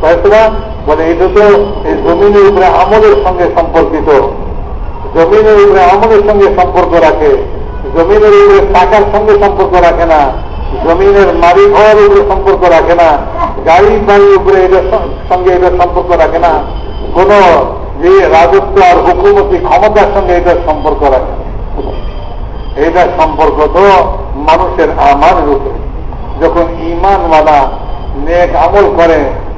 Speaker 1: ফয়সলা বলে এটা তো এই জমিনের উপরে আমলের সঙ্গে সম্পর্কিত। জমিনের উপরে আমলের সঙ্গে সম্পর্ক রাখে, জমিনের উপরে টাকার সঙ্গে সম্পর্ক রাখে না, জমিনের মালিক হওয়ার উপরে সম্পর্ক রাখে না, গাড়ি বাড়ির উপরে এটার সঙ্গে এটার সম্পর্ক রাখে না, কোন যে রাজত্ব আর হুকুমতি ক্ষমতার সঙ্গে এটার সম্পর্ক রাখে এটার সম্পর্ক তো মানুষের আমানের রূপে যখন ইমানওয়ালা নেক আমল করে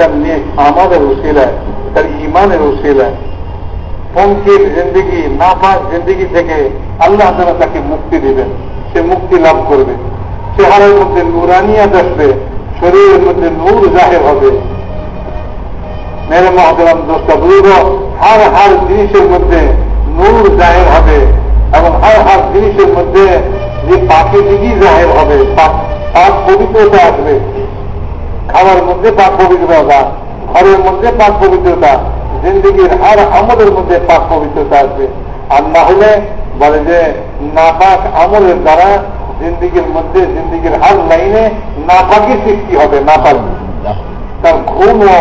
Speaker 1: তার নেক আমাদের উশিলায় তার ইমানের উশিলায় পঙ্কির জিন্দিগি নাফাক জিন্দিগি থেকে আল্লাহ তারা তাকে মুক্তি দিবেন। সে মুক্তি লাভ করবে। চেহারের মধ্যে নুরানিয়াত আসবে, শরীরের মধ্যে নূর জাহের হবে। মেরে মহাদাম দোষটা বুঝব হার হার জিনিসের মধ্যে নূর জাহের হবে এবং হার হার জিনিসের মধ্যে যে পাখি দিকেই জাহের হবে পাক পবিত্রতা আসবে। খাওয়ার মধ্যে পাক পবিত্রতা, ঘরের মধ্যে পাক পবিত্রতা, জিন্দগির হার আমলের মধ্যে পাক পবিত্রতা আসবে আর না হলে বলে যে নাপাক আমলের দ্বারা জিন্দিগির মধ্যে, জিন্দিগির হার লাইনে নাপাকি সৃষ্টি হবে, নাপাক। তার ঘুমও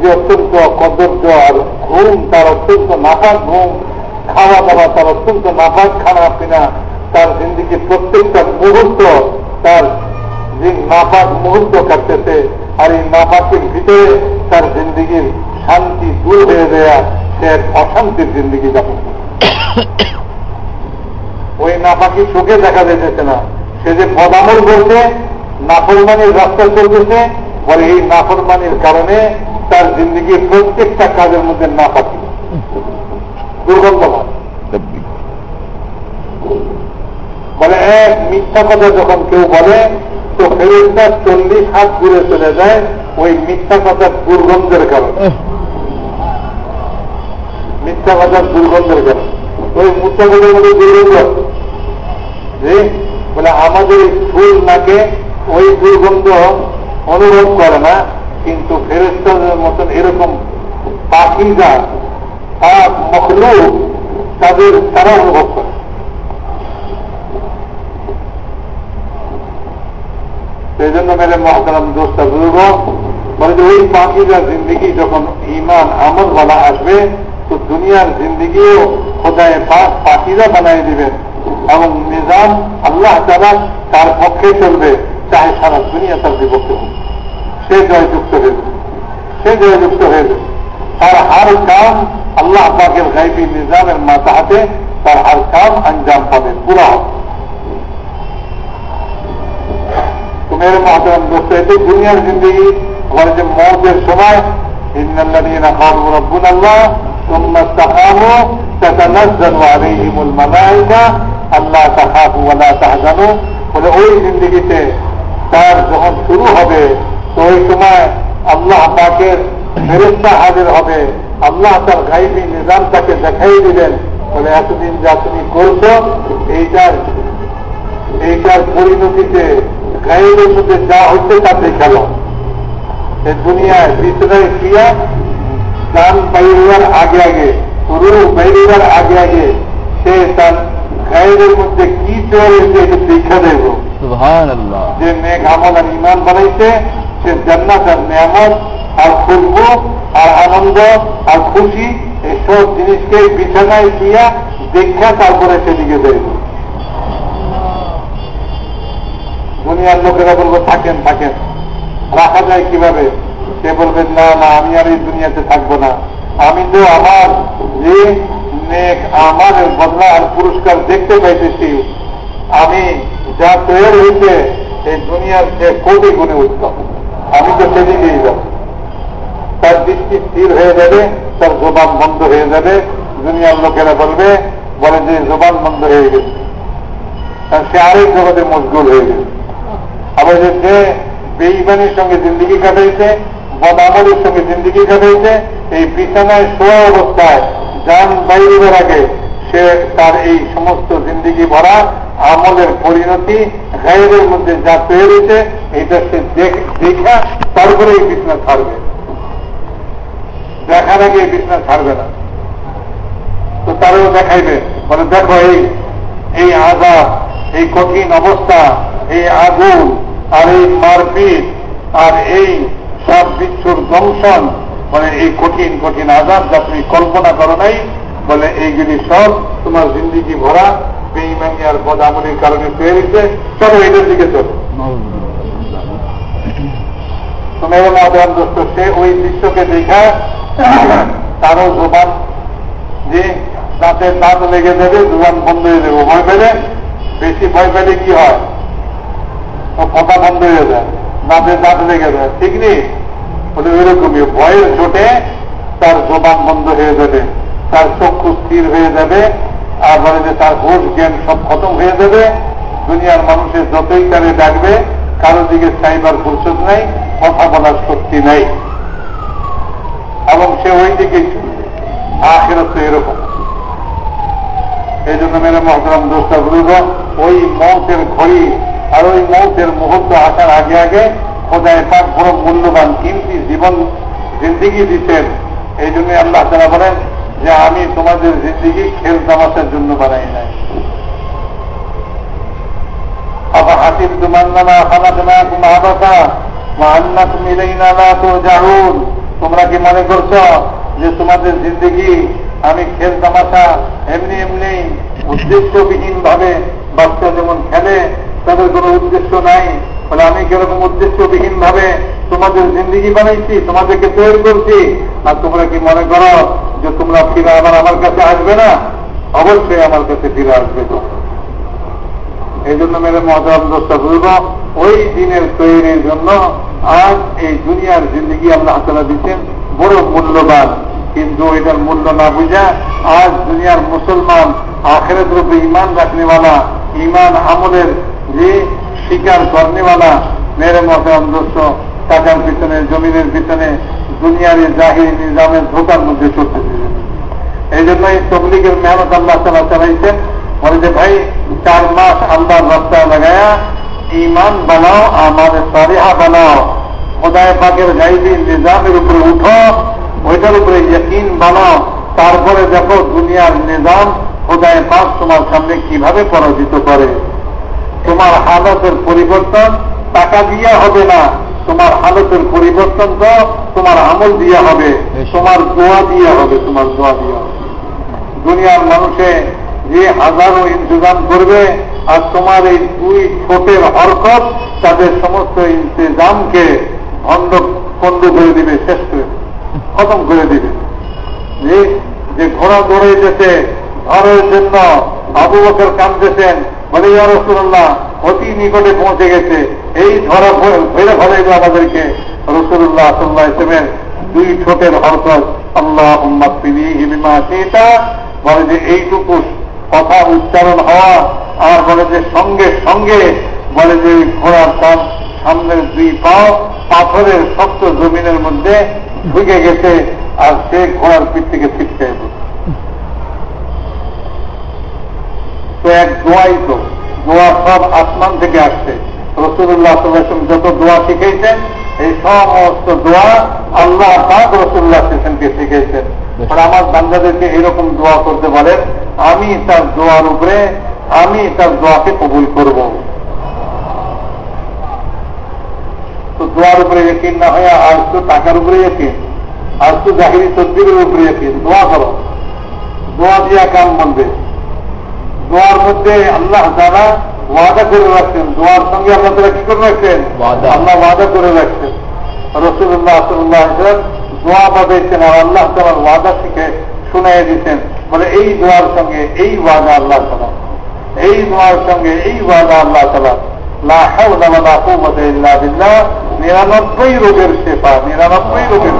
Speaker 1: যে অত্যন্ত কদর্য আর ঘুম, তার অত্যন্ত নাপাক ঘুম, খাওয়া দাওয়া, তার অত্যন্ত নাপাক খানা পিনা তার জিন্দিগির প্রত্যেকটা মুহূর্ত তার যে নাপাক মুহূর্ত কাটতেছে আর এই নাপাকের ভিতরে তার জিন্দিগির শান্তি দূর হয়ে দেয়া সে এক অশান্তির জিন্দিগি যাপন ওই নাপাকি চোখে দেখা যেতেছে না। সে যে পদামল করছে নাফরমানির রাস্তা চলতেছে, বলে এই নাফরমানির কারণে তার জিন্দিগির প্রত্যেকটা কাজের মধ্যে নাপাকি। দুর্গন্ধ বলে, এক মিথ্যা কথা যখন কেউ বলে তো ফেরতটা চল্লিশ হাত দূরে চলে যায় ওই মিথ্যা কথার দুর্গন্ধের কারণে। মিথ্যা কথার দুর্গন্ধের কারণে। ওই মিথ্যা কথার মধ্যে দুর্গন্ধ। যে বলে আমাদের ফুল নাকে ওই দুর্গন্ধ অনুভব করে না কিন্তু ফেরস্তাদের মতন এরকম পাখিরা পাক মখলু তাদের তারা অনুভব করে। সেই জন্য মেরে মহতারাম দোষটা বুঝব বলে যে ওই পাখিরা জিন্দিগি যখন ইমান আমল বলা আসবে তো দুনিয়ার জিন্দিগিও খোদায় পাক পাখিরা বানাই দিবেন এবং নিজাম আল্লাহ তারা তার পক্ষে চলবে চাহে সারা দুনিয়া তার বিপক্ষে হবে সে জয়যুক্ত হয়ে সে জয়যুক্ত হয়ে তার হার কাম আল্লাহ পাকের গাইবী নিজামের মাথা হাতে তার হার কাম আঞ্জাম পাবে পুরা হবে তো মহাতরম এতে দুনিয়ার জিন্দগি আবার যে মৌতের সময় তার যখন শুরু হবে, তো ওই সময় হাজির হবে। আল্লাহ তার গাইবী নিজাম তাকে দেখাই দিলেন। বলে, এতদিন যা তুমি করছ, এইটার এইটার পরিণতিতে গায়ের মধ্যে যা হচ্ছে তা দেখাল এই দুনিয়ায় বিছনায় ক্রিয়া গান বাইরেবার আগে আগে রু বাইরেবার আগে আগে সে তার গায়ের মধ্যে কি চলেছে এটা দেখা দেব। যে মেঘ আমল আর ইমান বানাইছে সে জান্নাত আর নিয়ামত আর খুলব আর আনন্দ আর খুশি এসব জিনিসকে বিছানায় দিয়া দেখা তারপরে সেদিকে দেখব দুনিয়ার লোকেরা বলব, থাকেন থাকেন। রাখা যায় কীভাবে? সে বলবেন না না, আমি আর এই দুনিয়াতে থাকব না। আমি তো আমার যে নেক আমার বদলা আর পুরস্কার দেখতে পাইতেছি, আমি যা তৈরি হয়েছে, এই দুনিয়ার যে কোটি গুণে উত্তম। আমি তো সেদিকেই যাব। তার দৃষ্টি স্থির হয়ে যাবে, তার জবান বন্ধ হয়ে যাবে। দুনিয়ার লোকেরা বলবে, বলে যে জবান বন্ধ হয়ে গেছে। সে আরেক জগতে মজগুল হয়ে গেছে। আবার যে বেইমানির সঙ্গে জিন্দিগি কাটাইছে বদামলের সঙ্গে জিন্দিগি কাটাইছে, এই বিছানায় শোয়া অবস্থায়, যান বাইরের আগে সে তার এই সমস্ত জিন্দিগি ভরা আমলের পরিণতি গায়ের মধ্যে যা তৈরি হয়েছে এইটা সে দেখা তারপরে এই বিছনা ছাড়বে। দেখার আগে এই বিছনা ছাড়বে না। তো তারও দেখাইবে, বলে, দেখো এই আজাব এই কঠিন অবস্থা, এই আগুন আর এই মারপিট আর এই সব বিচ্ছুর দংশন মানে এই কঠিন কঠিন আজাব যা তুমি কল্পনা করো নাই, বলে এইগুলি সব তোমার জিন্দিগি ভরা বেইমানি আর বদামনির কারণে তৈরি চলো এটার দিকে চলো। তোমার মাদান দোস্ত সে ওই দৃশ্যকে দেখা, তারও জোবান যে দাঁতে দাঁত লেগে দেবে জোবান বন্ধ হয়ে দেবে ভয় পেলে। বেশি ভয় পেলে কি হয়? ও কথা বন্ধ হয়ে যায়। দাঁতে দাঁত লেগে যায়। ঠিক নেই? বলে ওইরকমই। ভয়ের চোটে তার জোবান বন্ধ হয়ে যাবে। তার চক্ষু স্থির হয়ে যাবে। আর বলে যে তার হোশ জ্ঞান সব খতম হয়ে যাবে। দুনিয়ার মানুষের যতই তারে ডাকবে, কারও দিকে চাইবার ফুরসত নাই, কথা বলার শক্তি নাই। এবং সে ওই দিকেই আখেরত তো এরকম। এই জন্য মেরে মহতরম দোষটা বলব ওই মৌতের ঘড়ি আর ওই মৌতের মুহূর্ত আসার আগে আগে খোদায় পাক বড় মূল্যবান কিমতি জীবন জিন্দিগি দিচ্ছেন এই জন্য আল্লাহ তারা বলেন যে আমি তোমাদের জিন্দিগি খেল তামাশার জন্য বানাই নাই। আবার হাসির তুমান্নামা খানাতনা কুমাহাবাসা মান্না তুমি না তো জাহুন তোমরা কি মনে করছ যে তোমাদের জিন্দগি আমি খেল তামাশা এমনি এমনি উদ্দেশ্যবিহীন ভাবে বাচ্চা যেমন খেলে, তাদের কোনো উদ্দেশ্য নাই। বলে আমি কীরকম উদ্দেশ্যবিহীন ভাবে তোমাদের জিন্দগি বানাইছি, তোমাদেরকে তৈরি করছি? আর তোমরা কি মনে করো যে তোমরা ফিরে আবার আমার কাছে আসবে না? অবশ্যই আমার কাছে ফিরে আসবে তো এই জন্য মেরে মহাজাম দোষটা বলব ওই দিনের তৈরির জন্য আজ এই দুনিয়ার জিন্দগি আল্লাহ তালা দিচ্ছেন বড় মূল্যবান কিন্তু এটার মূল্য না বুঝা আজ দুনিয়ার মুসলমান আখেরের রূপে ইমান রাখনেওয়ালা ইমান আমলের যে স্বীকার করেনেওয়ালা, মেরে মহাজাম দোষ টাকার পিছনে, জমিনের পিছনে, দুনিয়ার এই জাহির নিজামের ধোকার মধ্যে চলতে এই জন্য এই তবলিগের মেহনত আল্লাহ তালা চালাইছেন। বলে যে, ভাই, চার মাস আল্লাহর রাস্তায় লাগায়া ইমান বানাও আমার সারিহা বানাও। খোদায় পাকের গাইবি নিজামের উপরে উঠো ওইটার উপরে ইয়কিন বানাও। তারপরে দেখো দুনিয়ার নিজাম খোদায় পাক তোমার সামনে কীভাবে পরাজিত করে। তোমার হালতের পরিবর্তন টাকা দিয়া হবে না। তোমার হালতের পরিবর্তন তো তোমার আমল দিয়া হবে। তোমার দোয়া দিয়া হবে, তোমার দোয়া দিয়া হবে। দুনিয়ার মানুষে যে হাজারো ইন্তজাম করবে আর তোমার এই দুই ঠোঁটের হরকত তাদের সমস্ত ইন্তজামকে ভণ্ড পণ্ড করে দিবে, শেষ করে খতম করে দিবে। যে ঘোড়া দৌড়াইতেছে ধরের জন্য আবু বকর কামতেছেন বলে রসুল্লাহ অতি নিকটে পৌঁছে গেছে। এই ধরা ফেরে ফেলাইবে আমাদেরকে। রসুল্লাহ সাল্লাহ ইসলামের দুই ঠোঁটের হরকত আল্লাহ হিমিমা সেটা বলে যে, এইটুকু কথা উচ্চারণ হওয়া আর বলে যে, সঙ্গে সঙ্গে। বলে যে, ঘোড়ার তার সামনের দুই পাও পাথরের শক্ত জমিনের মধ্যে ঢুকে গেছে আর সে ঘোড়ার পিঠ থেকে ছিটকে তো এক দোয়াই তো দোয়া সব আসমান থেকে আসছে। রসুল্লাহ যত দোয়া শিখেছেন এই সমস্ত দোয়া আল্লাহ পাক রসুল্লাহ স্টেশনকে শিখেছেন। আর আমার বান্দাদেরকে এরকম দোয়া করতে বলেন আমি তার দোয়ার উপরে আমি তার দোয়াকে কবুল করব। তো দোয়ার উপরে ইয়কিন না হয় আজ তো টাকার উপরে ইয়কিন আজ তো জাহিরি তদ্বিরের উপরে ইয়কিন। দোয়া করো। দোয়া দিয়া কাম বলবে দোয়ার মধ্যে আল্লাহ যারা ওয়াদা করে রাখছেন। দোয়ার সঙ্গে আল্লাহ তারা কি করে রাখছেন? আল্লাহ ওয়াদা করে রাখছেন। রসুল্লাহ সাল্লাহ দোয়া পাবেছেন আর আল্লাহ তালার ওয়াদা শিখে শুনাই দিচ্ছেন বলে এই দোয়ার সঙ্গে এই ওয়াদা আল্লাহ তালা এই দোয়ার সঙ্গে এই ওয়াদা আল্লাহ তালা নিরানব্বই রোগের শেফা, নিরানব্বই রোগের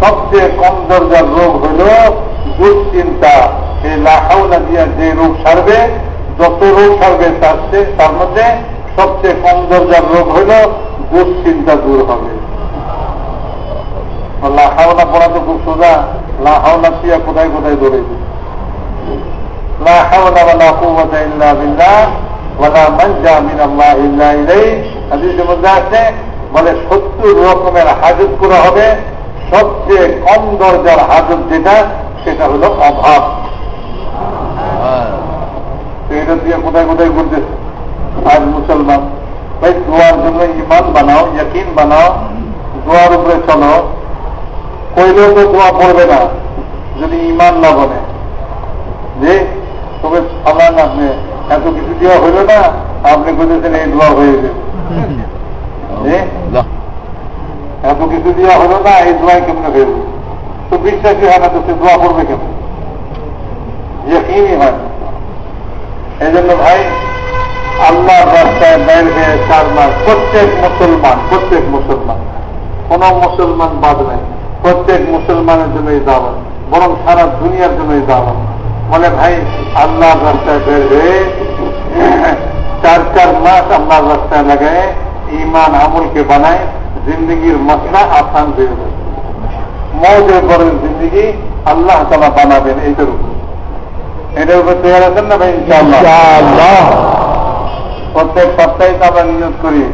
Speaker 1: সবচেয়ে কম দরজার রোগ হইল দুশ্চিন্তা। এই লাহাউলা দিয়া যে রোগ সারবে, যত রোগ সারবে তার তার মধ্যে সবচেয়ে কম দরজার রোগ হইল দুশ্চিন্তা দূর হবে। লাহাওলা পড়া তো খুব সোজা। লাহাওলা দিয়া কোথায় কোথায় দৌড়েছে লাহাওলা বা লাহু ইল্লা বিল্লাহ। মানে সত্তর রকমের হাজত করা হবে, সবচেয়ে কম দরজার হাজত যেটা, সেটা হলো অভাব। এটা দিয়ে কোথায় কোথায় করতে আজ মুসলমান। ভাই, দোয়ার জন্য ইমান বানাও, ইয়াকিন বানাও, দোয়ার উপরে চলো। কইলেও তো দোয়া পড়বে না, যদি ইমান না বনে। যে, তবে সালান আপনি এত কিছু দেওয়া হইল না আপনি বলেছেন এই দোয়া হয়ে যাবে। যে এত কিছু দেওয়া হলো না এই দোয়াই কেমনে হয়ে যাবে? তো বিশ্বাসী হয় না তো সে দোয়া করবে কেমন? ইয়কিনই হয় এই জন্য ভাই আল্লাহর রাস্তায় বের হয়ে চার মাস প্রত্যেক মুসলমান প্রত্যেক মুসলমান কোন মুসলমান বাদ নাই প্রত্যেক মুসলমানের জন্য এই দাওয়াত বরং সারা দুনিয়ার জন্য এই দাওয়াত। বলে ভাই আল্লাহর রাস্তায় বের হয়ে চার চার মাস আল্লাহর রাস্তায় লাগায় ইমান আমলকে বানায় জিন্দগির মশলা আসান হয়ে যাবে মৌজের বড় জিন্দগি আল্লাহ তালা বানাবেন এইটার উপর। এটার উপর তৈরি আছেন না ভাই? ইনশাআল্লাহ। প্রত্যেক সপ্তাহে তো আমরা নিয়োগ করি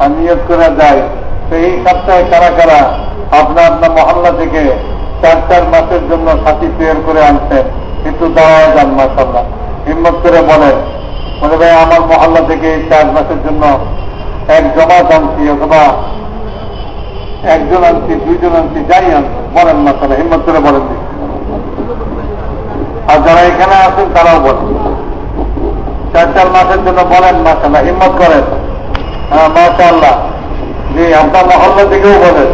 Speaker 1: আর নিয়োগ করা যায়। তো এই সপ্তাহে কারা কারা আপনার আপনার মহল্লা থেকে চার চার মাসের জন্য সাথী তৈরি করে আনছেন? কিন্তু দেওয়া যান মাসাল্লাহ হিম্মত করে বলেন বলে ভাই আমার মহল্লা থেকে চার মাসের জন্য এক জমা আনছি অথবা একজন আনছি, দুইজন আনছি, যাই আনছি, বলেন মাসাল্লাহ হিম্মত করে বলেন আর যারা এখানে আছেন তারাও বলেন। চার চার মাসের জন্য বলেন মাসাল্লাহ হিম্মত করেন। হ্যাঁ মাশাল্লাহ জি, আপনার মহল্লা থেকেও বলেন।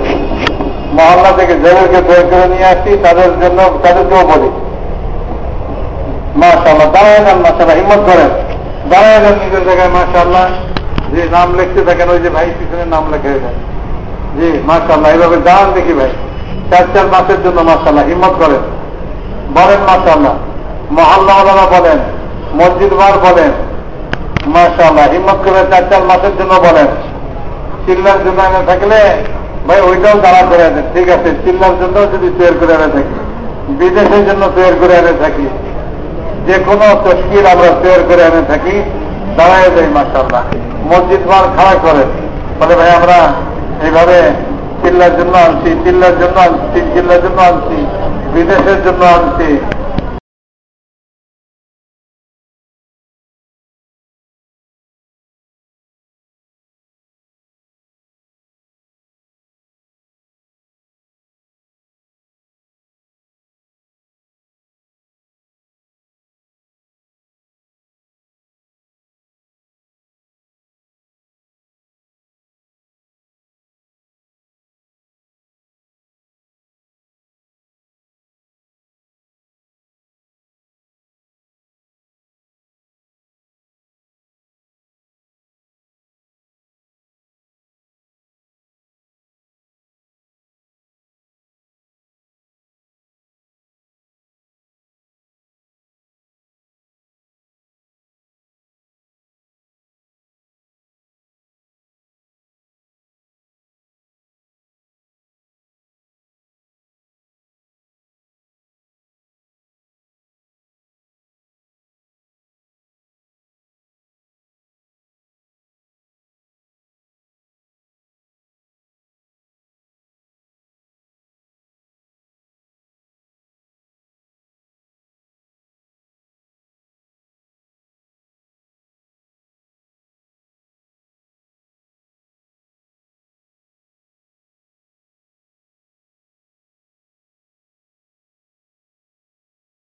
Speaker 1: মহল্লা থেকে যাদেরকে তৈরি করে নিয়ে আসছি তাদের জন্য, তাদেরকেও বলি। মাশাল্লাহ দাঁড়ায় যান মাশাল্লাহ হিম্মত করেন। দাঁড়ায় যান নিজের জায়গায় মাশাল্লাহ যে নাম লিখতে থাকেন, ওই যে ভাই পিছনে নাম লেখা যায়। জি মাশাল্লাহ এইভাবে দাঁড়ান দেখি ভাই। চার চার মাসের জন্য মাশাল্লাহ হিম্মত করেন। বলেন মাশাল্লাহ মহল্লাওয়ালারা বলেন মসজিদ মসজিদবার বলেন মাশাল্লাহ হিম্মত করে চার চার মাসের জন্য বলেন। চিল্লার জন্য এনে থাকলে, ভাই ওইটাও দাঁড়া করে দেন ঠিক আছে। চিল্লার জন্য যদি তৈরি করে এনে থাকি। বিদেশের জন্য তৈরি করে এনে থাকি। যে কোনো তস্কির আমরা তৈরি করে এনে থাকি, দাঁড়ায় যাই মাসাল্লাহ মসজিদ মার খাড়া করে। বলে, ভাই, আমরা এইভাবে চিল্লার জন্য আনছি, চিল্লার জন্য আনছি, চিল্লার জন্য আনছি, বিদেশের জন্য আনছি।